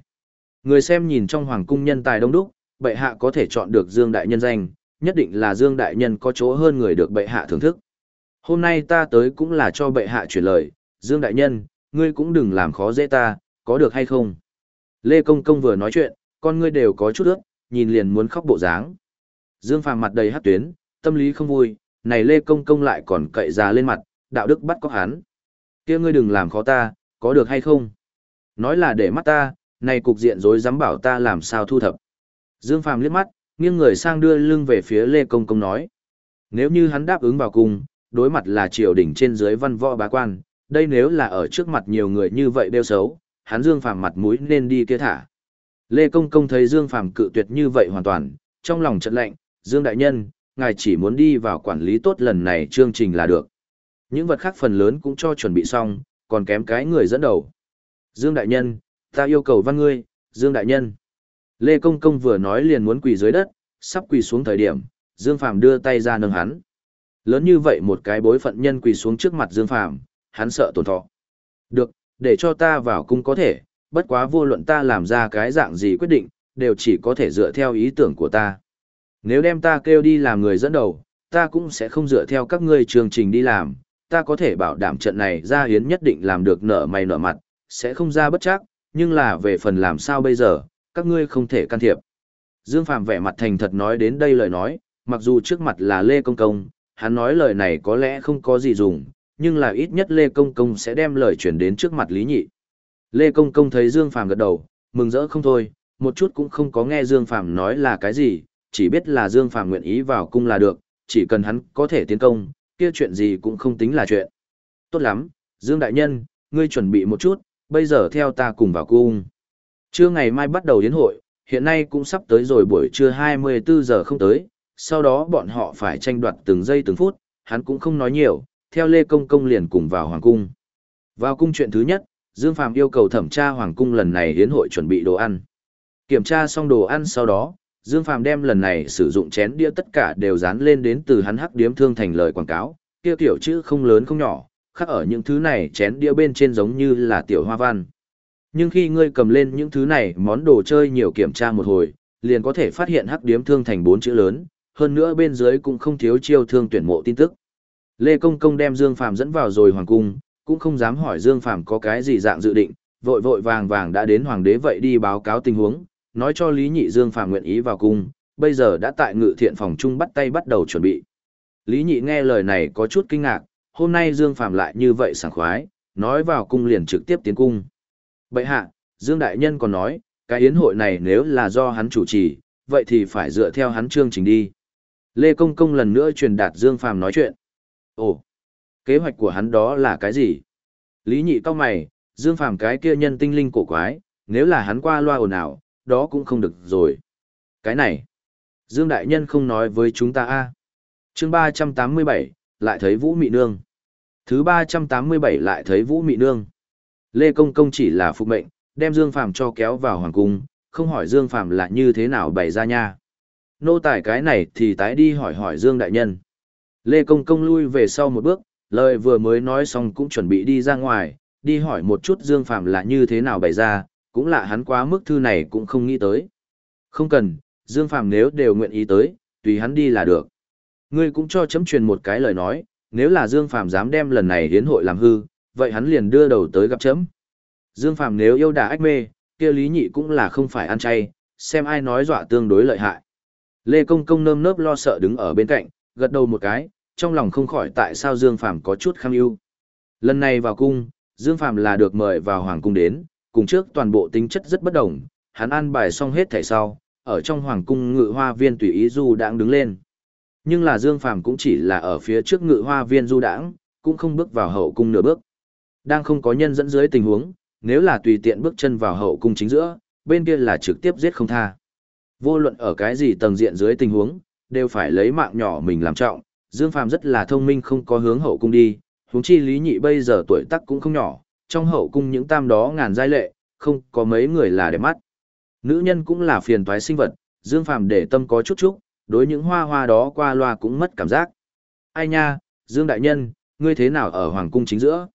Người xem nhìn trong Hoàng Cung nhân tài đông đúc, bệ hạ có thể chọn được Dương Đại Nhân danh, nhất định là Dương Đại Nhân có chỗ hơn người được bệ hạ thưởng thức. Hôm nay ta tới cũng là cho bệ hạ chuyển lời, Dương Đại Nhân, ngươi cũng đừng làm khó dễ ta, có được hay không? Lê Công Công vừa nói chuyện, con ngươi đều có chút ướt, nhìn liền muốn khóc bộ dáng. Dương Phàm mặt đầy hát tuyến, tâm lý không vui, này Lê Công Công lại còn cậy ra lên mặt, đạo đức bắt có hắn. kia ngươi đừng làm khó ta, có được hay không? Nói là để mắt ta, này cục diện rối dám bảo ta làm sao thu thập. Dương Phàm liếc mắt, nghiêng người sang đưa lưng về phía Lê Công Công nói. Nếu như hắn đáp ứng vào cùng, đối mặt là triều đỉnh trên dưới văn võ bá quan, đây nếu là ở trước mặt nhiều người như vậy đeo xấu, hắn Dương Phàm mặt mũi nên đi kia thả. Lê Công Công thấy Dương Phàm cự tuyệt như vậy hoàn toàn, trong lòng chợt lạnh, Dương Đại Nhân, ngài chỉ muốn đi vào quản lý tốt lần này chương trình là được. Những vật khác phần lớn cũng cho chuẩn bị xong, còn kém cái người dẫn đầu. Dương Đại Nhân, ta yêu cầu văn ngươi, Dương Đại Nhân. Lê Công Công vừa nói liền muốn quỳ dưới đất, sắp quỳ xuống thời điểm, Dương Phàm đưa tay ra nâng hắn. Lớn như vậy một cái bối phận nhân quỳ xuống trước mặt Dương Phàm, hắn sợ tổn thọ. Được, để cho ta vào cung có thể, bất quá vô luận ta làm ra cái dạng gì quyết định, đều chỉ có thể dựa theo ý tưởng của ta. Nếu đem ta kêu đi làm người dẫn đầu, ta cũng sẽ không dựa theo các ngươi chương trình đi làm, ta có thể bảo đảm trận này ra hiến nhất định làm được nợ mày nợ mặt, sẽ không ra bất chắc, nhưng là về phần làm sao bây giờ, các ngươi không thể can thiệp. Dương Phạm vẻ mặt thành thật nói đến đây lời nói, mặc dù trước mặt là Lê Công Công, hắn nói lời này có lẽ không có gì dùng, nhưng là ít nhất Lê Công Công sẽ đem lời chuyển đến trước mặt Lý Nhị. Lê Công Công thấy Dương Phàm gật đầu, mừng rỡ không thôi, một chút cũng không có nghe Dương Phàm nói là cái gì, chỉ biết là Dương Phàm nguyện ý vào cung là được, chỉ cần hắn có thể tiến công, kia chuyện gì cũng không tính là chuyện. Tốt lắm, Dương Đại Nhân, ngươi chuẩn bị một chút, bây giờ theo ta cùng vào cung. Trưa ngày mai bắt đầu đến hội, hiện nay cũng sắp tới rồi buổi trưa 24 giờ không tới, sau đó bọn họ phải tranh đoạt từng giây từng phút, hắn cũng không nói nhiều, theo Lê Công Công liền cùng vào Hoàng Cung. Vào cung chuyện thứ nhất, Dương Phạm yêu cầu thẩm tra Hoàng Cung lần này hiến hội chuẩn bị đồ ăn. Kiểm tra xong đồ ăn sau đó, Dương Phạm đem lần này sử dụng chén đĩa tất cả đều dán lên đến từ hắn hắc điếm thương thành lời quảng cáo, kia tiểu chữ không lớn không nhỏ, khắc ở những thứ này chén đĩa bên trên giống như là tiểu hoa văn. Nhưng khi ngươi cầm lên những thứ này món đồ chơi nhiều kiểm tra một hồi, liền có thể phát hiện hắc điếm thương thành bốn chữ lớn, hơn nữa bên dưới cũng không thiếu chiêu thương tuyển mộ tin tức. Lê Công Công đem Dương Phàm dẫn vào rồi hoàng cung, cũng không dám hỏi Dương Phàm có cái gì dạng dự định, vội vội vàng vàng đã đến hoàng đế vậy đi báo cáo tình huống, nói cho Lý Nhị Dương Phàm nguyện ý vào cung, bây giờ đã tại ngự thiện phòng trung bắt tay bắt đầu chuẩn bị. Lý Nhị nghe lời này có chút kinh ngạc, hôm nay Dương Phàm lại như vậy sảng khoái, nói vào cung liền trực tiếp tiến cung. Bệ hạ, Dương Đại Nhân còn nói, cái yến hội này nếu là do hắn chủ trì, vậy thì phải dựa theo hắn chương trình đi. Lê Công Công lần nữa truyền đạt Dương Phàm nói chuyện. Ồ, kế hoạch của hắn đó là cái gì? Lý nhị cao mày, Dương Phàm cái kia nhân tinh linh cổ quái, nếu là hắn qua loa ồn ào, đó cũng không được rồi. Cái này, Dương Đại Nhân không nói với chúng ta a à. chương 387, lại thấy Vũ Mị Nương. Thứ 387 lại thấy Vũ Mị Nương. Lê Công Công chỉ là phục mệnh, đem Dương Phàm cho kéo vào hoàng cung, không hỏi Dương Phàm là như thế nào bày ra nha. Nô tài cái này thì tái đi hỏi hỏi Dương Đại Nhân. Lê Công Công lui về sau một bước, lời vừa mới nói xong cũng chuẩn bị đi ra ngoài, đi hỏi một chút Dương Phạm là như thế nào bày ra, cũng là hắn quá mức thư này cũng không nghĩ tới. Không cần, Dương Phạm nếu đều nguyện ý tới, tùy hắn đi là được. Ngươi cũng cho chấm truyền một cái lời nói, nếu là Dương Phạm dám đem lần này hiến hội làm hư, vậy hắn liền đưa đầu tới gặp chấm. Dương Phạm nếu yêu đà ách mê, kia lý nhị cũng là không phải ăn chay, xem ai nói dọa tương đối lợi hại. Lê Công Công nơm nớp lo sợ đứng ở bên cạnh, gật đầu một cái, trong lòng không khỏi tại sao Dương Phàm có chút kham ưu. Lần này vào cung, Dương Phàm là được mời vào hoàng cung đến, cùng trước toàn bộ tính chất rất bất đồng, hắn an bài xong hết thảy sau, ở trong hoàng cung ngự hoa viên tùy ý du đang đứng lên. Nhưng là Dương Phàm cũng chỉ là ở phía trước ngự hoa viên du đãng, cũng không bước vào hậu cung nửa bước. Đang không có nhân dẫn dưới tình huống, nếu là tùy tiện bước chân vào hậu cung chính giữa, bên kia là trực tiếp giết không tha. Vô luận ở cái gì tầng diện dưới tình huống, đều phải lấy mạng nhỏ mình làm trọng. Dương Phàm rất là thông minh không có hướng hậu cung đi, huống chi Lý Nhị bây giờ tuổi tác cũng không nhỏ, trong hậu cung những tam đó ngàn giai lệ, không có mấy người là đẹp mắt. Nữ nhân cũng là phiền toái sinh vật, Dương Phàm để tâm có chút chút, đối những hoa hoa đó qua loa cũng mất cảm giác. Ai nha, Dương Đại Nhân, ngươi thế nào ở Hoàng Cung chính giữa?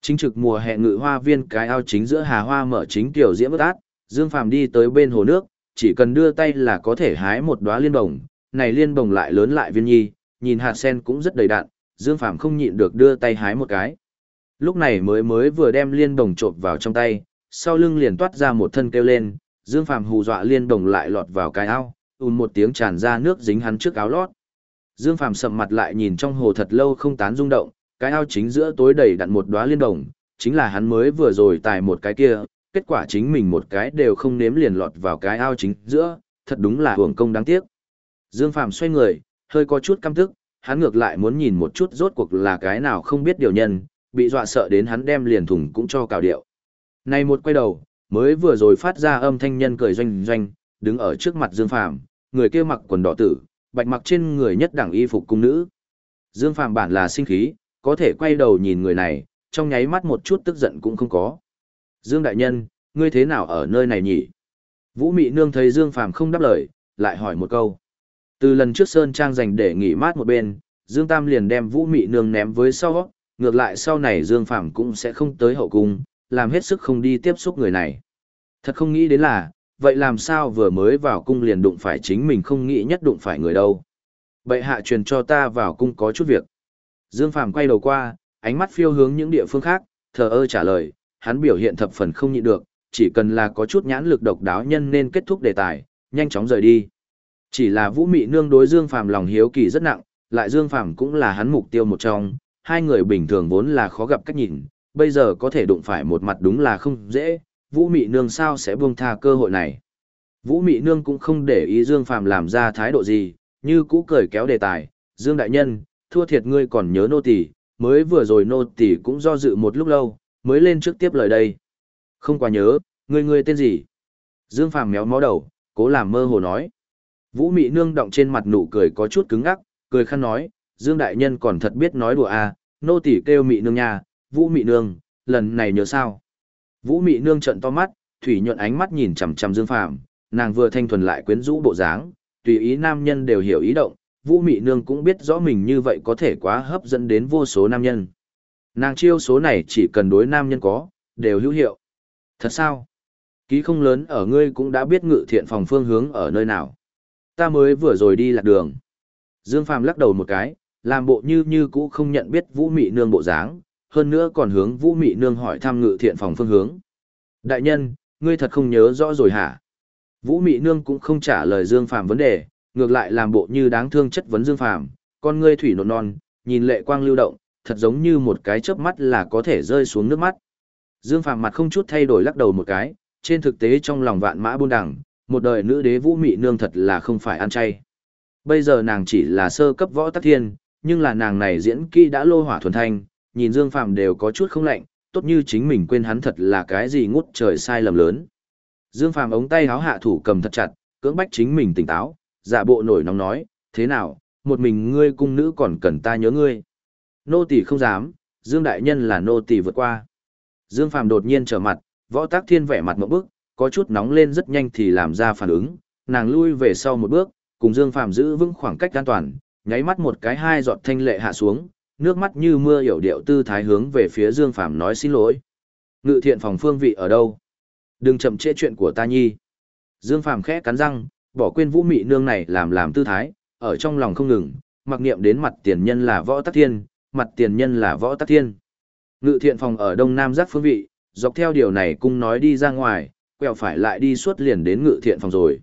Chính trực mùa hè ngự hoa viên cái ao chính giữa hà hoa mở chính tiểu diễm bất át, Dương Phàm đi tới bên hồ nước, chỉ cần đưa tay là có thể hái một đóa liên bồng, này liên bồng lại lớn lại viên nhi, nhìn hạt sen cũng rất đầy đặn, Dương Phàm không nhịn được đưa tay hái một cái. Lúc này mới mới vừa đem liên đồng trộn vào trong tay, sau lưng liền toát ra một thân kêu lên, Dương Phàm hù dọa liên đồng lại lọt vào cái ao, ùn một tiếng tràn ra nước dính hắn trước áo lót. Dương Phàm sầm mặt lại nhìn trong hồ thật lâu không tán rung động, cái ao chính giữa tối đầy đặn một đóa liên đồng, chính là hắn mới vừa rồi tài một cái kia, kết quả chính mình một cái đều không nếm liền lọt vào cái ao chính giữa, thật đúng là hưởng công đáng tiếc. Dương Phàm xoay người, hơi có chút căm tức, hắn ngược lại muốn nhìn một chút rốt cuộc là cái nào không biết điều nhân, bị dọa sợ đến hắn đem liền thùng cũng cho cào điệu. Này một quay đầu, mới vừa rồi phát ra âm thanh nhân cười doanh doanh, đứng ở trước mặt Dương Phàm, người kia mặc quần đỏ tử, bạch mặc trên người nhất đẳng y phục cung nữ. Dương Phàm bản là sinh khí, có thể quay đầu nhìn người này, trong nháy mắt một chút tức giận cũng không có. Dương đại nhân, ngươi thế nào ở nơi này nhỉ? Vũ Mị Nương thấy Dương Phàm không đáp lời, lại hỏi một câu. Từ lần trước Sơn Trang dành để nghỉ mát một bên, Dương Tam liền đem Vũ Mị Nương ném với sau, ngược lại sau này Dương Phàm cũng sẽ không tới hậu cung, làm hết sức không đi tiếp xúc người này. Thật không nghĩ đến là, vậy làm sao vừa mới vào cung liền đụng phải chính mình không nghĩ nhất đụng phải người đâu. Bệ hạ truyền cho ta vào cung có chút việc. Dương Phàm quay đầu qua, ánh mắt phiêu hướng những địa phương khác, thờ ơ trả lời, hắn biểu hiện thập phần không nhịn được, chỉ cần là có chút nhãn lực độc đáo nhân nên kết thúc đề tài, nhanh chóng rời đi. Chỉ là Vũ Mị Nương đối Dương Phàm lòng hiếu kỳ rất nặng, lại Dương Phàm cũng là hắn mục tiêu một trong, hai người bình thường vốn là khó gặp cách nhìn, bây giờ có thể đụng phải một mặt đúng là không dễ, Vũ Mị Nương sao sẽ buông tha cơ hội này. Vũ Mị Nương cũng không để ý Dương Phàm làm ra thái độ gì, như cũ cười kéo đề tài, Dương Đại Nhân, thua thiệt ngươi còn nhớ nô tỳ, mới vừa rồi nô tỳ cũng do dự một lúc lâu, mới lên trước tiếp lời đây. Không quá nhớ, ngươi ngươi tên gì? Dương Phàm méo mó đầu, cố làm mơ hồ nói. Vũ Mị Nương động trên mặt nụ cười có chút cứng ngắc, cười khăn nói, Dương Đại Nhân còn thật biết nói đùa à, nô tỳ kêu Mị Nương nha, Vũ Mị Nương, lần này nhớ sao? Vũ Mị Nương trợn to mắt, thủy nhuận ánh mắt nhìn chằm chằm Dương Phàm, nàng vừa thanh thuần lại quyến rũ bộ dáng, tùy ý nam nhân đều hiểu ý động, Vũ Mị Nương cũng biết rõ mình như vậy có thể quá hấp dẫn đến vô số nam nhân. Nàng chiêu số này chỉ cần đối nam nhân có, đều hữu hiệu. Thật sao? Ký không lớn ở ngươi cũng đã biết ngự thiện phòng phương hướng ở nơi nào. Ta mới vừa rồi đi lạc đường. Dương Phàm lắc đầu một cái, làm bộ như như cũ không nhận biết Vũ Mị Nương bộ dáng, hơn nữa còn hướng Vũ Mị Nương hỏi thăm ngự thiện phòng phương hướng. Đại nhân, ngươi thật không nhớ rõ rồi hả? Vũ Mị Nương cũng không trả lời Dương Phàm vấn đề, ngược lại làm bộ như đáng thương chất vấn Dương Phàm, con ngươi thủy nộn non, nhìn lệ quang lưu động, thật giống như một cái chớp mắt là có thể rơi xuống nước mắt. Dương Phàm mặt không chút thay đổi lắc đầu một cái, trên thực tế trong lòng vạn mã buôn đẳng, một đời nữ đế Vũ Mị Nương thật là không phải ăn chay. Bây giờ nàng chỉ là sơ cấp võ tắc thiên, nhưng là nàng này diễn kỹ đã lô hỏa thuần thanh, nhìn Dương Phàm đều có chút không lạnh, tốt như chính mình quên hắn thật là cái gì ngút trời sai lầm lớn. Dương Phàm ống tay háo hạ thủ cầm thật chặt, cưỡng bách chính mình tỉnh táo, giả bộ nổi nóng nói, thế nào, một mình ngươi cung nữ còn cần ta nhớ ngươi. Nô tỳ không dám, Dương Đại Nhân là nô tỳ vượt qua. Dương Phàm đột nhiên trở mặt, võ tác thiên vẻ mặt một bước, có chút nóng lên rất nhanh thì làm ra phản ứng, nàng lui về sau một bước, cùng Dương Phàm giữ vững khoảng cách an toàn, nháy mắt một cái hai giọt thanh lệ hạ xuống, nước mắt như mưa hiểu điệu tư thái hướng về phía Dương Phàm nói xin lỗi. Ngự thiện phòng phương vị ở đâu? Đừng chậm trễ chuyện của ta nhi. Dương Phàm khẽ cắn răng, bỏ quên vũ mị nương này làm làm tư thái, ở trong lòng không ngừng, mặc niệm đến mặt tiền nhân là võ tắc thiên, mặt tiền nhân là võ tắc thiên. Ngự thiện phòng ở đông nam giác phương vị, dọc theo điều này cung nói đi ra ngoài, quẹo phải lại đi suốt liền đến ngự thiện phòng rồi.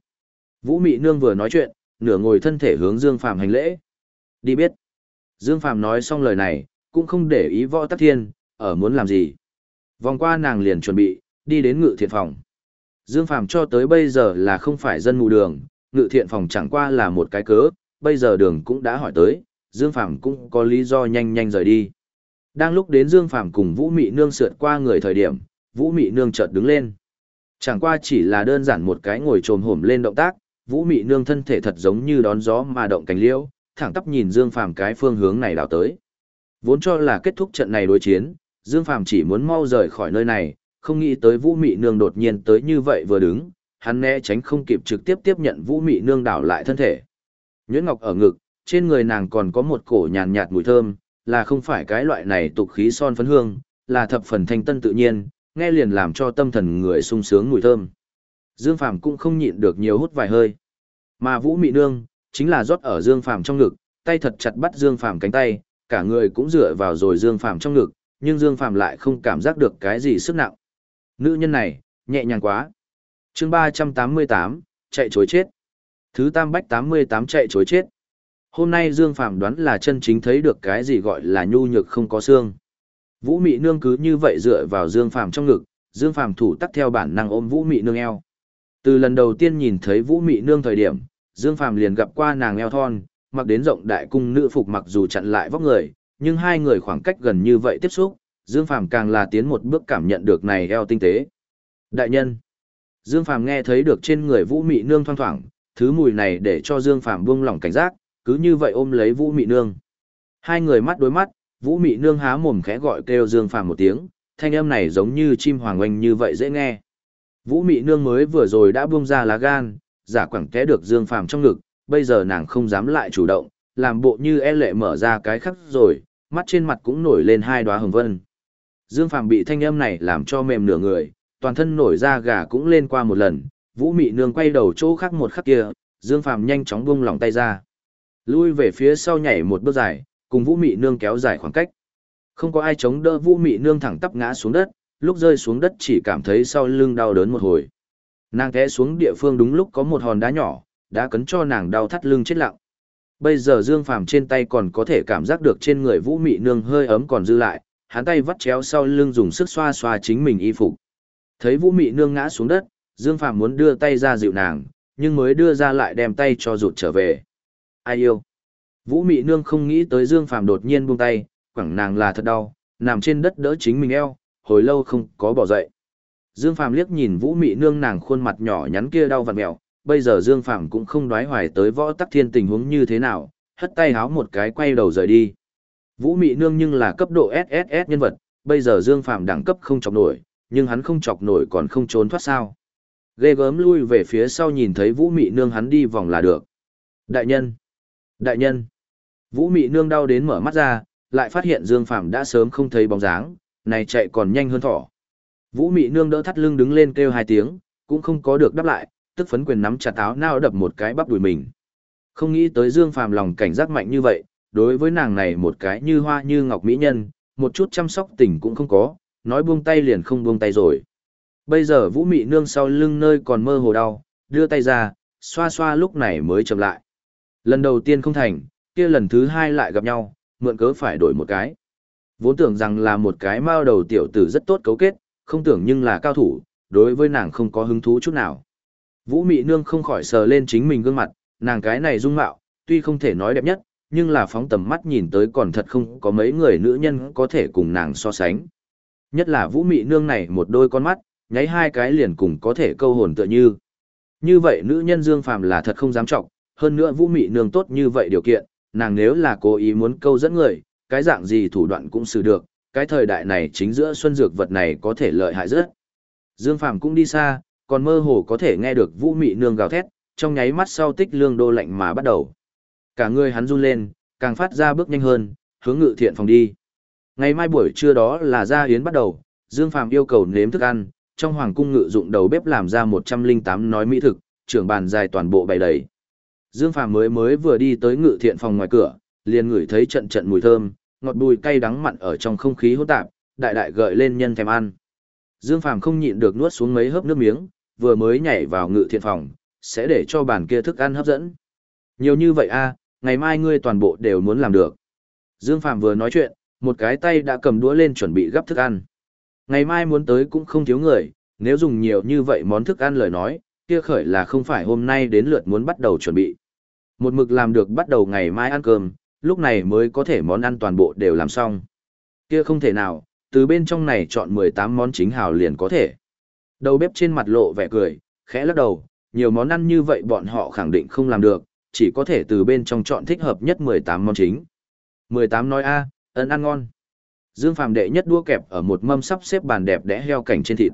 Vũ mị nương vừa nói chuyện, nửa ngồi thân thể hướng Dương Phàm hành lễ. Đi biết. Dương Phàm nói xong lời này, cũng không để ý võ tắc thiên, ở muốn làm gì. Vòng qua nàng liền chuẩn bị, đi đến ngự thiện phòng. Dương Phàm cho tới bây giờ là không phải dân mù đường, ngự thiện phòng chẳng qua là một cái cớ, bây giờ đường cũng đã hỏi tới, Dương Phàm cũng có lý do nhanh nhanh rời đi. Đang lúc đến Dương Phàm cùng Vũ Mị Nương sượt qua người thời điểm, Vũ Mị Nương chợt đứng lên. Chẳng qua chỉ là đơn giản một cái ngồi trồm hổm lên động tác, Vũ Mị Nương thân thể thật giống như đón gió mà động cánh liễu, thẳng tắp nhìn Dương Phàm cái phương hướng này đảo tới. Vốn cho là kết thúc trận này đối chiến, Dương Phàm chỉ muốn mau rời khỏi nơi này, không nghĩ tới Vũ Mị Nương đột nhiên tới như vậy vừa đứng, hắn né tránh không kịp trực tiếp tiếp nhận Vũ Mị Nương đảo lại thân thể. Nhuyễn Ngọc ở ngực, trên người nàng còn có một cổ nhàn nhạt mùi thơm, là không phải cái loại này tục khí son phấn hương, là thập phần thanh tân tự nhiên, nghe liền làm cho tâm thần người sung sướng mùi thơm. Dương Phàm cũng không nhịn được nhiều hút vài hơi. Mà Vũ Mị Nương, chính là rót ở Dương Phàm trong ngực, tay thật chặt bắt Dương Phàm cánh tay, cả người cũng dựa vào rồi Dương Phàm trong ngực, nhưng Dương Phàm lại không cảm giác được cái gì sức nặng. Nữ nhân này, nhẹ nhàng quá. chương 388, chạy chối chết. Thứ tam bách 88 chạy chối chết. Hôm nay Dương Phàm đoán là chân chính thấy được cái gì gọi là nhu nhược không có xương. Vũ Mị Nương cứ như vậy dựa vào Dương Phàm trong ngực, Dương Phàm thủ tắc theo bản năng ôm Vũ Mị Nương eo. Từ lần đầu tiên nhìn thấy Vũ Mị Nương thời điểm, Dương Phàm liền gặp qua nàng eo thon, mặc đến rộng đại cung nữ phục mặc dù chặn lại vóc người, nhưng hai người khoảng cách gần như vậy tiếp xúc, Dương Phàm càng là tiến một bước cảm nhận được này eo tinh tế. Đại nhân. Dương Phàm nghe thấy được trên người Vũ Mị Nương thoang thoảng, thứ mùi này để cho Dương Phàm buông lỏng cảnh giác, cứ như vậy ôm lấy Vũ Mị Nương. Hai người mắt đối mắt, Vũ Mị Nương há mồm khẽ gọi kêu Dương Phàm một tiếng, thanh âm này giống như chim hoàng oanh như vậy dễ nghe. Vũ Mị Nương mới vừa rồi đã buông ra lá gan, giả quẳng té được Dương Phàm trong ngực, bây giờ nàng không dám lại chủ động, làm bộ như e lệ mở ra cái khắc rồi, mắt trên mặt cũng nổi lên hai đóa hồng vân. Dương Phàm bị thanh âm này làm cho mềm nửa người, toàn thân nổi da gà cũng lên qua một lần, Vũ Mị Nương quay đầu chỗ khác một khắc kia, Dương Phàm nhanh chóng buông lòng tay ra. Lui về phía sau nhảy một bước dài, cùng Vũ Mị Nương kéo dài khoảng cách. Không có ai chống đỡ Vũ Mị Nương thẳng tắp ngã xuống đất, lúc rơi xuống đất chỉ cảm thấy sau lưng đau đớn một hồi. Nàng té xuống địa phương đúng lúc có một hòn đá nhỏ, đã cấn cho nàng đau thắt lưng chết lặng. Bây giờ Dương Phàm trên tay còn có thể cảm giác được trên người Vũ Mị Nương hơi ấm còn dư lại, hắn tay vắt chéo sau lưng dùng sức xoa xoa chính mình y phục. Thấy Vũ Mị Nương ngã xuống đất, Dương Phàm muốn đưa tay ra dịu nàng, nhưng mới đưa ra lại đem tay cho rụt trở về. Ai yêu? Vũ Mị Nương không nghĩ tới Dương Phàm đột nhiên buông tay, quẳng nàng là thật đau, nằm trên đất đỡ chính mình eo, hồi lâu không có bỏ dậy. Dương Phàm liếc nhìn Vũ Mị Nương nàng khuôn mặt nhỏ nhắn kia đau vặn mèo, bây giờ Dương Phàm cũng không đoái hoài tới võ tắc thiên tình huống như thế nào, hất tay háo một cái quay đầu rời đi. Vũ Mị Nương nhưng là cấp độ SSS nhân vật, bây giờ Dương Phàm đẳng cấp không chọc nổi, nhưng hắn không chọc nổi còn không trốn thoát sao. Ghê gớm lui về phía sau nhìn thấy Vũ Mị Nương hắn đi vòng là được. Đại nhân! Đại nhân! Vũ Mị Nương đau đến mở mắt ra, lại phát hiện Dương Phàm đã sớm không thấy bóng dáng, này chạy còn nhanh hơn thỏ. Vũ Mị Nương đỡ thắt lưng đứng lên kêu hai tiếng, cũng không có được đáp lại, tức phấn quyền nắm chặt áo nao đập một cái bắp đùi mình. Không nghĩ tới Dương Phàm lòng cảnh giác mạnh như vậy, đối với nàng này một cái như hoa như ngọc mỹ nhân, một chút chăm sóc tình cũng không có, nói buông tay liền không buông tay rồi. Bây giờ Vũ Mị nương sau lưng nơi còn mơ hồ đau, đưa tay ra, xoa xoa lúc này mới chậm lại. Lần đầu tiên không thành, kia lần thứ hai lại gặp nhau, mượn cớ phải đổi một cái. Vốn tưởng rằng là một cái mao đầu tiểu tử rất tốt cấu kết, không tưởng nhưng là cao thủ, đối với nàng không có hứng thú chút nào. Vũ Mị Nương không khỏi sờ lên chính mình gương mặt, nàng cái này dung mạo, tuy không thể nói đẹp nhất, nhưng là phóng tầm mắt nhìn tới còn thật không có mấy người nữ nhân có thể cùng nàng so sánh. Nhất là Vũ Mị Nương này một đôi con mắt, nháy hai cái liền cùng có thể câu hồn tựa như. Như vậy nữ nhân Dương Phàm là thật không dám trọng, hơn nữa Vũ Mị Nương tốt như vậy điều kiện, nàng nếu là cố ý muốn câu dẫn người, cái dạng gì thủ đoạn cũng xử được, cái thời đại này chính giữa xuân dược vật này có thể lợi hại rất. Dương Phàm cũng đi xa, còn mơ hồ có thể nghe được vũ mị nương gào thét, trong nháy mắt sau tích lương đô lạnh mà bắt đầu. Cả người hắn run lên, càng phát ra bước nhanh hơn, hướng ngự thiện phòng đi. Ngày mai buổi trưa đó là gia yến bắt đầu, Dương Phàm yêu cầu nếm thức ăn, trong hoàng cung ngự dụng đầu bếp làm ra 108 nói mỹ thực, trưởng bàn dài toàn bộ bày đầy. Dương Phàm mới mới vừa đi tới ngự thiện phòng ngoài cửa, liền ngửi thấy trận trận mùi thơm, ngọt bùi cay đắng mặn ở trong không khí hỗn tạp, đại đại gợi lên nhân thèm ăn. Dương Phàm không nhịn được nuốt xuống mấy hớp nước miếng, vừa mới nhảy vào ngự thiện phòng, sẽ để cho bàn kia thức ăn hấp dẫn. Nhiều như vậy a, ngày mai ngươi toàn bộ đều muốn làm được. Dương Phàm vừa nói chuyện, một cái tay đã cầm đũa lên chuẩn bị gấp thức ăn. Ngày mai muốn tới cũng không thiếu người, nếu dùng nhiều như vậy món thức ăn lời nói, kia khởi là không phải hôm nay đến lượt muốn bắt đầu chuẩn bị. Một mực làm được bắt đầu ngày mai ăn cơm, lúc này mới có thể món ăn toàn bộ đều làm xong. Kia không thể nào, từ bên trong này chọn 18 món chính hào liền có thể. Đầu bếp trên mặt lộ vẻ cười, khẽ lắc đầu, nhiều món ăn như vậy bọn họ khẳng định không làm được, chỉ có thể từ bên trong chọn thích hợp nhất 18 món chính. 18 nói a, à, ấn ăn ngon. Dương Phàm đệ nhất đua kẹp ở một mâm sắp xếp bàn đẹp đẽ heo cảnh trên thịt.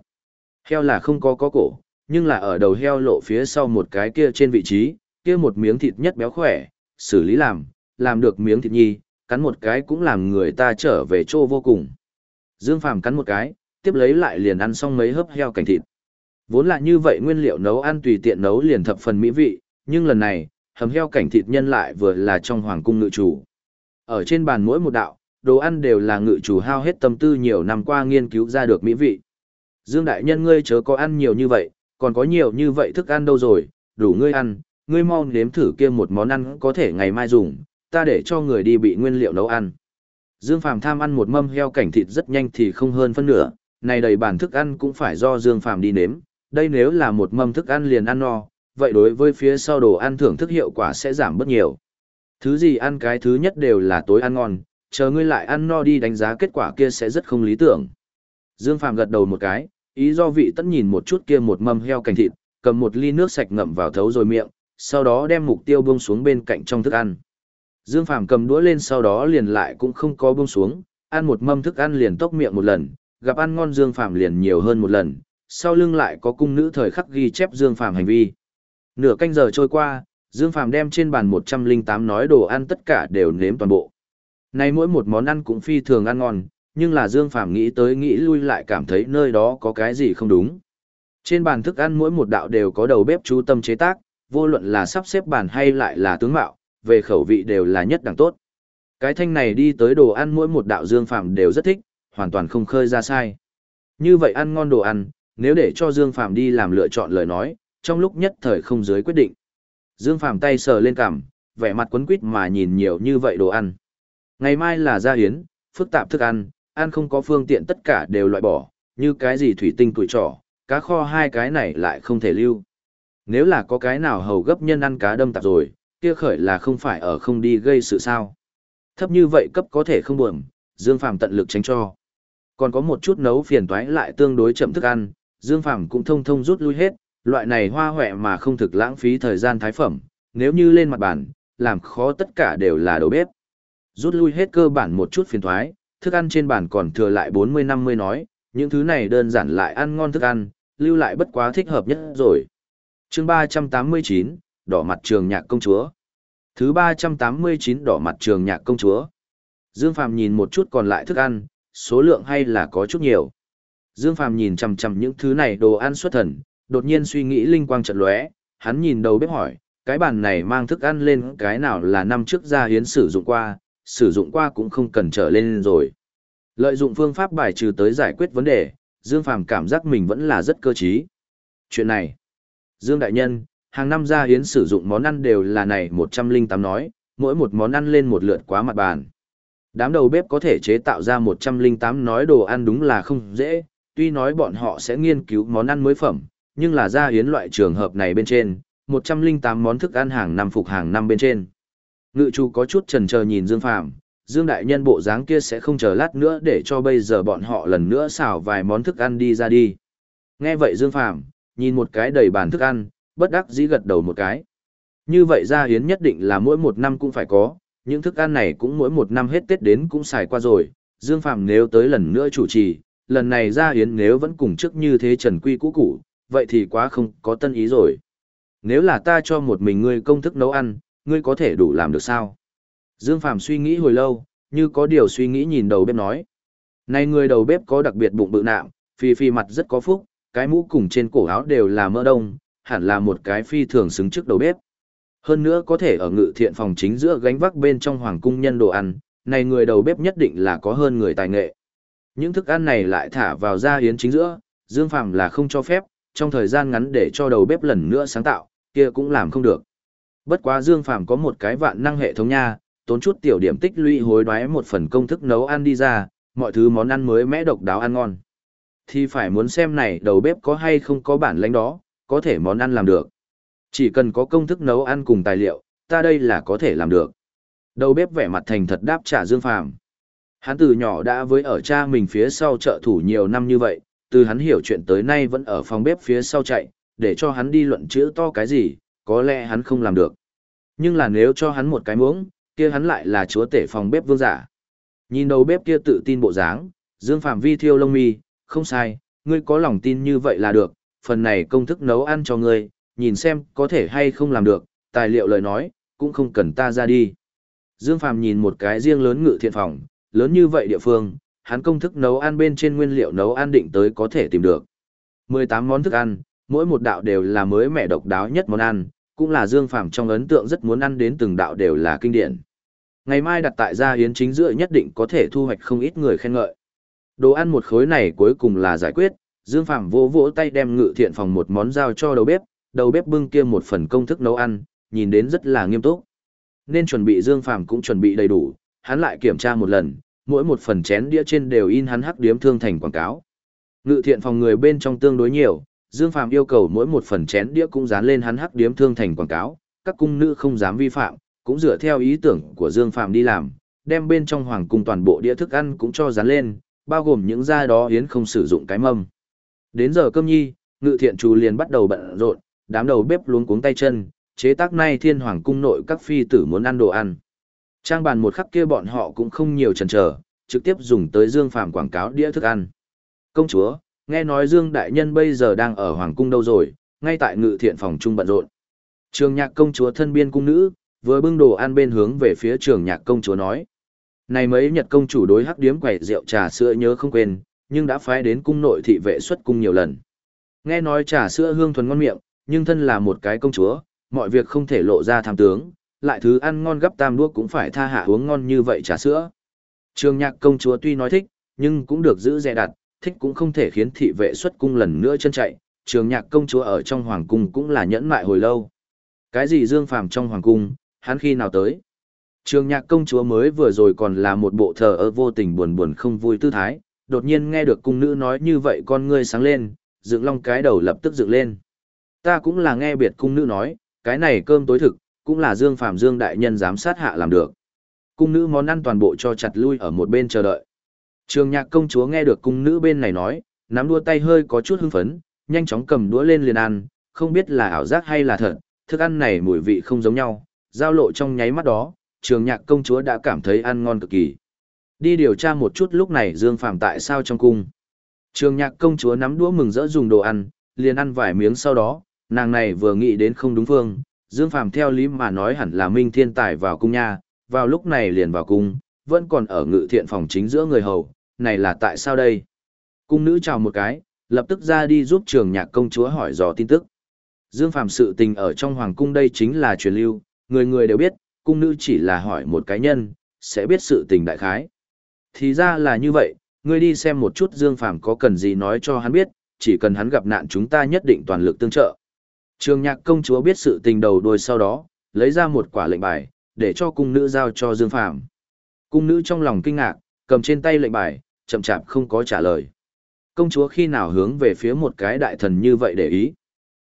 Heo là không có có cổ, nhưng là ở đầu heo lộ phía sau một cái kia trên vị trí, kia một miếng thịt nhất béo khỏe, xử lý làm, làm được miếng thịt nhi, cắn một cái cũng làm người ta trở về chỗ vô cùng. Dương Phàm cắn một cái, tiếp lấy lại liền ăn xong mấy hớp heo cảnh thịt. Vốn là như vậy nguyên liệu nấu ăn tùy tiện nấu liền thập phần mỹ vị, nhưng lần này, hầm heo cảnh thịt nhân lại vừa là trong hoàng cung ngự chủ. Ở trên bàn mỗi một đạo, đồ ăn đều là ngự chủ hao hết tâm tư nhiều năm qua nghiên cứu ra được mỹ vị. Dương đại nhân ngươi chớ có ăn nhiều như vậy, còn có nhiều như vậy thức ăn đâu rồi, đủ ngươi ăn, ngươi mau nếm thử kia một món ăn có thể ngày mai dùng, ta để cho người đi bị nguyên liệu nấu ăn. Dương Phàm tham ăn một mâm heo cảnh thịt rất nhanh thì không hơn phân nửa, này đầy bàn thức ăn cũng phải do Dương Phàm đi nếm, đây nếu là một mâm thức ăn liền ăn no, vậy đối với phía sau đồ ăn thưởng thức hiệu quả sẽ giảm bớt nhiều. Thứ gì ăn cái thứ nhất đều là tối ăn ngon, chờ ngươi lại ăn no đi đánh giá kết quả kia sẽ rất không lý tưởng. Dương Phàm gật đầu một cái, ý do vị tẫn nhìn một chút kia một mâm heo cành thịt, cầm một ly nước sạch ngậm vào thấu rồi miệng, sau đó đem mục tiêu buông xuống bên cạnh trong thức ăn. Dương Phàm cầm đũa lên sau đó liền lại cũng không có buông xuống, ăn một mâm thức ăn liền tốc miệng một lần, gặp ăn ngon Dương Phàm liền nhiều hơn một lần, sau lưng lại có cung nữ thời khắc ghi chép Dương Phàm hành vi. Nửa canh giờ trôi qua, Dương Phàm đem trên bàn 108 nói đồ ăn tất cả đều nếm toàn bộ. Nay mỗi một món ăn cũng phi thường ăn ngon, nhưng là Dương Phàm nghĩ tới nghĩ lui lại cảm thấy nơi đó có cái gì không đúng. Trên bàn thức ăn mỗi một đạo đều có đầu bếp chú tâm chế tác, vô luận là sắp xếp bàn hay lại là tướng mạo, về khẩu vị đều là nhất đẳng tốt. Cái thanh này đi tới đồ ăn mỗi một đạo Dương Phàm đều rất thích, hoàn toàn không khơi ra sai. Như vậy ăn ngon đồ ăn, nếu để cho Dương Phàm đi làm lựa chọn lời nói, trong lúc nhất thời không dưới quyết định. Dương Phàm tay sờ lên cằm, vẻ mặt quấn quýt mà nhìn nhiều như vậy đồ ăn. Ngày mai là gia hiến, phức tạp thức ăn, ăn không có phương tiện tất cả đều loại bỏ, như cái gì thủy tinh tuổi trỏ, cá kho hai cái này lại không thể lưu. Nếu là có cái nào hầu gấp nhân ăn cá đâm tạp rồi, kia khởi là không phải ở không đi gây sự sao. Thấp như vậy cấp có thể không buồn, Dương Phàm tận lực tránh cho. Còn có một chút nấu phiền toái lại tương đối chậm thức ăn, Dương Phàm cũng thông thông rút lui hết, loại này hoa hoẹ mà không thực lãng phí thời gian thái phẩm, nếu như lên mặt bàn, làm khó tất cả đều là đầu bếp. Rút lui hết cơ bản một chút phiền toái, thức ăn trên bàn còn thừa lại 40-50 nói, những thứ này đơn giản lại ăn ngon thức ăn, lưu lại bất quá thích hợp nhất rồi. chương 389, đỏ mặt trường nhạc công chúa. Thứ 389 đỏ mặt trường nhạc công chúa. Dương Phàm nhìn một chút còn lại thức ăn, số lượng hay là có chút nhiều. Dương Phàm nhìn chằm chằm những thứ này đồ ăn xuất thần, đột nhiên suy nghĩ linh quang chợt lóe, hắn nhìn đầu bếp hỏi, cái bàn này mang thức ăn lên cái nào là năm trước gia hiến sử dụng qua, sử dụng qua cũng không cần trở lên rồi. Lợi dụng phương pháp bài trừ tới giải quyết vấn đề, Dương Phàm cảm giác mình vẫn là rất cơ trí. Chuyện này, Dương Đại Nhân, hàng năm gia hiến sử dụng món ăn đều là này 108 nói, mỗi một món ăn lên một lượt quá mặt bàn. Đám đầu bếp có thể chế tạo ra 108 nói đồ ăn đúng là không dễ, tuy nói bọn họ sẽ nghiên cứu món ăn mới phẩm, nhưng là gia hiến loại trường hợp này bên trên, 108 món thức ăn hàng năm phục hàng năm bên trên. Ngự chủ có chút chần chờ nhìn Dương Phàm, Dương đại nhân bộ dáng kia sẽ không chờ lát nữa để cho bây giờ bọn họ lần nữa xào vài món thức ăn đi ra đi. Nghe vậy Dương Phàm, nhìn một cái đầy bàn thức ăn, bất đắc dĩ gật đầu một cái. Như vậy gia hiến nhất định là mỗi một năm cũng phải có, những thức ăn này cũng mỗi một năm hết Tết đến cũng xài qua rồi, Dương Phàm nếu tới lần nữa chủ trì, lần này gia hiến nếu vẫn cùng trước như thế trần quy cũ cũ, vậy thì quá không có tân ý rồi. Nếu là ta cho một mình ngươi công thức nấu ăn, ngươi có thể đủ làm được sao? Dương Phàm suy nghĩ hồi lâu, như có điều suy nghĩ nhìn đầu bếp nói. Này người đầu bếp có đặc biệt bụng bự nạm, phi phi mặt rất có phúc, cái mũ cùng trên cổ áo đều là mỡ đông, hẳn là một cái phi thường xứng trước đầu bếp. Hơn nữa có thể ở ngự thiện phòng chính giữa gánh vác bên trong hoàng cung nhân đồ ăn, này người đầu bếp nhất định là có hơn người tài nghệ. Những thức ăn này lại thả vào gia hiến chính giữa, Dương Phàm là không cho phép, trong thời gian ngắn để cho đầu bếp lần nữa sáng tạo, kia cũng làm không được. Bất quá Dương Phàm có một cái vạn năng hệ thống nha, tốn chút tiểu điểm tích lũy hối đoái một phần công thức nấu ăn đi ra, mọi thứ món ăn mới mẽ độc đáo ăn ngon. Thì phải muốn xem này đầu bếp có hay không có bản lãnh đó, có thể món ăn làm được. Chỉ cần có công thức nấu ăn cùng tài liệu, ta đây là có thể làm được. Đầu bếp vẻ mặt thành thật đáp trả Dương Phàm. Hắn từ nhỏ đã với ở cha mình phía sau trợ thủ nhiều năm như vậy, từ hắn hiểu chuyện tới nay vẫn ở phòng bếp phía sau chạy, để cho hắn đi luận chữ to cái gì, có lẽ hắn không làm được. Nhưng là nếu cho hắn một cái muỗng, kia hắn lại là chúa tể phòng bếp vương giả. Nhìn đầu bếp kia tự tin bộ dáng, Dương Phạm Vi thiêu lông mi, không sai, ngươi có lòng tin như vậy là được, phần này công thức nấu ăn cho ngươi, nhìn xem có thể hay không làm được, tài liệu lời nói, cũng không cần ta ra đi. Dương Phạm nhìn một cái riêng lớn ngự thiện phòng, lớn như vậy địa phương, hắn công thức nấu ăn bên trên nguyên liệu nấu ăn định tới có thể tìm được. 18 món thức ăn, mỗi một đạo đều là mới mẻ độc đáo nhất món ăn, cũng là Dương Phàm trong ấn tượng rất muốn ăn đến từng đạo đều là kinh điển. Ngày mai đặt tại gia yến chính giữa nhất định có thể thu hoạch không ít người khen ngợi. Đồ ăn một khối này cuối cùng là giải quyết, Dương Phàm vỗ vỗ tay đem ngự thiện phòng một món giao cho đầu bếp, đầu bếp bưng kia một phần công thức nấu ăn, nhìn đến rất là nghiêm túc. Nên chuẩn bị Dương Phàm cũng chuẩn bị đầy đủ, hắn lại kiểm tra một lần, mỗi một phần chén đĩa trên đều in hắn hắc điếm thương thành quảng cáo. Ngự thiện phòng người bên trong tương đối nhiều, Dương Phàm yêu cầu mỗi một phần chén đĩa cũng dán lên hắn hắc điếm thương thành quảng cáo, các cung nữ không dám vi phạm, cũng dựa theo ý tưởng của Dương Phàm đi làm, đem bên trong hoàng cung toàn bộ đĩa thức ăn cũng cho dán lên, bao gồm những da đó hiến không sử dụng cái mâm. Đến giờ cơm nhi, ngự thiện chú liền bắt đầu bận rộn, đám đầu bếp luống cuống tay chân, chế tác nay thiên hoàng cung nội các phi tử muốn ăn đồ ăn. Trang bàn một khắc kia bọn họ cũng không nhiều chần chờ, trực tiếp dùng tới Dương Phàm quảng cáo đĩa thức ăn. Công chúa, nghe nói Dương Đại Nhân bây giờ đang ở Hoàng Cung đâu rồi, ngay tại ngự thiện phòng trung bận rộn. Trường nhạc công chúa thân biên cung nữ, vừa bưng đồ ăn bên hướng về phía trường nhạc công chúa nói. Này mấy nhật công chủ đối hắc điếm quẩy rượu trà sữa nhớ không quên, nhưng đã phái đến cung nội thị vệ xuất cung nhiều lần. Nghe nói trà sữa hương thuần ngon miệng, nhưng thân là một cái công chúa, mọi việc không thể lộ ra tham tướng, lại thứ ăn ngon gấp tam đuốc cũng phải tha hạ uống ngon như vậy trà sữa. Trường nhạc công chúa tuy nói thích, nhưng cũng được giữ dè đặt, thích cũng không thể khiến thị vệ xuất cung lần nữa chân chạy, trường nhạc công chúa ở trong hoàng cung cũng là nhẫn mại hồi lâu. Cái gì dương phàm trong hoàng cung, hắn khi nào tới? Trường nhạc công chúa mới vừa rồi còn là một bộ thờ ơ vô tình buồn buồn không vui tư thái, đột nhiên nghe được cung nữ nói như vậy con ngươi sáng lên, dựng long cái đầu lập tức dựng lên. Ta cũng là nghe biệt cung nữ nói, cái này cơm tối thực, cũng là Dương phàm Dương đại nhân giám sát hạ làm được. Cung nữ món ăn toàn bộ cho chặt lui ở một bên chờ đợi. Trường nhạc công chúa nghe được cung nữ bên này nói, nắm đua tay hơi có chút hưng phấn, nhanh chóng cầm đũa lên liền ăn, không biết là ảo giác hay là thật, thức ăn này mùi vị không giống nhau, giao lộ trong nháy mắt đó, trường nhạc công chúa đã cảm thấy ăn ngon cực kỳ. Đi điều tra một chút lúc này Dương Phạm tại sao trong cung. Trường nhạc công chúa nắm đũa mừng rỡ dùng đồ ăn, liền ăn vài miếng sau đó, nàng này vừa nghĩ đến không đúng phương, Dương Phạm theo lý mà nói hẳn là Minh Thiên Tài vào cung nha, vào lúc này liền vào cung, vẫn còn ở ngự thiện phòng chính giữa người hầu, này là tại sao đây? Cung nữ chào một cái, lập tức ra đi giúp trường nhạc công chúa hỏi dò tin tức. Dương Phạm sự tình ở trong hoàng cung đây chính là truyền lưu, người người đều biết, cung nữ chỉ là hỏi một cái nhân, sẽ biết sự tình đại khái. Thì ra là như vậy, ngươi đi xem một chút Dương Phạm có cần gì nói cho hắn biết, chỉ cần hắn gặp nạn chúng ta nhất định toàn lực tương trợ. Trường nhạc công chúa biết sự tình đầu đuôi sau đó, lấy ra một quả lệnh bài, để cho cung nữ giao cho Dương Phạm. Cung nữ trong lòng kinh ngạc, cầm trên tay lệnh bài, chậm chạp không có trả lời. Công chúa khi nào hướng về phía một cái đại thần như vậy để ý.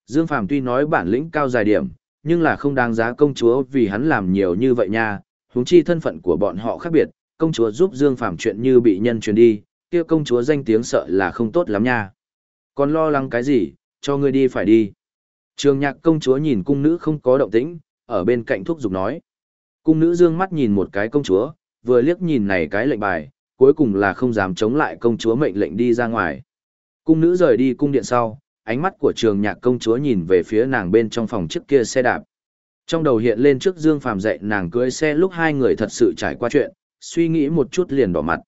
Dương Phàm tuy nói bản lĩnh cao dài điểm, nhưng là không đáng giá công chúa vì hắn làm nhiều như vậy nha, huống chi thân phận của bọn họ khác biệt, công chúa giúp Dương Phàm chuyện như bị nhân truyền đi, kia công chúa danh tiếng sợ là không tốt lắm nha. Còn lo lắng cái gì, cho ngươi đi phải đi. Trường nhạc công chúa nhìn cung nữ không có động tĩnh, ở bên cạnh thúc giục nói. Cung nữ dương mắt nhìn một cái công chúa, vừa liếc nhìn này cái lệnh bài, cuối cùng là không dám chống lại công chúa mệnh lệnh đi ra ngoài. Cung nữ rời đi cung điện sau, ánh mắt của trường nhạc công chúa nhìn về phía nàng bên trong phòng trước kia xe đạp. Trong đầu hiện lên trước Dương Phàm dạy nàng cưới xe lúc hai người thật sự trải qua chuyện, suy nghĩ một chút liền đỏ mặt.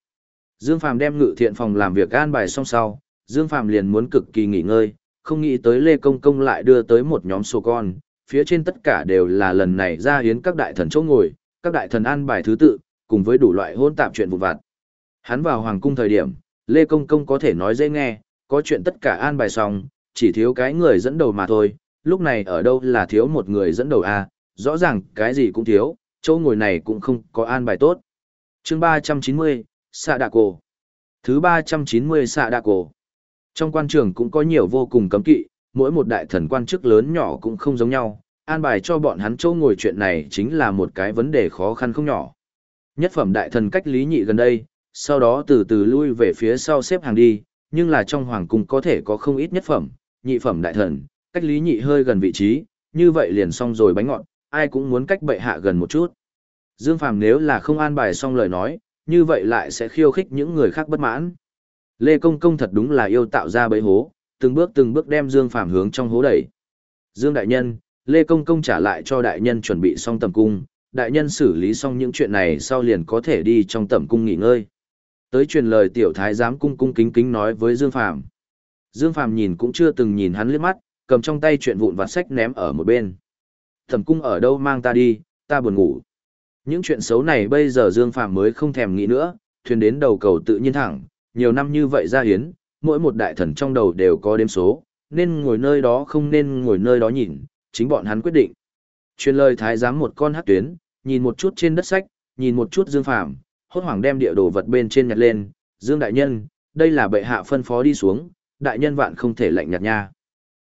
Dương Phàm đem ngự thiện phòng làm việc an bài xong sau, Dương Phàm liền muốn cực kỳ nghỉ ngơi, không nghĩ tới Lê Công Công lại đưa tới một nhóm sổ con, phía trên tất cả đều là lần này ra hiến các đại thần chỗ ngồi, các đại thần an bài thứ tự, cùng với đủ loại hôn tạp chuyện vụ vặt. Hắn vào hoàng cung thời điểm, Lê Công Công có thể nói dễ nghe, có chuyện tất cả an bài xong, chỉ thiếu cái người dẫn đầu mà thôi, lúc này ở đâu là thiếu một người dẫn đầu a, à? rõ ràng cái gì cũng thiếu, chỗ ngồi này cũng không có an bài tốt. Chương 390, Sạ Đạ Cổ Thứ 390 Sạ Đạ Cổ Trong quan trường cũng có nhiều vô cùng cấm kỵ, mỗi một đại thần quan chức lớn nhỏ cũng không giống nhau, an bài cho bọn hắn chỗ ngồi chuyện này chính là một cái vấn đề khó khăn không nhỏ. Nhất phẩm đại thần cách lý nhị gần đây, sau đó từ từ lui về phía sau xếp hàng đi, nhưng là trong hoàng cung có thể có không ít nhất phẩm, nhị phẩm đại thần, cách lý nhị hơi gần vị trí, như vậy liền xong rồi bánh ngọt, ai cũng muốn cách bệ hạ gần một chút. Dương Phàm nếu là không an bài xong lời nói, như vậy lại sẽ khiêu khích những người khác bất mãn. Lê Công Công thật đúng là yêu tạo ra bẫy hố, từng bước từng bước đem Dương Phàm hướng trong hố đẩy. Dương Đại Nhân, Lê Công Công trả lại cho Đại Nhân chuẩn bị xong tầm cung, Đại Nhân xử lý xong những chuyện này sau liền có thể đi trong tầm cung nghỉ ngơi. Tới truyền lời tiểu thái giám cung cung kính kính nói với Dương Phàm Dương Phàm nhìn cũng chưa từng nhìn hắn liếc mắt, cầm trong tay chuyện vụn vặt sách ném ở một bên. Thẩm cung ở đâu mang ta đi, ta buồn ngủ. Những chuyện xấu này bây giờ Dương Phàm mới không thèm nghĩ nữa, thuyền đến đầu cầu tự nhiên thẳng, nhiều năm như vậy ra hiến, mỗi một đại thần trong đầu đều có đếm số, nên ngồi nơi đó không nên ngồi nơi đó nhìn, chính bọn hắn quyết định. Truyền lời thái giám một con hát tuyến, nhìn một chút trên đất sách, nhìn một chút Dương Phàm, hốt hoảng đem địa đồ vật bên trên nhặt lên, Dương đại nhân, đây là bệ hạ phân phó đi xuống, đại nhân vạn không thể lạnh nhạt nha.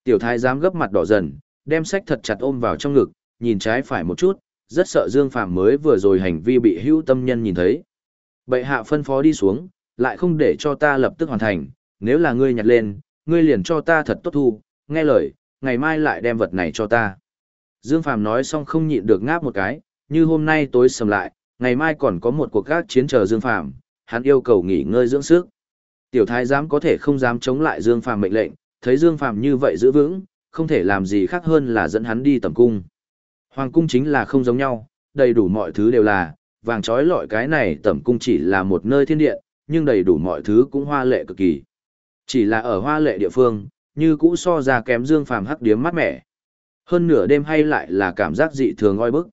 Tiểu thái giám gấp mặt đỏ dần, đem sách thật chặt ôm vào trong ngực, nhìn trái phải một chút, rất sợ Dương Phàm mới vừa rồi hành vi bị hữu tâm nhân nhìn thấy. Bệ hạ phân phó đi xuống, lại không để cho ta lập tức hoàn thành, nếu là ngươi nhặt lên, ngươi liền cho ta thật tốt thu, nghe lời, ngày mai lại đem vật này cho ta. Dương Phàm nói xong không nhịn được ngáp một cái, như hôm nay tối sầm lại, ngày mai còn có một cuộc gác chiến chờ Dương Phàm, hắn yêu cầu nghỉ ngơi dưỡng sức. Tiểu thái giám có thể không dám chống lại Dương Phàm mệnh lệnh, thấy Dương Phàm như vậy giữ vững, không thể làm gì khác hơn là dẫn hắn đi tầm cung. Hoàng cung chính là không giống nhau, đầy đủ mọi thứ đều là, vàng trói lọi cái này tẩm cung chỉ là một nơi thiên điện, nhưng đầy đủ mọi thứ cũng hoa lệ cực kỳ. Chỉ là ở hoa lệ địa phương, như cũ so ra kém Dương Phàm hắc điếm mát mẻ. Hơn nửa đêm hay lại là cảm giác dị thường oi bức.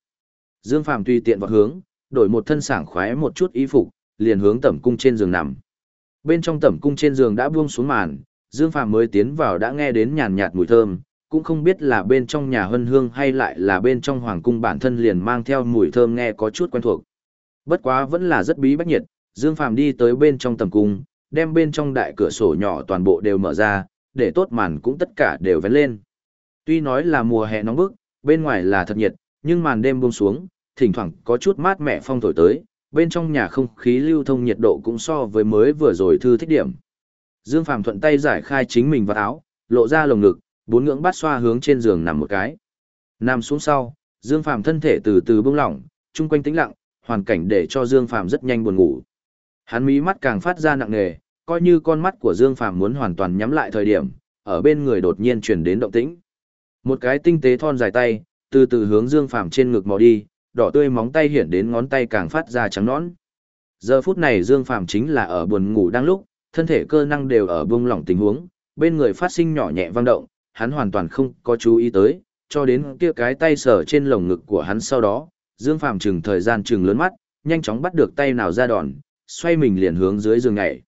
Dương Phàm tùy tiện vào hướng, đổi một thân sảng khoái một chút y phục, liền hướng tẩm cung trên giường nằm. Bên trong tẩm cung trên giường đã buông xuống màn, Dương Phàm mới tiến vào đã nghe đến nhàn nhạt mùi thơm, cũng không biết là bên trong nhà hân hương hay lại là bên trong hoàng cung bản thân liền mang theo mùi thơm nghe có chút quen thuộc. Bất quá vẫn là rất bí bách nhiệt, Dương Phàm đi tới bên trong tầm cung, đem bên trong đại cửa sổ nhỏ toàn bộ đều mở ra, để tốt màn cũng tất cả đều vén lên. Tuy nói là mùa hè nóng bức, bên ngoài là thật nhiệt, nhưng màn đêm buông xuống, thỉnh thoảng có chút mát mẻ phong thổi tới, bên trong nhà không khí lưu thông nhiệt độ cũng so với mới vừa rồi thư thích điểm. Dương Phàm thuận tay giải khai chính mình vào áo, lộ ra lồng ngực, bốn ngưỡng bát xoa hướng trên giường nằm một cái. Nằm xuống sau, Dương Phàm thân thể từ từ bông lỏng, chung quanh tĩnh lặng, hoàn cảnh để cho Dương Phàm rất nhanh buồn ngủ. Hắn mí mắt càng phát ra nặng nề, coi như con mắt của Dương Phàm muốn hoàn toàn nhắm lại thời điểm, ở bên người đột nhiên truyền đến động tĩnh. Một cái tinh tế thon dài tay, từ từ hướng Dương Phàm trên ngực mò đi, đỏ tươi móng tay hiện đến ngón tay càng phát ra trắng nõn. Giờ phút này Dương Phàm chính là ở buồn ngủ đang lúc, thân thể cơ năng đều ở bông lỏng tình huống, bên người phát sinh nhỏ nhẹ vang động, hắn hoàn toàn không có chú ý tới, cho đến kia cái tay sờ trên lồng ngực của hắn sau đó, Dương Phàm chừng thời gian chừng lớn mắt, nhanh chóng bắt được tay nào ra đòn, xoay mình liền hướng dưới giường nhảy.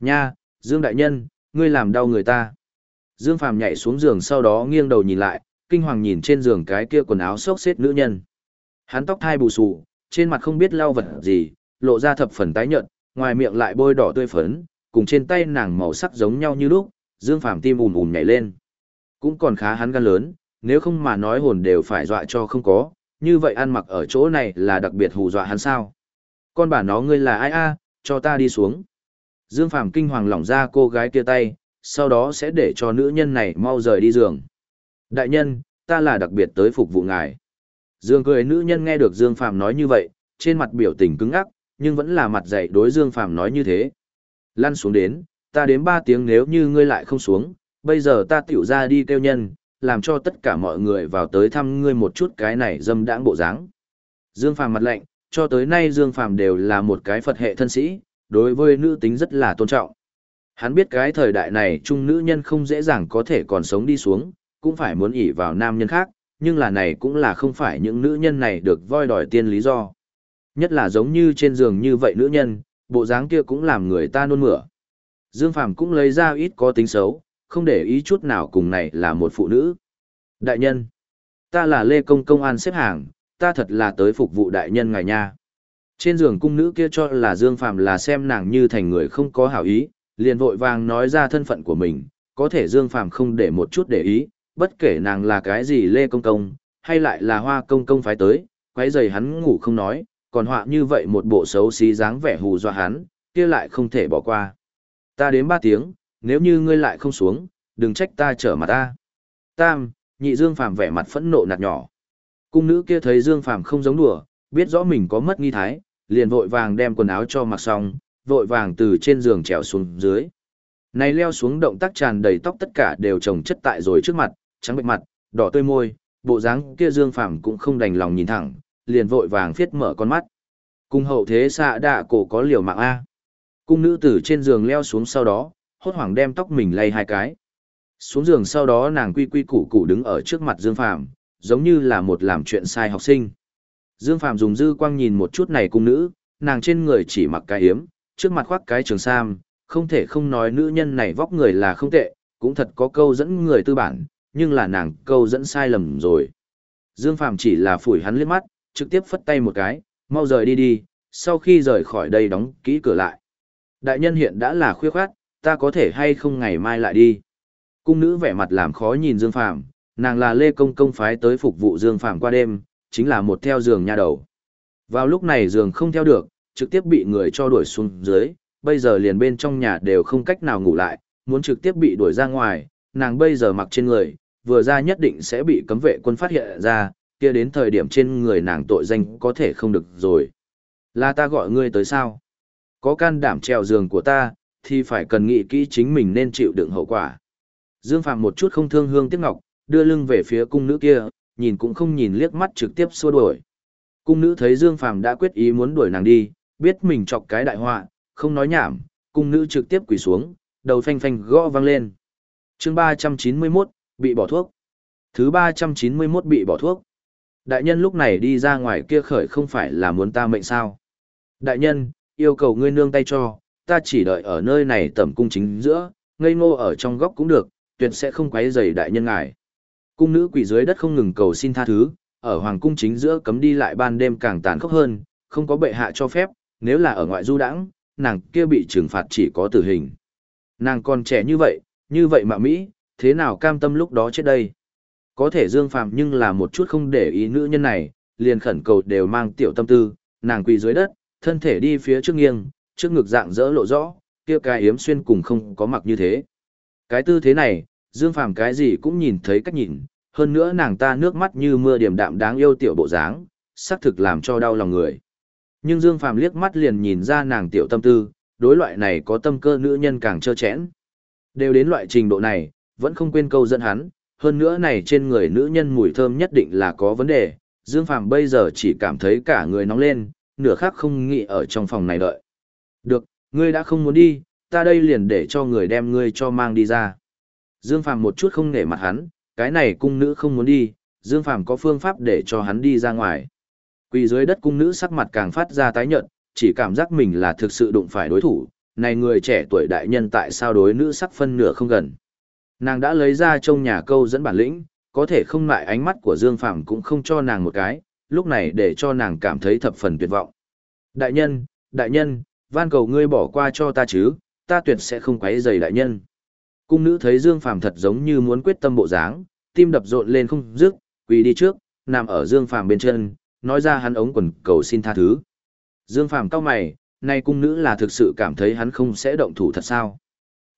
Nha, Dương Đại Nhân, ngươi làm đau người ta. Dương Phàm nhảy xuống giường sau đó nghiêng đầu nhìn lại, kinh hoàng nhìn trên giường cái kia quần áo xốc xếch nữ nhân. Hắn tóc thai bù xù, trên mặt không biết lau vật gì, lộ ra thập phần tái nhợt, ngoài miệng lại bôi đỏ tươi phấn, cùng trên tay nàng màu sắc giống nhau như lúc, Dương Phàm tim ùm ùm nhảy lên. Cũng còn khá hắn gan lớn, nếu không mà nói hồn đều phải dọa cho không có, như vậy ăn mặc ở chỗ này là đặc biệt hù dọa hắn sao. Con bà nó ngươi là ai a cho ta đi xuống. Dương Phàm kinh hoàng lỏng ra cô gái kia tay, sau đó sẽ để cho nữ nhân này mau rời đi giường. Đại nhân, ta là đặc biệt tới phục vụ ngài. Dương cười nữ nhân nghe được Dương Phàm nói như vậy, trên mặt biểu tình cứng ngắc, nhưng vẫn là mặt dạy đối Dương Phàm nói như thế. Lăn xuống đến, ta đếm ba tiếng nếu như ngươi lại không xuống, bây giờ ta tiểu ra đi kêu nhân, làm cho tất cả mọi người vào tới thăm ngươi một chút cái này dâm đãng bộ dáng. Dương Phàm mặt lạnh, cho tới nay Dương Phàm đều là một cái Phật hệ thân sĩ, đối với nữ tính rất là tôn trọng. Hắn biết cái thời đại này trung nữ nhân không dễ dàng có thể còn sống đi xuống, cũng phải muốn ỷ vào nam nhân khác, nhưng là này cũng là không phải những nữ nhân này được voi đòi tiên lý do. Nhất là giống như trên giường như vậy nữ nhân, bộ dáng kia cũng làm người ta nôn mửa. Dương Phàm cũng lấy ra ít có tính xấu, không để ý chút nào cùng này là một phụ nữ. Đại nhân, ta là Lê Công Công an xếp hàng, ta thật là tới phục vụ đại nhân ngài nha. Trên giường cung nữ kia cho là Dương Phàm là xem nàng như thành người không có hảo ý, liền vội vàng nói ra thân phận của mình, có thể Dương Phàm không để một chút để ý, bất kể nàng là cái gì Lê Công Công, hay lại là Hoa Công Công phái tới, quấy giày hắn ngủ không nói, còn họa như vậy một bộ xấu xí dáng vẻ hù dọa hắn, kia lại không thể bỏ qua. Ta đến ba tiếng, nếu như ngươi lại không xuống, đừng trách ta trở mặt ta. Tam, nhị Dương Phàm vẻ mặt phẫn nộ nạt nhỏ. Cung nữ kia thấy Dương Phàm không giống đùa, biết rõ mình có mất nghi thái, liền vội vàng đem quần áo cho mặc xong, vội vàng từ trên giường trèo xuống dưới. Này leo xuống động tác tràn đầy tóc tất cả đều trồng chất tại rồi trước mặt, trắng bệnh mặt, đỏ tươi môi, bộ dáng kia Dương Phàm cũng không đành lòng nhìn thẳng, liền vội vàng phiết mở con mắt. Cung hậu thế xạ đạ cổ có liều mạng A. Cung nữ tử trên giường leo xuống sau đó, hốt hoảng đem tóc mình lay hai cái. Xuống giường sau đó nàng quy quy củ củ đứng ở trước mặt Dương Phàm, giống như là một làm chuyện sai học sinh. Dương Phàm dùng dư quang nhìn một chút này cung nữ, nàng trên người chỉ mặc cái hiếm, trước mặt khoác cái trường sam, không thể không nói nữ nhân này vóc người là không tệ, cũng thật có câu dẫn người tư bản, nhưng là nàng câu dẫn sai lầm rồi. Dương Phàm chỉ là phủi hắn liếc mắt, trực tiếp phất tay một cái, mau rời đi đi, sau khi rời khỏi đây đóng kỹ cửa lại. Đại nhân hiện đã là khuya khoát, ta có thể hay không ngày mai lại đi. Cung nữ vẻ mặt làm khó nhìn Dương Phàm, nàng là Lê Công công phái tới phục vụ Dương Phàm qua đêm, chính là một theo giường nha đầu. Vào lúc này giường không theo được, trực tiếp bị người cho đuổi xuống dưới, bây giờ liền bên trong nhà đều không cách nào ngủ lại, muốn trực tiếp bị đuổi ra ngoài, nàng bây giờ mặc trên người, vừa ra nhất định sẽ bị cấm vệ quân phát hiện ra, kia đến thời điểm trên người nàng tội danh có thể không được rồi. Là ta gọi ngươi tới sao? Có can đảm trèo giường của ta, thì phải cần nghĩ kỹ chính mình nên chịu đựng hậu quả. Dương Phạm một chút không thương hương tiếc ngọc, đưa lưng về phía cung nữ kia, nhìn cũng không nhìn liếc mắt trực tiếp xua đuổi. Cung nữ thấy Dương Phàm đã quyết ý muốn đuổi nàng đi, biết mình chọc cái đại họa, không nói nhảm, cung nữ trực tiếp quỳ xuống, đầu phanh phanh gõ vang lên. chương 391, bị bỏ thuốc. Thứ 391 bị bỏ thuốc. Đại nhân lúc này đi ra ngoài kia khởi không phải là muốn ta mệnh sao. Đại nhân, yêu cầu ngươi nương tay cho, ta chỉ đợi ở nơi này tẩm cung chính giữa, ngây ngô ở trong góc cũng được, tuyệt sẽ không quấy rầy đại nhân ngài. Cung nữ quỷ dưới đất không ngừng cầu xin tha thứ, ở hoàng cung chính giữa cấm đi lại ban đêm càng tàn khốc hơn, không có bệ hạ cho phép, nếu là ở ngoại du đãng, nàng kia bị trừng phạt chỉ có tử hình. Nàng còn trẻ như vậy, như vậy mà Mỹ, thế nào cam tâm lúc đó chết đây? Có thể Dương Phạm nhưng là một chút không để ý nữ nhân này, liền khẩn cầu đều mang tiểu tâm tư, nàng quỳ dưới đất, thân thể đi phía trước nghiêng, trước ngực dạng dỡ lộ rõ, kia cái yếm xuyên cùng không có mặc như thế. Cái tư thế này, Dương Phàm cái gì cũng nhìn thấy cách nhìn, hơn nữa nàng ta nước mắt như mưa điểm đạm đáng yêu tiểu bộ dáng, xác thực làm cho đau lòng người. Nhưng Dương Phàm liếc mắt liền nhìn ra nàng tiểu tâm tư, đối loại này có tâm cơ nữ nhân càng trơ chẽn. Đều đến loại trình độ này, vẫn không quên câu dẫn hắn, hơn nữa này trên người nữ nhân mùi thơm nhất định là có vấn đề, Dương Phàm bây giờ chỉ cảm thấy cả người nóng lên, nửa khác không nghĩ ở trong phòng này đợi. Được, ngươi đã không muốn đi, ta đây liền để cho người đem ngươi cho mang đi ra. Dương Phàm một chút không nể mặt hắn, cái này cung nữ không muốn đi, Dương Phàm có phương pháp để cho hắn đi ra ngoài. Quỳ dưới đất cung nữ sắc mặt càng phát ra tái nhợt, chỉ cảm giác mình là thực sự đụng phải đối thủ, này người trẻ tuổi đại nhân tại sao đối nữ sắc phân nửa không gần. Nàng đã lấy ra trong nhà câu dẫn bản lĩnh, có thể không lại ánh mắt của Dương Phàm cũng không cho nàng một cái, lúc này để cho nàng cảm thấy thập phần tuyệt vọng. Đại nhân, đại nhân, van cầu ngươi bỏ qua cho ta chứ, ta tuyệt sẽ không quấy rầy đại nhân. Cung nữ thấy Dương Phàm thật giống như muốn quyết tâm bộ dáng, tim đập rộn lên không dứt, quỳ đi trước, nằm ở Dương Phàm bên chân, nói ra hắn ống quần cầu xin tha thứ. Dương Phàm cau mày, nay cung nữ là thực sự cảm thấy hắn không sẽ động thủ thật sao?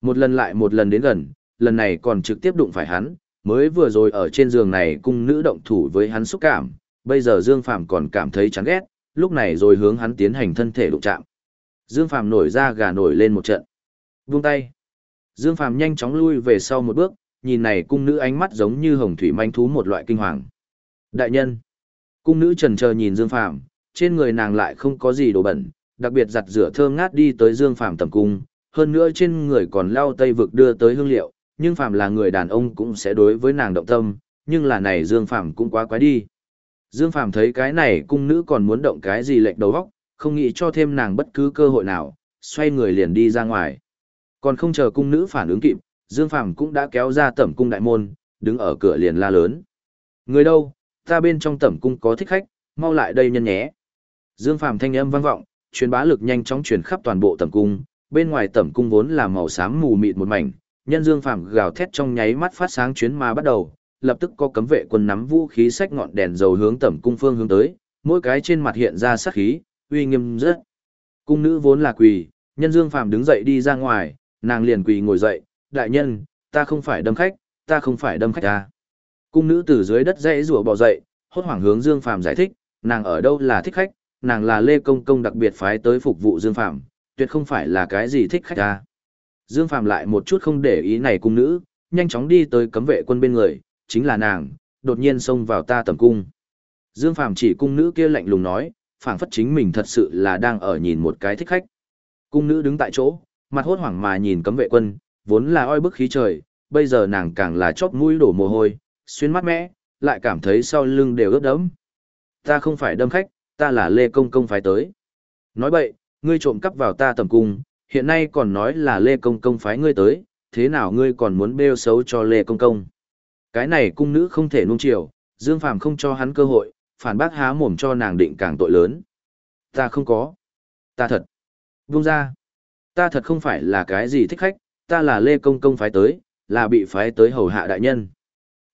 Một lần lại một lần đến gần, lần này còn trực tiếp đụng phải hắn, mới vừa rồi ở trên giường này cung nữ động thủ với hắn xúc cảm, bây giờ Dương Phàm còn cảm thấy chán ghét, lúc này rồi hướng hắn tiến hành thân thể đụng chạm. Dương Phàm nổi ra gà nổi lên một trận. Buông tay. Dương Phàm nhanh chóng lui về sau một bước, nhìn này cung nữ ánh mắt giống như hồng thủy manh thú một loại kinh hoàng. Đại nhân. Cung nữ trần chờ nhìn Dương Phàm, trên người nàng lại không có gì đồ bẩn, đặc biệt giặt rửa thơm ngát đi tới Dương Phàm tầm cung, hơn nữa trên người còn lau tây vực đưa tới hương liệu, nhưng Phàm là người đàn ông cũng sẽ đối với nàng động tâm, nhưng là này Dương Phàm cũng quá quái đi. Dương Phàm thấy cái này cung nữ còn muốn động cái gì lệch đầu óc, không nghĩ cho thêm nàng bất cứ cơ hội nào, xoay người liền đi ra ngoài. Còn không chờ cung nữ phản ứng kịp, Dương Phàm cũng đã kéo ra tẩm cung đại môn, đứng ở cửa liền la lớn. Người đâu, ta bên trong tẩm cung có thích khách, mau lại đây nhân nhé. Dương Phàm thanh âm vang vọng, truyền bá lực nhanh chóng truyền khắp toàn bộ tẩm cung, bên ngoài tẩm cung vốn là màu xám mù mịt một mảnh, nhân Dương Phàm gào thét trong nháy mắt phát sáng chuyến ma bắt đầu, lập tức có cấm vệ quân nắm vũ khí sách ngọn đèn dầu hướng tẩm cung phương hướng tới, mỗi cái trên mặt hiện ra sát khí, uy nghiêm rất. Cung nữ vốn là quỳ, nhân Dương Phàm đứng dậy đi ra ngoài, nàng liền quỳ ngồi dậy, đại nhân, ta không phải đâm khách, ta không phải đâm khách ta. Cung nữ từ dưới đất dãy rủa bò dậy, hốt hoảng hướng Dương Phàm giải thích, nàng ở đâu là thích khách, nàng là Lê Công Công đặc biệt phái tới phục vụ Dương Phàm, tuyệt không phải là cái gì thích khách ta. Dương Phàm lại một chút không để ý này cung nữ, nhanh chóng đi tới cấm vệ quân bên người, chính là nàng, đột nhiên xông vào ta tầm cung. Dương Phàm chỉ cung nữ kia lạnh lùng nói, phảng phất chính mình thật sự là đang ở nhìn một cái thích khách. Cung nữ đứng tại chỗ, mặt hốt hoảng mà nhìn cấm vệ quân, vốn là oi bức khí trời, bây giờ nàng càng là chóp mũi đổ mồ hôi, xuyên mắt mẽ, lại cảm thấy sau lưng đều ướt đẫm. Ta không phải đâm khách, ta là Lê Công Công phải tới. Nói bậy, ngươi trộm cắp vào ta tầm cung, hiện nay còn nói là Lê Công Công phái ngươi tới, thế nào ngươi còn muốn bêu xấu cho Lê Công Công. Cái này cung nữ không thể nung chiều, Dương Phàm không cho hắn cơ hội, phản bác há mồm cho nàng định càng tội lớn. Ta không có. Ta thật. Vung ra. Ta thật không phải là cái gì thích khách, ta là Lê Công Công phái tới, là bị phái tới hầu hạ đại nhân.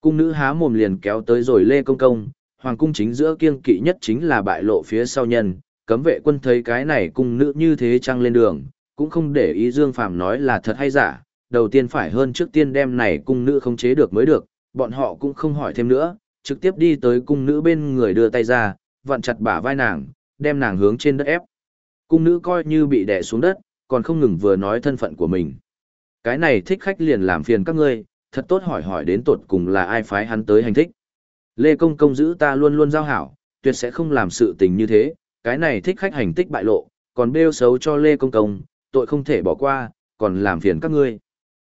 Cung nữ há mồm liền kéo tới rồi Lê Công Công, hoàng cung chính giữa kiêng kỵ nhất chính là bại lộ phía sau nhân, cấm vệ quân thấy cái này cung nữ như thế trăng lên đường, cũng không để ý Dương Phàm nói là thật hay giả, đầu tiên phải hơn trước tiên đem này cung nữ khống chế được mới được, bọn họ cũng không hỏi thêm nữa, trực tiếp đi tới cung nữ bên người đưa tay ra, vặn chặt bả vai nàng, đem nàng hướng trên đất ép. Cung nữ coi như bị đè xuống đất, còn không ngừng vừa nói thân phận của mình. Cái này thích khách liền làm phiền các ngươi, thật tốt hỏi hỏi đến tột cùng là ai phái hắn tới hành thích. Lê Công Công giữ ta luôn luôn giao hảo, tuyệt sẽ không làm sự tình như thế, cái này thích khách hành tích bại lộ, còn bêu xấu cho Lê Công Công, tội không thể bỏ qua, còn làm phiền các ngươi.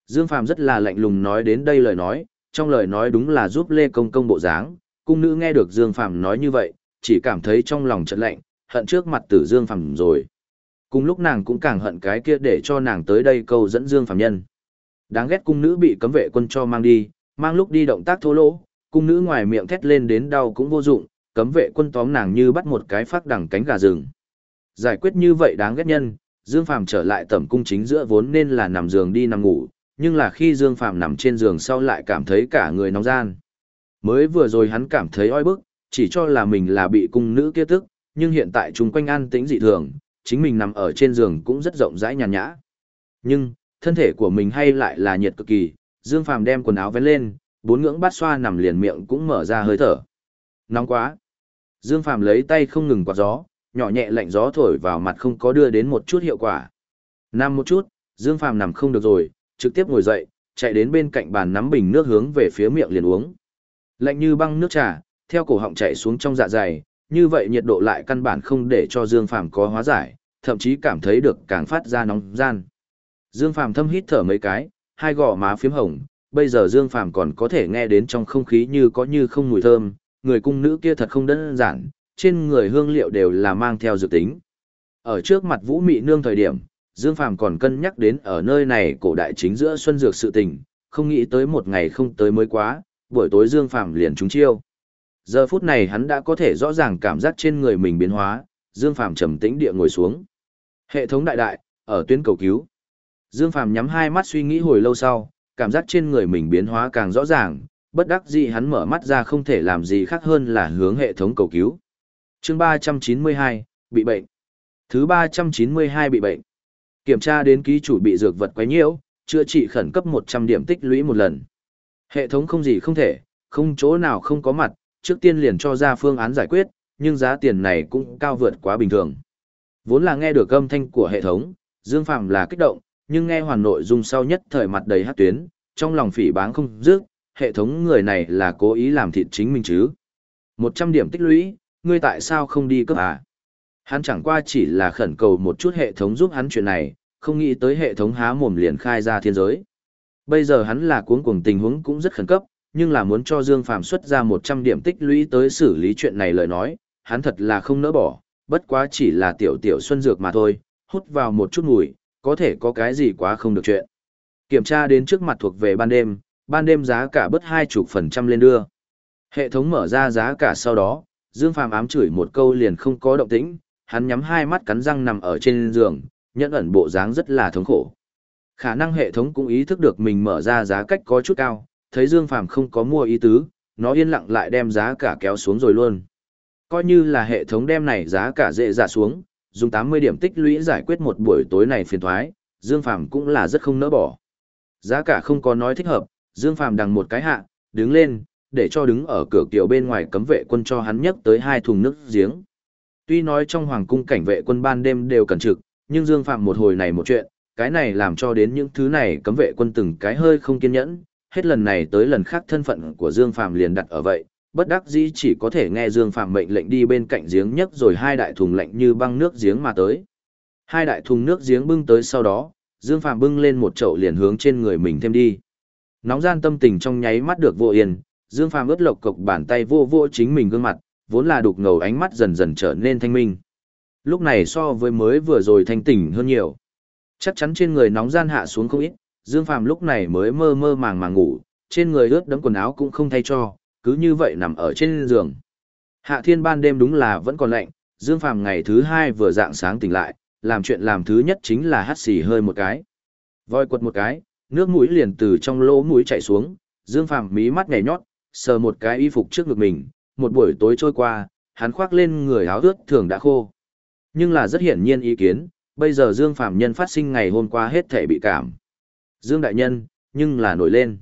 Dương Phàm rất là lạnh lùng nói đến đây lời nói, trong lời nói đúng là giúp Lê Công Công bộ dáng, cung nữ nghe được Dương Phàm nói như vậy, chỉ cảm thấy trong lòng chợt lạnh, hận trước mặt tử Dương Phàm rồi. Cùng lúc nàng cũng càng hận cái kia để cho nàng tới đây câu dẫn Dương Phàm nhân. Đáng ghét cung nữ bị cấm vệ quân cho mang đi, mang lúc đi động tác thô lỗ, cung nữ ngoài miệng thét lên đến đau cũng vô dụng, cấm vệ quân tóm nàng như bắt một cái phát đằng cánh gà rừng. Giải quyết như vậy đáng ghét nhân, Dương Phàm trở lại tẩm cung chính giữa vốn nên là nằm giường đi nằm ngủ, nhưng là khi Dương Phàm nằm trên giường sau lại cảm thấy cả người nóng gian. Mới vừa rồi hắn cảm thấy oi bức, chỉ cho là mình là bị cung nữ kia tức, nhưng hiện tại chúng quanh an tĩnh dị thường, chính mình nằm ở trên giường cũng rất rộng rãi nhàn nhã. Nhưng, thân thể của mình hay lại là nhiệt cực kỳ, Dương Phàm đem quần áo vén lên, bốn ngưỡng bát xoa nằm liền miệng cũng mở ra hơi thở. Nóng quá. Dương Phàm lấy tay không ngừng quạt gió, nhỏ nhẹ lạnh gió thổi vào mặt không có đưa đến một chút hiệu quả. Nằm một chút, Dương Phàm nằm không được rồi, trực tiếp ngồi dậy, chạy đến bên cạnh bàn nắm bình nước hướng về phía miệng liền uống. Lạnh như băng nước trà, theo cổ họng chảy xuống trong dạ dày, như vậy nhiệt độ lại căn bản không để cho Dương Phàm có hóa giải, thậm chí cảm thấy được càng phát ra nóng gian. Dương Phàm thâm hít thở mấy cái, hai gò má phím hồng, bây giờ Dương Phàm còn có thể nghe đến trong không khí như có như không mùi thơm, người cung nữ kia thật không đơn giản, trên người hương liệu đều là mang theo dược tính. Ở trước mặt Vũ Mị Nương thời điểm, Dương Phàm còn cân nhắc đến ở nơi này cổ đại chính giữa xuân dược sự tình, không nghĩ tới một ngày không tới mới quá, buổi tối Dương Phàm liền trúng chiêu. Giờ phút này hắn đã có thể rõ ràng cảm giác trên người mình biến hóa, Dương Phàm trầm tĩnh địa ngồi xuống. Hệ thống đại đại, ở tuyến cầu cứu. Dương Phàm nhắm hai mắt suy nghĩ hồi lâu sau, cảm giác trên người mình biến hóa càng rõ ràng, bất đắc dĩ hắn mở mắt ra không thể làm gì khác hơn là hướng hệ thống cầu cứu. Chương 392, bị bệnh. Thứ 392 bị bệnh. Kiểm tra đến ký chủ bị dược vật quấy nhiễu, chữa trị khẩn cấp 100 điểm tích lũy một lần. Hệ thống không gì không thể, không chỗ nào không có mặt, trước tiên liền cho ra phương án giải quyết, nhưng giá tiền này cũng cao vượt quá bình thường. Vốn là nghe được âm thanh của hệ thống, Dương Phạm là kích động, nhưng nghe hoàn nội dung sau nhất thời mặt đầy hát tuyến, trong lòng phỉ báng không dứt, hệ thống người này là cố ý làm thịt chính mình chứ. 100 điểm tích lũy, ngươi tại sao không đi cấp à? Hắn chẳng qua chỉ là khẩn cầu một chút hệ thống giúp hắn chuyện này, không nghĩ tới hệ thống há mồm liền khai ra thiên giới. Bây giờ hắn là cuống cuồng tình huống cũng rất khẩn cấp, nhưng là muốn cho Dương Phàm xuất ra 100 điểm tích lũy tới xử lý chuyện này lời nói, hắn thật là không nỡ bỏ, bất quá chỉ là tiểu tiểu xuân dược mà thôi, hút vào một chút mùi, có thể có cái gì quá không được chuyện. Kiểm tra đến trước mặt thuộc về ban đêm, ban đêm giá cả bớt hai chục phần trăm lên đưa. Hệ thống mở ra giá cả sau đó, Dương Phàm ám chửi một câu liền không có động tĩnh, hắn nhắm hai mắt cắn răng nằm ở trên giường, nhẫn ẩn bộ dáng rất là thống khổ. Khả năng hệ thống cũng ý thức được mình mở ra giá cách có chút cao, thấy Dương Phàm không có mua ý tứ, nó yên lặng lại đem giá cả kéo xuống rồi luôn. Coi như là hệ thống đem này giá cả dễ dạ xuống, dùng 80 điểm tích lũy giải quyết một buổi tối này phiền thoái, Dương Phàm cũng là rất không nỡ bỏ. Giá cả không có nói thích hợp, Dương Phàm đằng một cái hạ, đứng lên, để cho đứng ở cửa kiệu bên ngoài cấm vệ quân cho hắn nhấc tới hai thùng nước giếng. Tuy nói trong hoàng cung cảnh vệ quân ban đêm đều cần trực, nhưng Dương Phạm một hồi này một chuyện, cái này làm cho đến những thứ này cấm vệ quân từng cái hơi không kiên nhẫn, hết lần này tới lần khác thân phận của Dương Phạm liền đặt ở vậy, bất đắc dĩ chỉ có thể nghe Dương Phạm mệnh lệnh đi bên cạnh giếng nhấc rồi hai đại thùng lạnh như băng nước giếng mà tới. Hai đại thùng nước giếng bưng tới sau đó, Dương Phạm bưng lên một chậu liền hướng trên người mình thêm đi. Nóng gian tâm tình trong nháy mắt được vô yên, Dương Phàm ướt lộc cộc bàn tay vô vô chính mình gương mặt, vốn là đục ngầu ánh mắt dần dần trở nên thanh minh. Lúc này so với mới vừa rồi thanh tỉnh hơn nhiều. Chắc chắn trên người nóng gian hạ xuống không ít, Dương Phàm lúc này mới mơ mơ màng màng ngủ, trên người ướt đẫm quần áo cũng không thay cho, cứ như vậy nằm ở trên giường. Hạ thiên ban đêm đúng là vẫn còn lạnh, Dương Phàm ngày thứ hai vừa dạng sáng tỉnh lại, làm chuyện làm thứ nhất chính là hắt xì hơi một cái. Voi quật một cái, nước mũi liền từ trong lỗ mũi chảy xuống, Dương Phàm mí mắt nhảy nhót, sờ một cái y phục trước ngực mình, một buổi tối trôi qua, hắn khoác lên người áo ướt thường đã khô. Nhưng là rất hiển nhiên ý kiến, bây giờ Dương Phạm Nhân phát sinh ngày hôm qua hết thể bị cảm. Dương Đại Nhân, nhưng là nổi lên.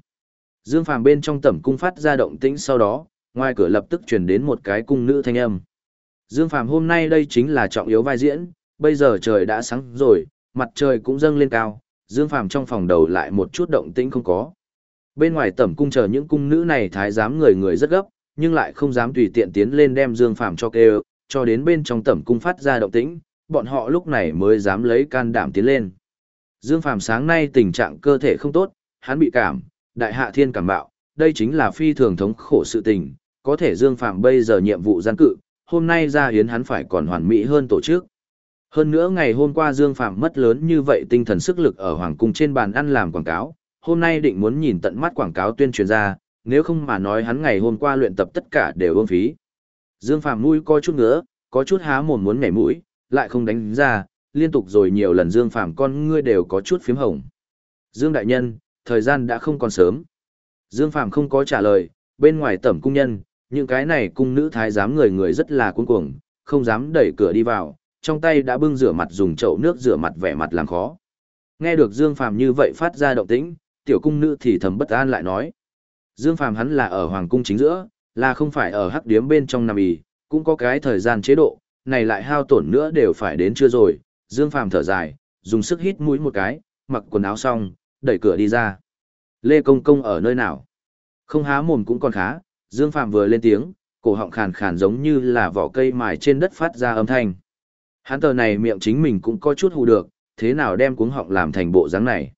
Dương Phạm bên trong tẩm cung phát ra động tĩnh sau đó, ngoài cửa lập tức truyền đến một cái cung nữ thanh âm. Dương Phạm hôm nay đây chính là trọng yếu vai diễn, bây giờ trời đã sáng rồi, mặt trời cũng dâng lên cao, Dương Phạm trong phòng đầu lại một chút động tĩnh không có. Bên ngoài tẩm cung chờ những cung nữ này thái giám người người rất gấp, nhưng lại không dám tùy tiện tiến lên đem Dương Phạm cho kêu, cho đến bên trong tẩm cung phát ra động tĩnh, bọn họ lúc này mới dám lấy can đảm tiến lên. Dương Phạm sáng nay tình trạng cơ thể không tốt, hắn bị cảm, đại hạ thiên cảm bạo, đây chính là phi thường thống khổ sự tình, có thể Dương Phạm bây giờ nhiệm vụ gian cự, hôm nay ra hiến hắn phải còn hoàn mỹ hơn tổ chức. Hơn nữa ngày hôm qua Dương Phạm mất lớn như vậy tinh thần sức lực ở Hoàng Cung trên bàn ăn làm quảng cáo, hôm nay định muốn nhìn tận mắt quảng cáo tuyên truyền ra, nếu không mà nói hắn ngày hôm qua luyện tập tất cả đều ương phí. Dương Phàm mũi có chút ngứa, có chút há mồm muốn nhảy mũi, lại không đánh ra, liên tục rồi nhiều lần Dương Phàm con ngươi đều có chút phím hồng. Dương Đại Nhân, thời gian đã không còn sớm. Dương Phàm không có trả lời, bên ngoài tẩm cung nhân, những cái này cung nữ thái giám người người rất là cuống cuồng, không dám đẩy cửa đi vào, trong tay đã bưng rửa mặt dùng chậu nước rửa mặt vẻ mặt làm khó. Nghe được Dương Phàm như vậy phát ra động tĩnh, tiểu cung nữ thì thầm bất an lại nói. Dương phàm hắn là ở hoàng cung chính giữa, là không phải ở hắc điếm bên trong nằm ì, cũng có cái thời gian chế độ, này lại hao tổn nữa đều phải đến chưa rồi. Dương phàm thở dài, dùng sức hít mũi một cái, mặc quần áo xong, đẩy cửa đi ra. Lê Công Công ở nơi nào? Không há mồm cũng còn khá, Dương phàm vừa lên tiếng, cổ họng khàn khàn giống như là vỏ cây mài trên đất phát ra âm thanh. Hắn tờ này miệng chính mình cũng có chút hù được, thế nào đem cuống họng làm thành bộ dáng này.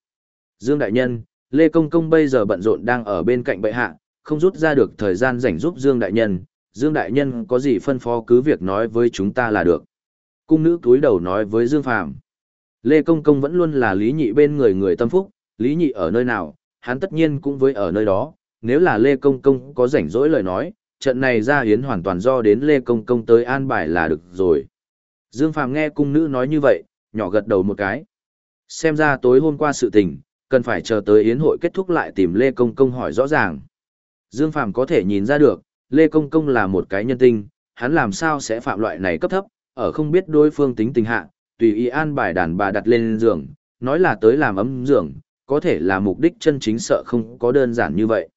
Dương Đại Nhân, Lê Công Công bây giờ bận rộn đang ở bên cạnh bệ hạ, không rút ra được thời gian rảnh giúp Dương Đại Nhân, Dương Đại Nhân có gì phân phó cứ việc nói với chúng ta là được. Cung nữ túi đầu nói với Dương Phàm Lê Công Công vẫn luôn là Lý Nhị bên người người tâm phúc, Lý Nhị ở nơi nào, hắn tất nhiên cũng với ở nơi đó, nếu là Lê Công Công có rảnh rỗi lời nói, trận này ra hiến hoàn toàn do đến Lê Công Công tới an bài là được rồi. Dương Phàm nghe cung nữ nói như vậy, nhỏ gật đầu một cái. Xem ra tối hôm qua sự tình, cần phải chờ tới yến hội kết thúc lại tìm Lê Công Công hỏi rõ ràng. Dương Phàm có thể nhìn ra được, Lê Công Công là một cái nhân tinh, hắn làm sao sẽ phạm loại này cấp thấp, ở không biết đối phương tính tình hạ, tùy ý an bài đàn bà đặt lên giường, nói là tới làm ấm giường, có thể là mục đích chân chính sợ không có đơn giản như vậy.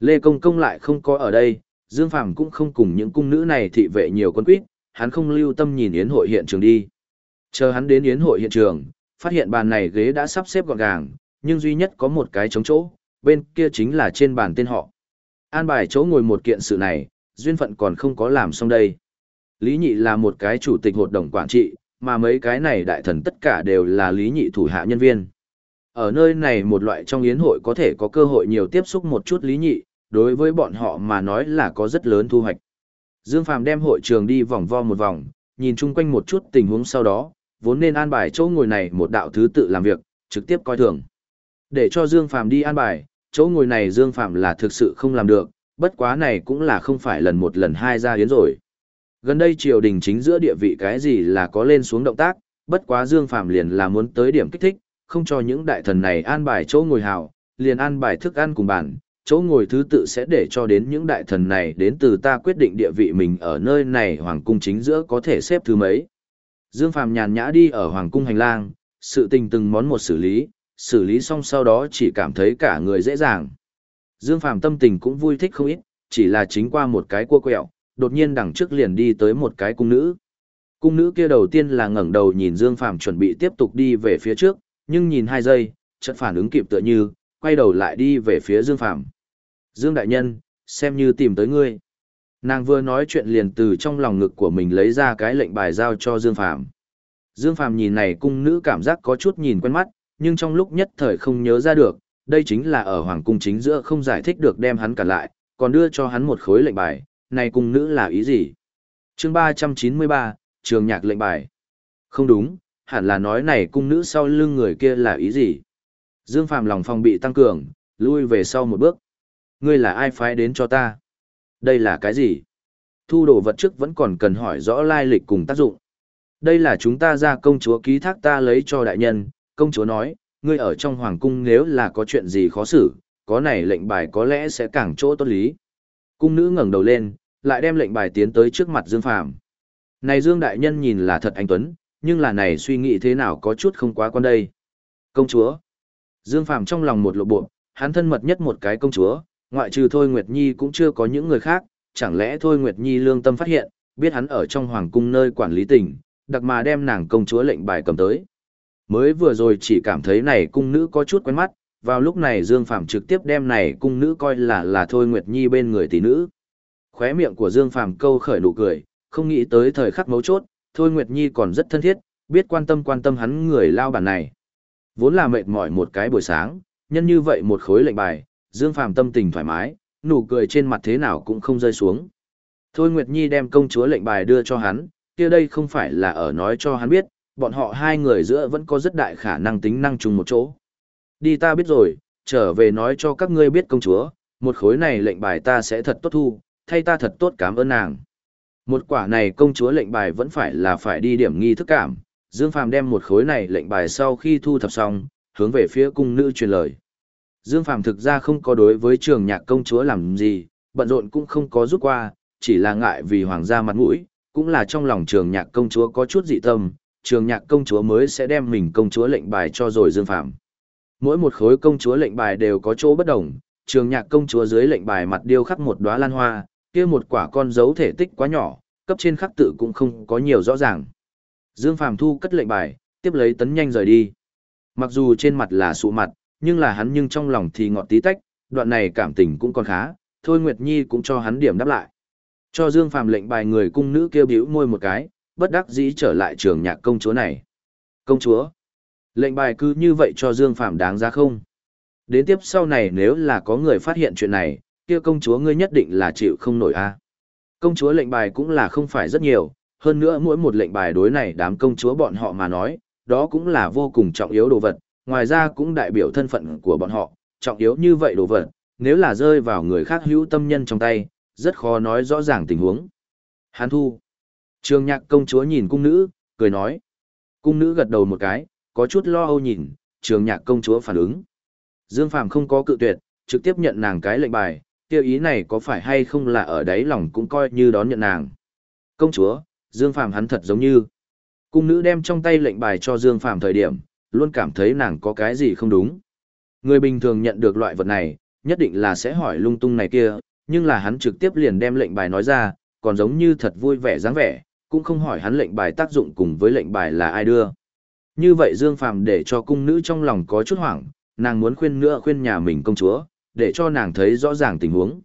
Lê Công Công lại không có ở đây, Dương Phàm cũng không cùng những cung nữ này thị vệ nhiều con quýt, hắn không lưu tâm nhìn yến hội hiện trường đi. Chờ hắn đến yến hội hiện trường, phát hiện bàn này ghế đã sắp xếp gọn gàng, nhưng duy nhất có một cái trống chỗ, bên kia chính là trên bàn tên họ. An bài chỗ ngồi một kiện sự này, duyên phận còn không có làm xong đây. Lý Nhị là một cái chủ tịch hội đồng quản trị, mà mấy cái này đại thần tất cả đều là Lý Nhị thủ hạ nhân viên. Ở nơi này một loại trong yến hội có thể có cơ hội nhiều tiếp xúc một chút Lý Nhị, đối với bọn họ mà nói là có rất lớn thu hoạch. Dương Phàm đem hội trường đi vòng vo một vòng, nhìn chung quanh một chút tình huống sau đó, vốn nên an bài chỗ ngồi này một đạo thứ tự làm việc, trực tiếp coi thường. Để cho Dương Phàm đi an bài, chỗ ngồi này Dương Phàm là thực sự không làm được, bất quá này cũng là không phải lần một lần hai ra hiến rồi. Gần đây triều đình chính giữa địa vị cái gì là có lên xuống động tác, bất quá Dương Phàm liền là muốn tới điểm kích thích, không cho những đại thần này an bài chỗ ngồi hào, liền an bài thức ăn cùng bàn, chỗ ngồi thứ tự sẽ để cho đến những đại thần này đến từ ta quyết định địa vị mình ở nơi này hoàng cung chính giữa có thể xếp thứ mấy. Dương Phàm nhàn nhã đi ở hoàng cung hành lang, sự tình từng món một xử lý, xử lý xong sau đó chỉ cảm thấy cả người dễ dàng. Dương Phàm tâm tình cũng vui thích không ít, chỉ là chính qua một cái cua quẹo, đột nhiên đằng trước liền đi tới một cái cung nữ. Cung nữ kia đầu tiên là ngẩng đầu nhìn Dương Phàm chuẩn bị tiếp tục đi về phía trước, nhưng nhìn hai giây, chợt phản ứng kịp tựa như, quay đầu lại đi về phía Dương Phàm. Dương đại nhân, xem như tìm tới ngươi. Nàng vừa nói chuyện liền từ trong lòng ngực của mình lấy ra cái lệnh bài giao cho Dương Phàm. Dương Phàm nhìn này cung nữ cảm giác có chút nhìn quen mắt, nhưng trong lúc nhất thời không nhớ ra được, đây chính là ở hoàng cung chính giữa không giải thích được đem hắn cả lại, còn đưa cho hắn một khối lệnh bài, này cung nữ là ý gì? Chương 393, trường nhạc lệnh bài. Không đúng, hẳn là nói này cung nữ sau lưng người kia là ý gì? Dương Phàm lòng phòng bị tăng cường, lui về sau một bước. Ngươi là ai phái đến cho ta? Đây là cái gì? Thu đồ vật trước vẫn còn cần hỏi rõ lai lịch cùng tác dụng. Đây là chúng ta ra công chúa ký thác ta lấy cho đại nhân, công chúa nói, ngươi ở trong hoàng cung nếu là có chuyện gì khó xử, có này lệnh bài có lẽ sẽ càng chỗ tốt lý. Cung nữ ngẩng đầu lên, lại đem lệnh bài tiến tới trước mặt Dương Phàm. Này Dương đại nhân nhìn là thật anh tuấn, nhưng là này suy nghĩ thế nào có chút không quá quan đây. Công chúa. Dương Phàm trong lòng một lộ bộ, hắn thân mật nhất một cái công chúa, ngoại trừ Thôi Nguyệt Nhi cũng chưa có những người khác, chẳng lẽ Thôi Nguyệt Nhi lương tâm phát hiện, biết hắn ở trong hoàng cung nơi quản lý tỉnh, đặc mà đem nàng công chúa lệnh bài cầm tới. Mới vừa rồi chỉ cảm thấy này cung nữ có chút quen mắt, vào lúc này Dương Phàm trực tiếp đem này cung nữ coi là là Thôi Nguyệt Nhi bên người tỷ nữ. Khóe miệng của Dương Phàm câu khởi nụ cười, không nghĩ tới thời khắc mấu chốt, Thôi Nguyệt Nhi còn rất thân thiết, biết quan tâm quan tâm hắn người lao bản này. Vốn là mệt mỏi một cái buổi sáng, nhân như vậy một khối lệnh bài, Dương Phàm tâm tình thoải mái, nụ cười trên mặt thế nào cũng không rơi xuống. Thôi Nguyệt Nhi đem công chúa lệnh bài đưa cho hắn, kia đây không phải là ở nói cho hắn biết, bọn họ hai người giữa vẫn có rất đại khả năng tính năng chung một chỗ. Đi ta biết rồi, trở về nói cho các ngươi biết công chúa, một khối này lệnh bài ta sẽ thật tốt thu, thay ta thật tốt cảm ơn nàng. Một quả này công chúa lệnh bài vẫn phải là phải đi điểm nghi thức cảm, Dương Phàm đem một khối này lệnh bài sau khi thu thập xong, hướng về phía cung nữ truyền lời. Dương Phàm thực ra không có đối với trường nhạc công chúa làm gì, bận rộn cũng không có rút qua, chỉ là ngại vì hoàng gia mặt mũi, cũng là trong lòng trường nhạc công chúa có chút dị tâm, trường nhạc công chúa mới sẽ đem mình công chúa lệnh bài cho rồi Dương Phàm. Mỗi một khối công chúa lệnh bài đều có chỗ bất đồng, trường nhạc công chúa dưới lệnh bài mặt điêu khắc một đóa lan hoa, kia một quả con dấu thể tích quá nhỏ, cấp trên khắc tự cũng không có nhiều rõ ràng. Dương Phàm thu cất lệnh bài, tiếp lấy tấn nhanh rời đi. Mặc dù trên mặt là sụ mặt, nhưng là hắn nhưng trong lòng thì ngọt tí tách, đoạn này cảm tình cũng còn khá, thôi Nguyệt Nhi cũng cho hắn điểm đáp lại. Cho Dương Phàm lệnh bài người cung nữ kêu bĩu môi một cái, bất đắc dĩ trở lại trường nhạc công chúa này. Công chúa, lệnh bài cứ như vậy cho Dương Phàm đáng giá không? Đến tiếp sau này nếu là có người phát hiện chuyện này, kia công chúa ngươi nhất định là chịu không nổi a. Công chúa lệnh bài cũng là không phải rất nhiều, hơn nữa mỗi một lệnh bài đối này đám công chúa bọn họ mà nói, đó cũng là vô cùng trọng yếu đồ vật, ngoài ra cũng đại biểu thân phận của bọn họ, trọng yếu như vậy đồ vật, nếu là rơi vào người khác hữu tâm nhân trong tay, rất khó nói rõ ràng tình huống. Hán thu. Trường nhạc công chúa nhìn cung nữ, cười nói. Cung nữ gật đầu một cái, có chút lo âu nhìn, trường nhạc công chúa phản ứng. Dương Phàm không có cự tuyệt, trực tiếp nhận nàng cái lệnh bài, tiêu ý này có phải hay không là ở đấy lòng cũng coi như đón nhận nàng. Công chúa, Dương Phàm hắn thật giống như. Cung nữ đem trong tay lệnh bài cho Dương Phàm thời điểm, luôn cảm thấy nàng có cái gì không đúng. Người bình thường nhận được loại vật này, nhất định là sẽ hỏi lung tung này kia, nhưng là hắn trực tiếp liền đem lệnh bài nói ra, còn giống như thật vui vẻ dáng vẻ, cũng không hỏi hắn lệnh bài tác dụng cùng với lệnh bài là ai đưa. Như vậy Dương Phàm để cho cung nữ trong lòng có chút hoảng, nàng muốn khuyên nữa khuyên nhà mình công chúa, để cho nàng thấy rõ ràng tình huống.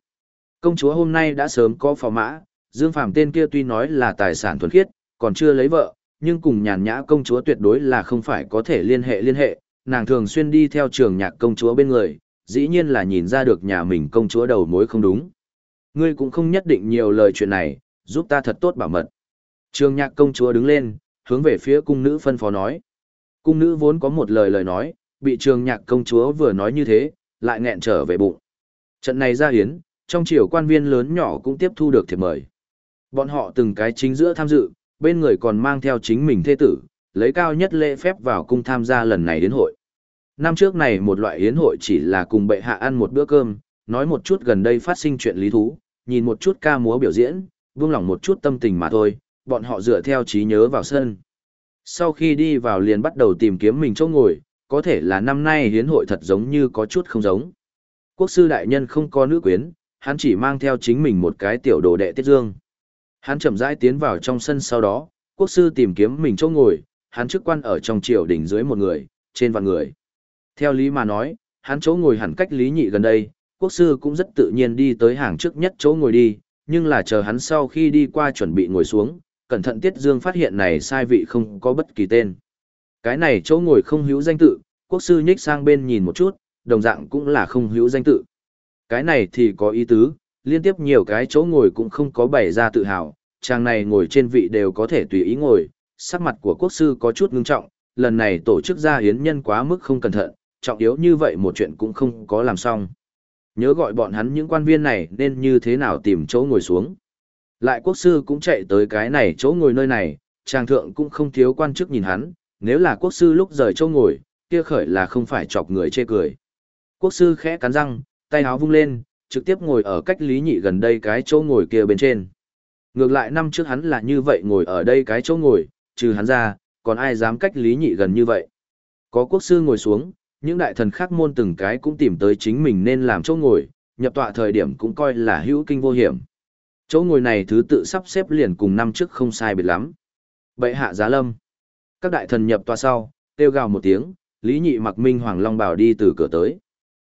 Công chúa hôm nay đã sớm có phò mã, Dương Phàm tên kia tuy nói là tài sản thuần khiết, còn chưa lấy vợ, nhưng cùng nhàn nhã công chúa tuyệt đối là không phải có thể liên hệ liên hệ, nàng thường xuyên đi theo trường nhạc công chúa bên người, dĩ nhiên là nhìn ra được nhà mình công chúa đầu mối không đúng. Ngươi cũng không nhất định nhiều lời chuyện này, giúp ta thật tốt bảo mật. Trường nhạc công chúa đứng lên, hướng về phía cung nữ phân phó nói. Cung nữ vốn có một lời lời nói, bị trường nhạc công chúa vừa nói như thế, lại nghẹn trở về bụng. Trận này ra hiến, trong triều quan viên lớn nhỏ cũng tiếp thu được thiệp mời. Bọn họ từng cái chính giữa tham dự, bên người còn mang theo chính mình thê tử, lấy cao nhất lễ phép vào cung tham gia lần này đến hội. Năm trước này một loại yến hội chỉ là cùng bệ hạ ăn một bữa cơm, nói một chút gần đây phát sinh chuyện lý thú, nhìn một chút ca múa biểu diễn, vương lòng một chút tâm tình mà thôi, bọn họ dựa theo trí nhớ vào sân. Sau khi đi vào liền bắt đầu tìm kiếm mình chỗ ngồi, có thể là năm nay hiến hội thật giống như có chút không giống. Quốc sư đại nhân không có nữ quyến, hắn chỉ mang theo chính mình một cái tiểu đồ đệ tiết dương. Hắn chậm rãi tiến vào trong sân sau đó, quốc sư tìm kiếm mình chỗ ngồi, hắn chức quan ở trong triều đỉnh dưới một người, trên vạn người. Theo lý mà nói, hắn chỗ ngồi hẳn cách lý nhị gần đây, quốc sư cũng rất tự nhiên đi tới hàng trước nhất chỗ ngồi đi, nhưng là chờ hắn sau khi đi qua chuẩn bị ngồi xuống, cẩn thận Tiết Dương phát hiện này sai vị không có bất kỳ tên. Cái này chỗ ngồi không hữu danh tự, quốc sư nhích sang bên nhìn một chút, đồng dạng cũng là không hữu danh tự. Cái này thì có ý tứ, liên tiếp nhiều cái chỗ ngồi cũng không có bày ra tự hào, chàng này ngồi trên vị đều có thể tùy ý ngồi, sắc mặt của quốc sư có chút ngưng trọng, lần này tổ chức ra hiến nhân quá mức không cẩn thận, trọng yếu như vậy một chuyện cũng không có làm xong. Nhớ gọi bọn hắn những quan viên này nên như thế nào tìm chỗ ngồi xuống. Lại quốc sư cũng chạy tới cái này chỗ ngồi nơi này, chàng thượng cũng không thiếu quan chức nhìn hắn, nếu là quốc sư lúc rời chỗ ngồi, kia khởi là không phải chọc người chê cười. Quốc sư khẽ cắn răng, tay áo vung lên, trực tiếp ngồi ở cách Lý Nhị gần đây cái chỗ ngồi kia bên trên. Ngược lại năm trước hắn là như vậy ngồi ở đây cái chỗ ngồi, trừ hắn ra, còn ai dám cách Lý Nhị gần như vậy. Có quốc sư ngồi xuống, những đại thần khác môn từng cái cũng tìm tới chính mình nên làm chỗ ngồi, nhập tọa thời điểm cũng coi là hữu kinh vô hiểm. Chỗ ngồi này thứ tự sắp xếp liền cùng năm trước không sai biệt lắm. Bệ hạ giá lâm. Các đại thần nhập tòa sau, kêu gào một tiếng, Lý Nhị mặc minh hoàng long bào đi từ cửa tới.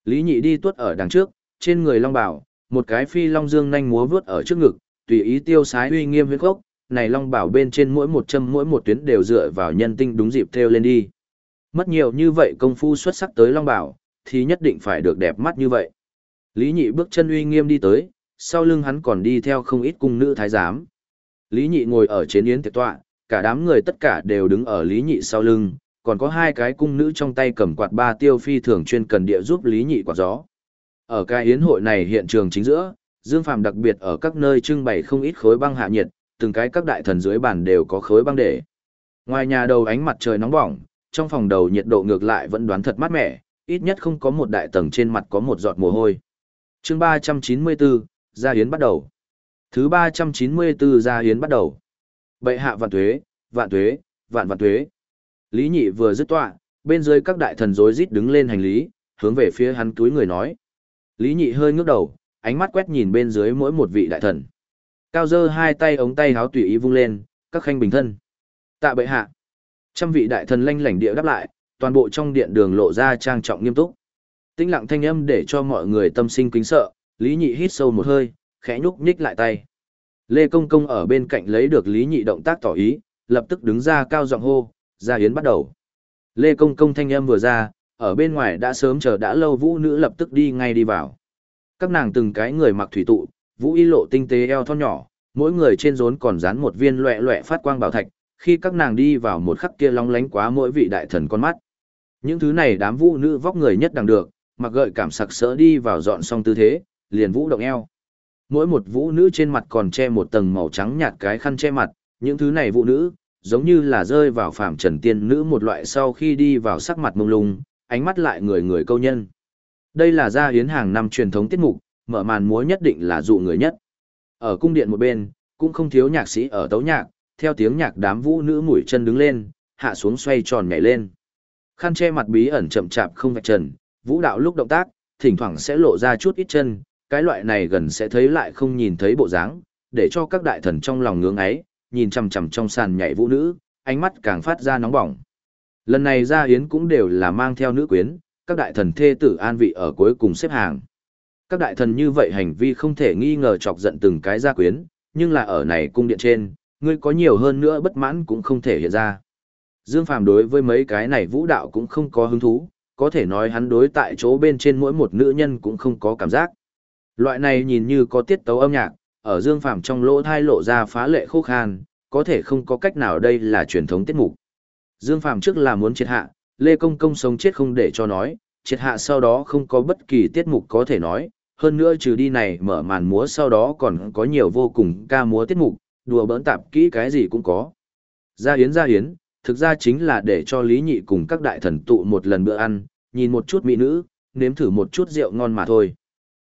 Lý Nhị đi tuốt ở đằng trước, trên người long bào, một cái phi long dương nhanh múa vướt ở trước ngực, tùy ý tiêu sái uy nghiêm huyết gốc, này long bảo bên trên mỗi một châm mỗi một tuyến đều dựa vào nhân tinh đúng dịp theo lên đi. Mất nhiều như vậy công phu xuất sắc tới long bảo, thì nhất định phải được đẹp mắt như vậy. Lý Nhị bước chân uy nghiêm đi tới, sau lưng hắn còn đi theo không ít cung nữ thái giám. Lý Nhị ngồi ở trên yến tiệc tọa, cả đám người tất cả đều đứng ở Lý Nhị sau lưng, còn có hai cái cung nữ trong tay cầm quạt ba tiêu phi thường chuyên cần địa giúp Lý Nhị quạt gió. Ở cái yến hội này hiện trường chính giữa, Dương Phàm đặc biệt ở các nơi trưng bày không ít khối băng hạ nhiệt, từng cái các đại thần dưới bàn đều có khối băng để. Ngoài nhà đầu ánh mặt trời nóng bỏng, trong phòng đầu nhiệt độ ngược lại vẫn đoán thật mát mẻ, ít nhất không có một đại tầng trên mặt có một giọt mồ hôi. Chương 394, gia yến bắt đầu. Thứ 394 gia yến bắt đầu. Bệ hạ vạn tuế, vạn tuế, vạn vạn tuế. Lý Nhị vừa dứt tọa, bên dưới các đại thần rối rít đứng lên hành lý, hướng về phía hắn túi người nói. Lý Nhị hơi ngước đầu, ánh mắt quét nhìn bên dưới mỗi một vị đại thần. Cao dơ hai tay ống tay háo tùy ý vung lên, các khanh bình thân. Tạ bệ hạ. Trăm vị đại thần lanh lảnh địa đáp lại, toàn bộ trong điện đường lộ ra trang trọng nghiêm túc. Tĩnh lặng thanh âm để cho mọi người tâm sinh kính sợ, Lý Nhị hít sâu một hơi, khẽ nhúc nhích lại tay. Lê Công Công ở bên cạnh lấy được Lý Nhị động tác tỏ ý, lập tức đứng ra cao giọng hô, ra yến bắt đầu. Lê Công Công thanh âm vừa ra, ở bên ngoài đã sớm chờ đã lâu vũ nữ lập tức đi ngay đi vào. Các nàng từng cái người mặc thủy tụ, vũ y lộ tinh tế eo thon nhỏ, mỗi người trên rốn còn dán một viên loẹ loẹ phát quang bảo thạch, khi các nàng đi vào một khắc kia long lánh quá mỗi vị đại thần con mắt. Những thứ này đám vũ nữ vóc người nhất đằng được, mặc gợi cảm sặc sỡ đi vào dọn xong tư thế, liền vũ động eo. Mỗi một vũ nữ trên mặt còn che một tầng màu trắng nhạt cái khăn che mặt, những thứ này vũ nữ, giống như là rơi vào phạm trần tiên nữ một loại sau khi đi vào sắc mặt mông lung, ánh mắt lại người người câu nhân. Đây là gia hiến hàng năm truyền thống tiết mục, mở màn múa nhất định là dụ người nhất. Ở cung điện một bên, cũng không thiếu nhạc sĩ ở tấu nhạc, theo tiếng nhạc đám vũ nữ mũi chân đứng lên, hạ xuống xoay tròn nhảy lên. Khăn che mặt bí ẩn chậm chạp không vạch trần, vũ đạo lúc động tác, thỉnh thoảng sẽ lộ ra chút ít chân, cái loại này gần sẽ thấy lại không nhìn thấy bộ dáng, để cho các đại thần trong lòng ngưỡng ấy, nhìn chằm chằm trong sàn nhảy vũ nữ, ánh mắt càng phát ra nóng bỏng. Lần này ra yến cũng đều là mang theo nữ quyến, các đại thần thê tử an vị ở cuối cùng xếp hàng. Các đại thần như vậy hành vi không thể nghi ngờ chọc giận từng cái gia quyến, nhưng là ở này cung điện trên, ngươi có nhiều hơn nữa bất mãn cũng không thể hiện ra. Dương Phàm đối với mấy cái này vũ đạo cũng không có hứng thú, có thể nói hắn đối tại chỗ bên trên mỗi một nữ nhân cũng không có cảm giác. Loại này nhìn như có tiết tấu âm nhạc, ở Dương Phàm trong lỗ thai lộ ra phá lệ khô khan, có thể không có cách nào đây là truyền thống tiết mục. Dương Phàm trước là muốn triệt hạ, Lê Công Công sống chết không để cho nói, triệt hạ sau đó không có bất kỳ tiết mục có thể nói, hơn nữa trừ đi này mở màn múa sau đó còn có nhiều vô cùng ca múa tiết mục, đùa bỡn tạp kỹ cái gì cũng có. Gia Yến Gia Yến, thực ra chính là để cho Lý Nhị cùng các đại thần tụ một lần bữa ăn, nhìn một chút mỹ nữ, nếm thử một chút rượu ngon mà thôi.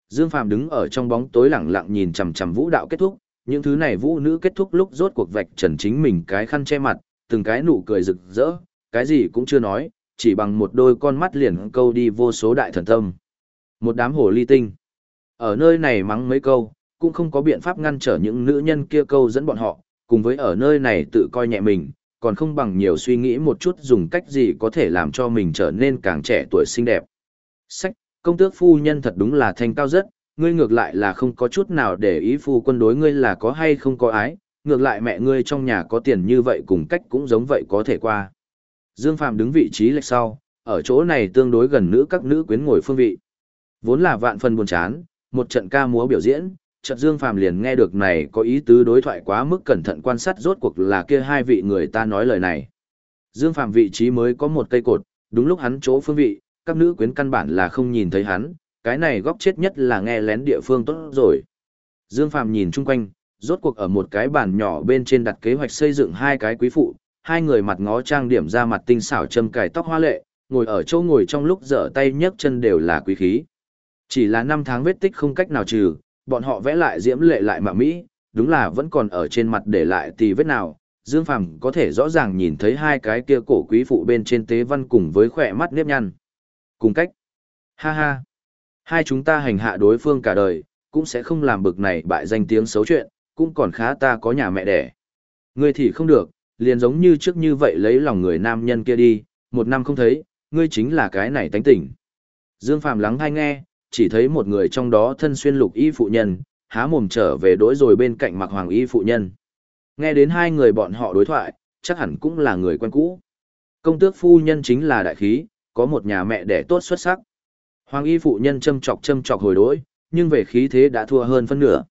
Dương Phàm đứng ở trong bóng tối lặng lặng nhìn chằm chằm vũ đạo kết thúc, những thứ này vũ nữ kết thúc lúc rốt cuộc vạch trần chính mình cái khăn che mặt, từng cái nụ cười rực rỡ, cái gì cũng chưa nói, chỉ bằng một đôi con mắt liền câu đi vô số đại thần tâm. Một đám hồ ly tinh. Ở nơi này mắng mấy câu, cũng không có biện pháp ngăn trở những nữ nhân kia câu dẫn bọn họ, cùng với ở nơi này tự coi nhẹ mình, còn không bằng nhiều suy nghĩ một chút dùng cách gì có thể làm cho mình trở nên càng trẻ tuổi xinh đẹp. Sách, công tước phu nhân thật đúng là thanh cao rất, ngươi ngược lại là không có chút nào để ý phu quân đối ngươi là có hay không có ái, ngược lại mẹ ngươi trong nhà có tiền như vậy cùng cách cũng giống vậy có thể qua. Dương Phạm đứng vị trí lệch sau, ở chỗ này tương đối gần nữ các nữ quyến ngồi phương vị. Vốn là vạn phần buồn chán, một trận ca múa biểu diễn, trận Dương Phạm liền nghe được này có ý tứ đối thoại quá mức cẩn thận quan sát rốt cuộc là kia hai vị người ta nói lời này. Dương Phạm vị trí mới có một cây cột, đúng lúc hắn chỗ phương vị, các nữ quyến căn bản là không nhìn thấy hắn, cái này góc chết nhất là nghe lén địa phương tốt rồi. Dương Phạm nhìn chung quanh, rốt cuộc ở một cái bàn nhỏ bên trên đặt kế hoạch xây dựng hai cái quý phụ, hai người mặt ngó trang điểm ra mặt tinh xảo châm cài tóc hoa lệ, ngồi ở chỗ ngồi trong lúc dở tay nhấc chân đều là quý khí. Chỉ là năm tháng vết tích không cách nào trừ, bọn họ vẽ lại diễm lệ lại mà mỹ, đúng là vẫn còn ở trên mặt để lại tì vết nào. Dương Phàm có thể rõ ràng nhìn thấy hai cái kia cổ quý phụ bên trên tế văn cùng với khỏe mắt nếp nhăn. Cùng cách. Ha ha. Hai chúng ta hành hạ đối phương cả đời, cũng sẽ không làm bực này bại danh tiếng xấu chuyện, cũng còn khá ta có nhà mẹ đẻ. Ngươi thì không được, liền giống như trước như vậy lấy lòng người nam nhân kia đi, một năm không thấy, ngươi chính là cái này tánh tỉnh. Dương Phàm lắng hay nghe, chỉ thấy một người trong đó thân xuyên lục y phụ nhân, há mồm trở về đối rồi bên cạnh mặc hoàng y phụ nhân. Nghe đến hai người bọn họ đối thoại, chắc hẳn cũng là người quen cũ. Công tước phu nhân chính là đại khí, có một nhà mẹ đẻ tốt xuất sắc. Hoàng y phụ nhân châm chọc châm chọc hồi đối, nhưng về khí thế đã thua hơn phân nửa.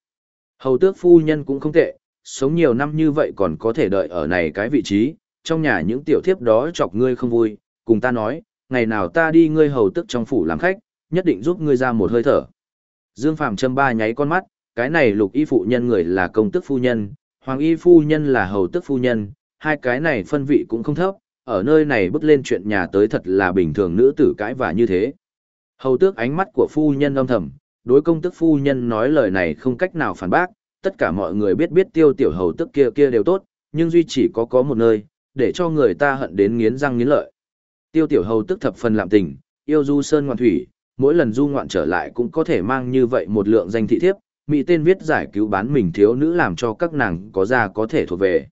Hầu tước phu nhân cũng không tệ, sống nhiều năm như vậy còn có thể đợi ở này cái vị trí, trong nhà những tiểu thiếp đó chọc ngươi không vui, cùng ta nói, ngày nào ta đi ngươi hầu tước trong phủ làm khách, nhất định giúp ngươi ra một hơi thở. Dương Phàm châm ba nháy con mắt, cái này lục y phụ nhân người là công tước phu nhân, hoàng y phu nhân là hầu tước phu nhân, hai cái này phân vị cũng không thấp, ở nơi này bước lên chuyện nhà tới thật là bình thường nữ tử cãi và như thế. Hầu tước ánh mắt của phu nhân âm thầm, đối công tức phu nhân nói lời này không cách nào phản bác, tất cả mọi người biết biết tiêu tiểu hầu tước kia kia đều tốt, nhưng duy chỉ có có một nơi, để cho người ta hận đến nghiến răng nghiến lợi. Tiêu tiểu hầu tức thập phần làm tình, yêu du sơn ngoạn thủy, mỗi lần du ngoạn trở lại cũng có thể mang như vậy một lượng danh thị thiếp, mỹ tên viết giải cứu bán mình thiếu nữ làm cho các nàng có ra có thể thuộc về.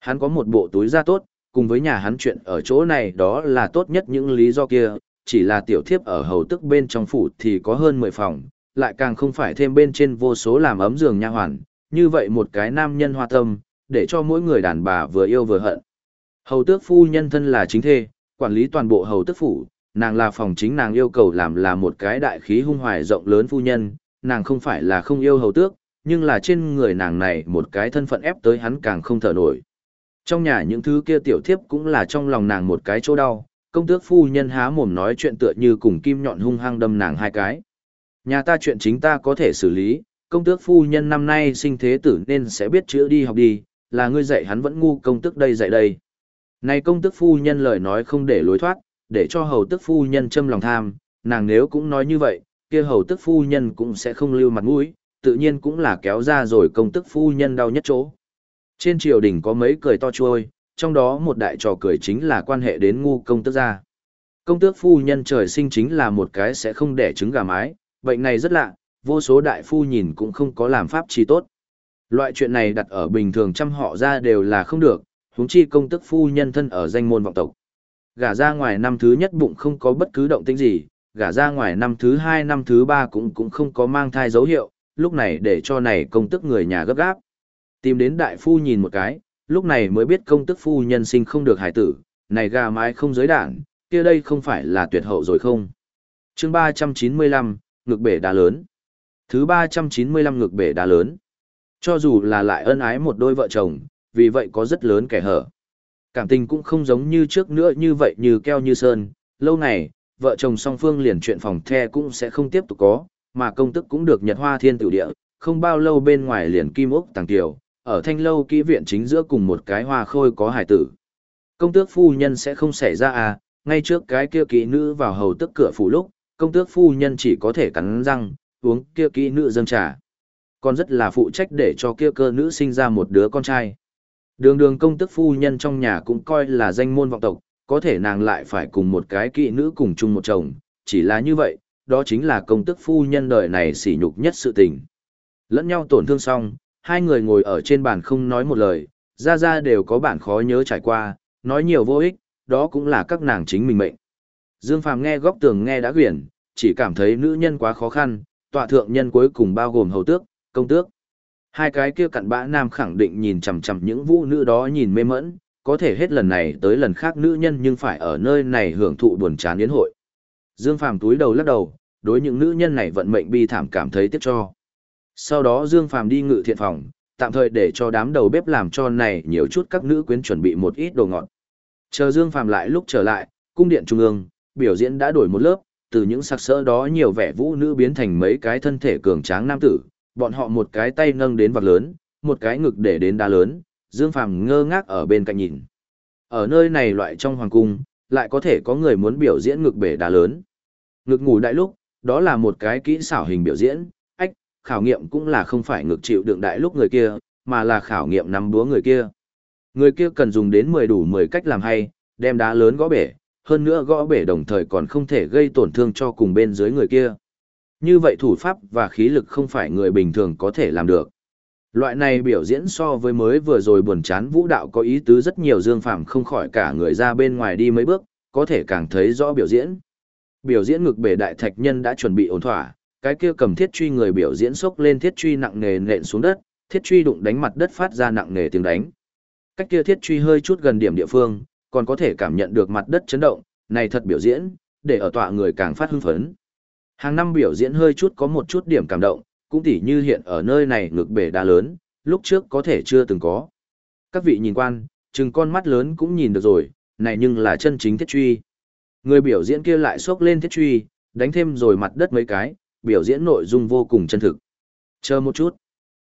Hắn có một bộ túi da tốt, cùng với nhà hắn chuyện ở chỗ này đó là tốt nhất những lý do kia, chỉ là tiểu thiếp ở hầu tức bên trong phủ thì có hơn 10 phòng, lại càng không phải thêm bên trên vô số làm ấm giường nha hoàn, như vậy một cái nam nhân hoa tâm, để cho mỗi người đàn bà vừa yêu vừa hận. Hầu tước phu nhân thân là chính thê, quản lý toàn bộ hầu tước phủ, nàng là phòng chính nàng yêu cầu làm là một cái đại khí hung hoài rộng lớn phu nhân, nàng không phải là không yêu hầu tước, nhưng là trên người nàng này một cái thân phận ép tới hắn càng không thở nổi. Trong nhà những thứ kia tiểu thiếp cũng là trong lòng nàng một cái chỗ đau, công tước phu nhân há mồm nói chuyện tựa như cùng kim nhọn hung hăng đâm nàng hai cái. Nhà ta chuyện chính ta có thể xử lý, công tước phu nhân năm nay sinh thế tử nên sẽ biết chữ đi học đi, là ngươi dạy hắn vẫn ngu công tước đây dạy đây. Này công tước phu nhân lời nói không để lối thoát, để cho hầu tước phu nhân châm lòng tham, nàng nếu cũng nói như vậy, kia hầu tước phu nhân cũng sẽ không lưu mặt mũi, tự nhiên cũng là kéo ra rồi công tước phu nhân đau nhất chỗ. Trên triều đình có mấy cười to trôi, trong đó một đại trò cười chính là quan hệ đến ngu công tước gia. Công tước phu nhân trời sinh chính là một cái sẽ không đẻ trứng gà mái, bệnh này rất lạ, vô số đại phu nhìn cũng không có làm pháp chi tốt. Loại chuyện này đặt ở bình thường trăm họ ra đều là không được, huống chi công tước phu nhân thân ở danh môn vọng tộc. Gả ra ngoài năm thứ nhất bụng không có bất cứ động tĩnh gì, gả ra ngoài năm thứ hai năm thứ ba cũng cũng không có mang thai dấu hiệu, lúc này để cho này công tức người nhà gấp gáp. Tìm đến đại phu nhìn một cái, lúc này mới biết công tức phu nhân sinh không được hải tử, này gà mái không giới đảng, kia đây không phải là tuyệt hậu rồi không. chương 395, ngực bể đá lớn. Thứ 395 ngực bể đá lớn. Cho dù là lại ân ái một đôi vợ chồng, vì vậy có rất lớn kẻ hở. Cảm tình cũng không giống như trước nữa như vậy như keo như sơn, lâu này, vợ chồng song phương liền chuyện phòng the cũng sẽ không tiếp tục có, mà công tức cũng được nhật hoa thiên tử địa, không bao lâu bên ngoài liền kim ốc tàng tiểu, ở thanh lâu kỹ viện chính giữa cùng một cái hoa khôi có hải tử. Công tước phu nhân sẽ không xảy ra à, ngay trước cái kia kỹ nữ vào hầu tức cửa phủ lúc, công tước phu nhân chỉ có thể cắn răng, uống kia kỹ nữ dâng trà. Còn rất là phụ trách để cho kia cơ nữ sinh ra một đứa con trai. Đường đường công tước phu nhân trong nhà cũng coi là danh môn vọng tộc, có thể nàng lại phải cùng một cái kỹ nữ cùng chung một chồng, chỉ là như vậy, đó chính là công tước phu nhân đời này sỉ nhục nhất sự tình. Lẫn nhau tổn thương xong, hai người ngồi ở trên bàn không nói một lời, ra ra đều có bản khó nhớ trải qua, nói nhiều vô ích, đó cũng là các nàng chính mình mệnh. Dương Phàm nghe góc tường nghe đã quyển, chỉ cảm thấy nữ nhân quá khó khăn, tọa thượng nhân cuối cùng bao gồm hầu tước, công tước. Hai cái kia cặn bã nam khẳng định nhìn chằm chằm những vũ nữ đó nhìn mê mẫn, có thể hết lần này tới lần khác nữ nhân nhưng phải ở nơi này hưởng thụ buồn chán yến hội. Dương Phàm túi đầu lắc đầu, đối những nữ nhân này vận mệnh bi thảm cảm thấy tiếc cho. Sau đó Dương Phàm đi ngự thiện phòng, tạm thời để cho đám đầu bếp làm cho này nhiều chút các nữ quyến chuẩn bị một ít đồ ngọt. Chờ Dương Phàm lại lúc trở lại, cung điện trung ương, biểu diễn đã đổi một lớp, từ những sặc sỡ đó nhiều vẻ vũ nữ biến thành mấy cái thân thể cường tráng nam tử, bọn họ một cái tay nâng đến vật lớn, một cái ngực để đến đá lớn, Dương Phàm ngơ ngác ở bên cạnh nhìn. Ở nơi này loại trong hoàng cung, lại có thể có người muốn biểu diễn ngực bể đá lớn. Ngực ngủ đại lúc, đó là một cái kỹ xảo hình biểu diễn, khảo nghiệm cũng là không phải ngược chịu đựng đại lúc người kia, mà là khảo nghiệm nắm búa người kia. Người kia cần dùng đến 10 đủ 10 cách làm hay, đem đá lớn gõ bể, hơn nữa gõ bể đồng thời còn không thể gây tổn thương cho cùng bên dưới người kia. Như vậy thủ pháp và khí lực không phải người bình thường có thể làm được. Loại này biểu diễn so với mới vừa rồi buồn chán vũ đạo có ý tứ rất nhiều Dương Phạm không khỏi cả người ra bên ngoài đi mấy bước, có thể càng thấy rõ biểu diễn. Biểu diễn ngực bể đại thạch nhân đã chuẩn bị ổn thỏa, cái kia cầm thiết truy người biểu diễn sốc lên thiết truy nặng nề nện xuống đất, thiết truy đụng đánh mặt đất phát ra nặng nề tiếng đánh. Cách kia thiết truy hơi chút gần điểm địa phương, còn có thể cảm nhận được mặt đất chấn động, này thật biểu diễn, để ở tọa người càng phát hưng phấn. Hàng năm biểu diễn hơi chút có một chút điểm cảm động, cũng tỉ như hiện ở nơi này ngược bể đá lớn, lúc trước có thể chưa từng có. Các vị nhìn quan, chừng con mắt lớn cũng nhìn được rồi, này nhưng là chân chính thiết truy. Người biểu diễn kia lại xốc lên thiết truy, đánh thêm rồi mặt đất mấy cái, biểu diễn nội dung vô cùng chân thực. Chờ một chút.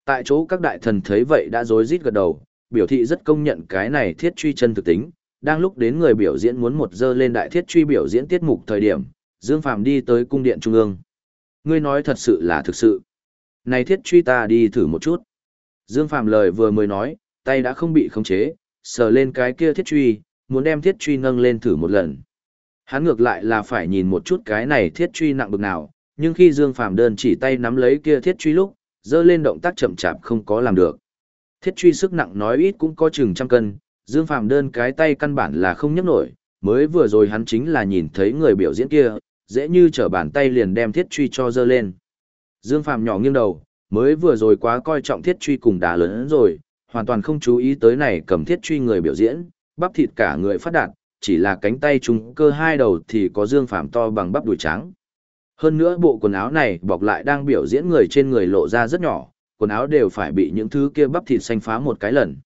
Tại chỗ các đại thần thấy vậy đã rối rít gật đầu, biểu thị rất công nhận cái này thiết truy chân thực tính. Đang lúc đến người biểu diễn muốn một dơ lên đại thiết truy biểu diễn tiết mục thời điểm, Dương Phàm đi tới cung điện trung ương. Ngươi nói thật sự là thực sự. Này thiết truy ta đi thử một chút. Dương Phàm lời vừa mới nói, tay đã không bị khống chế, sờ lên cái kia thiết truy, muốn đem thiết truy nâng lên thử một lần. Hắn ngược lại là phải nhìn một chút cái này thiết truy nặng bực nào, nhưng khi Dương Phàm đơn chỉ tay nắm lấy kia thiết truy lúc, dơ lên động tác chậm chạp không có làm được. Thiết truy sức nặng nói ít cũng có chừng trăm cân, Dương Phàm đơn cái tay căn bản là không nhấc nổi, mới vừa rồi hắn chính là nhìn thấy người biểu diễn kia, dễ như trở bàn tay liền đem thiết truy cho dơ lên. Dương Phàm nhỏ nghiêng đầu, mới vừa rồi quá coi trọng thiết truy cùng đá lớn rồi, hoàn toàn không chú ý tới này cầm thiết truy người biểu diễn, bắp thịt cả người phát đạt, chỉ là cánh tay trùng cơ hai đầu thì có Dương Phàm to bằng bắp đùi trắng. Hơn nữa bộ quần áo này bọc lại đang biểu diễn người trên người lộ ra rất nhỏ, quần áo đều phải bị những thứ kia bắp thịt xanh phá một cái lần.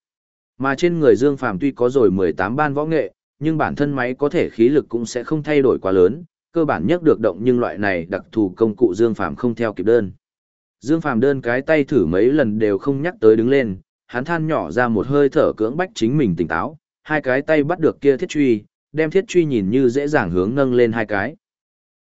Mà trên người Dương Phàm tuy có rồi 18 ban võ nghệ, nhưng bản thân máy có thể khí lực cũng sẽ không thay đổi quá lớn, cơ bản nhất được động nhưng loại này đặc thù công cụ Dương Phàm không theo kịp đơn. Dương Phàm đơn cái tay thử mấy lần đều không nhắc tới đứng lên, hắn than nhỏ ra một hơi thở cưỡng bách chính mình tỉnh táo, hai cái tay bắt được kia thiết truy, đem thiết truy nhìn như dễ dàng hướng nâng lên hai cái.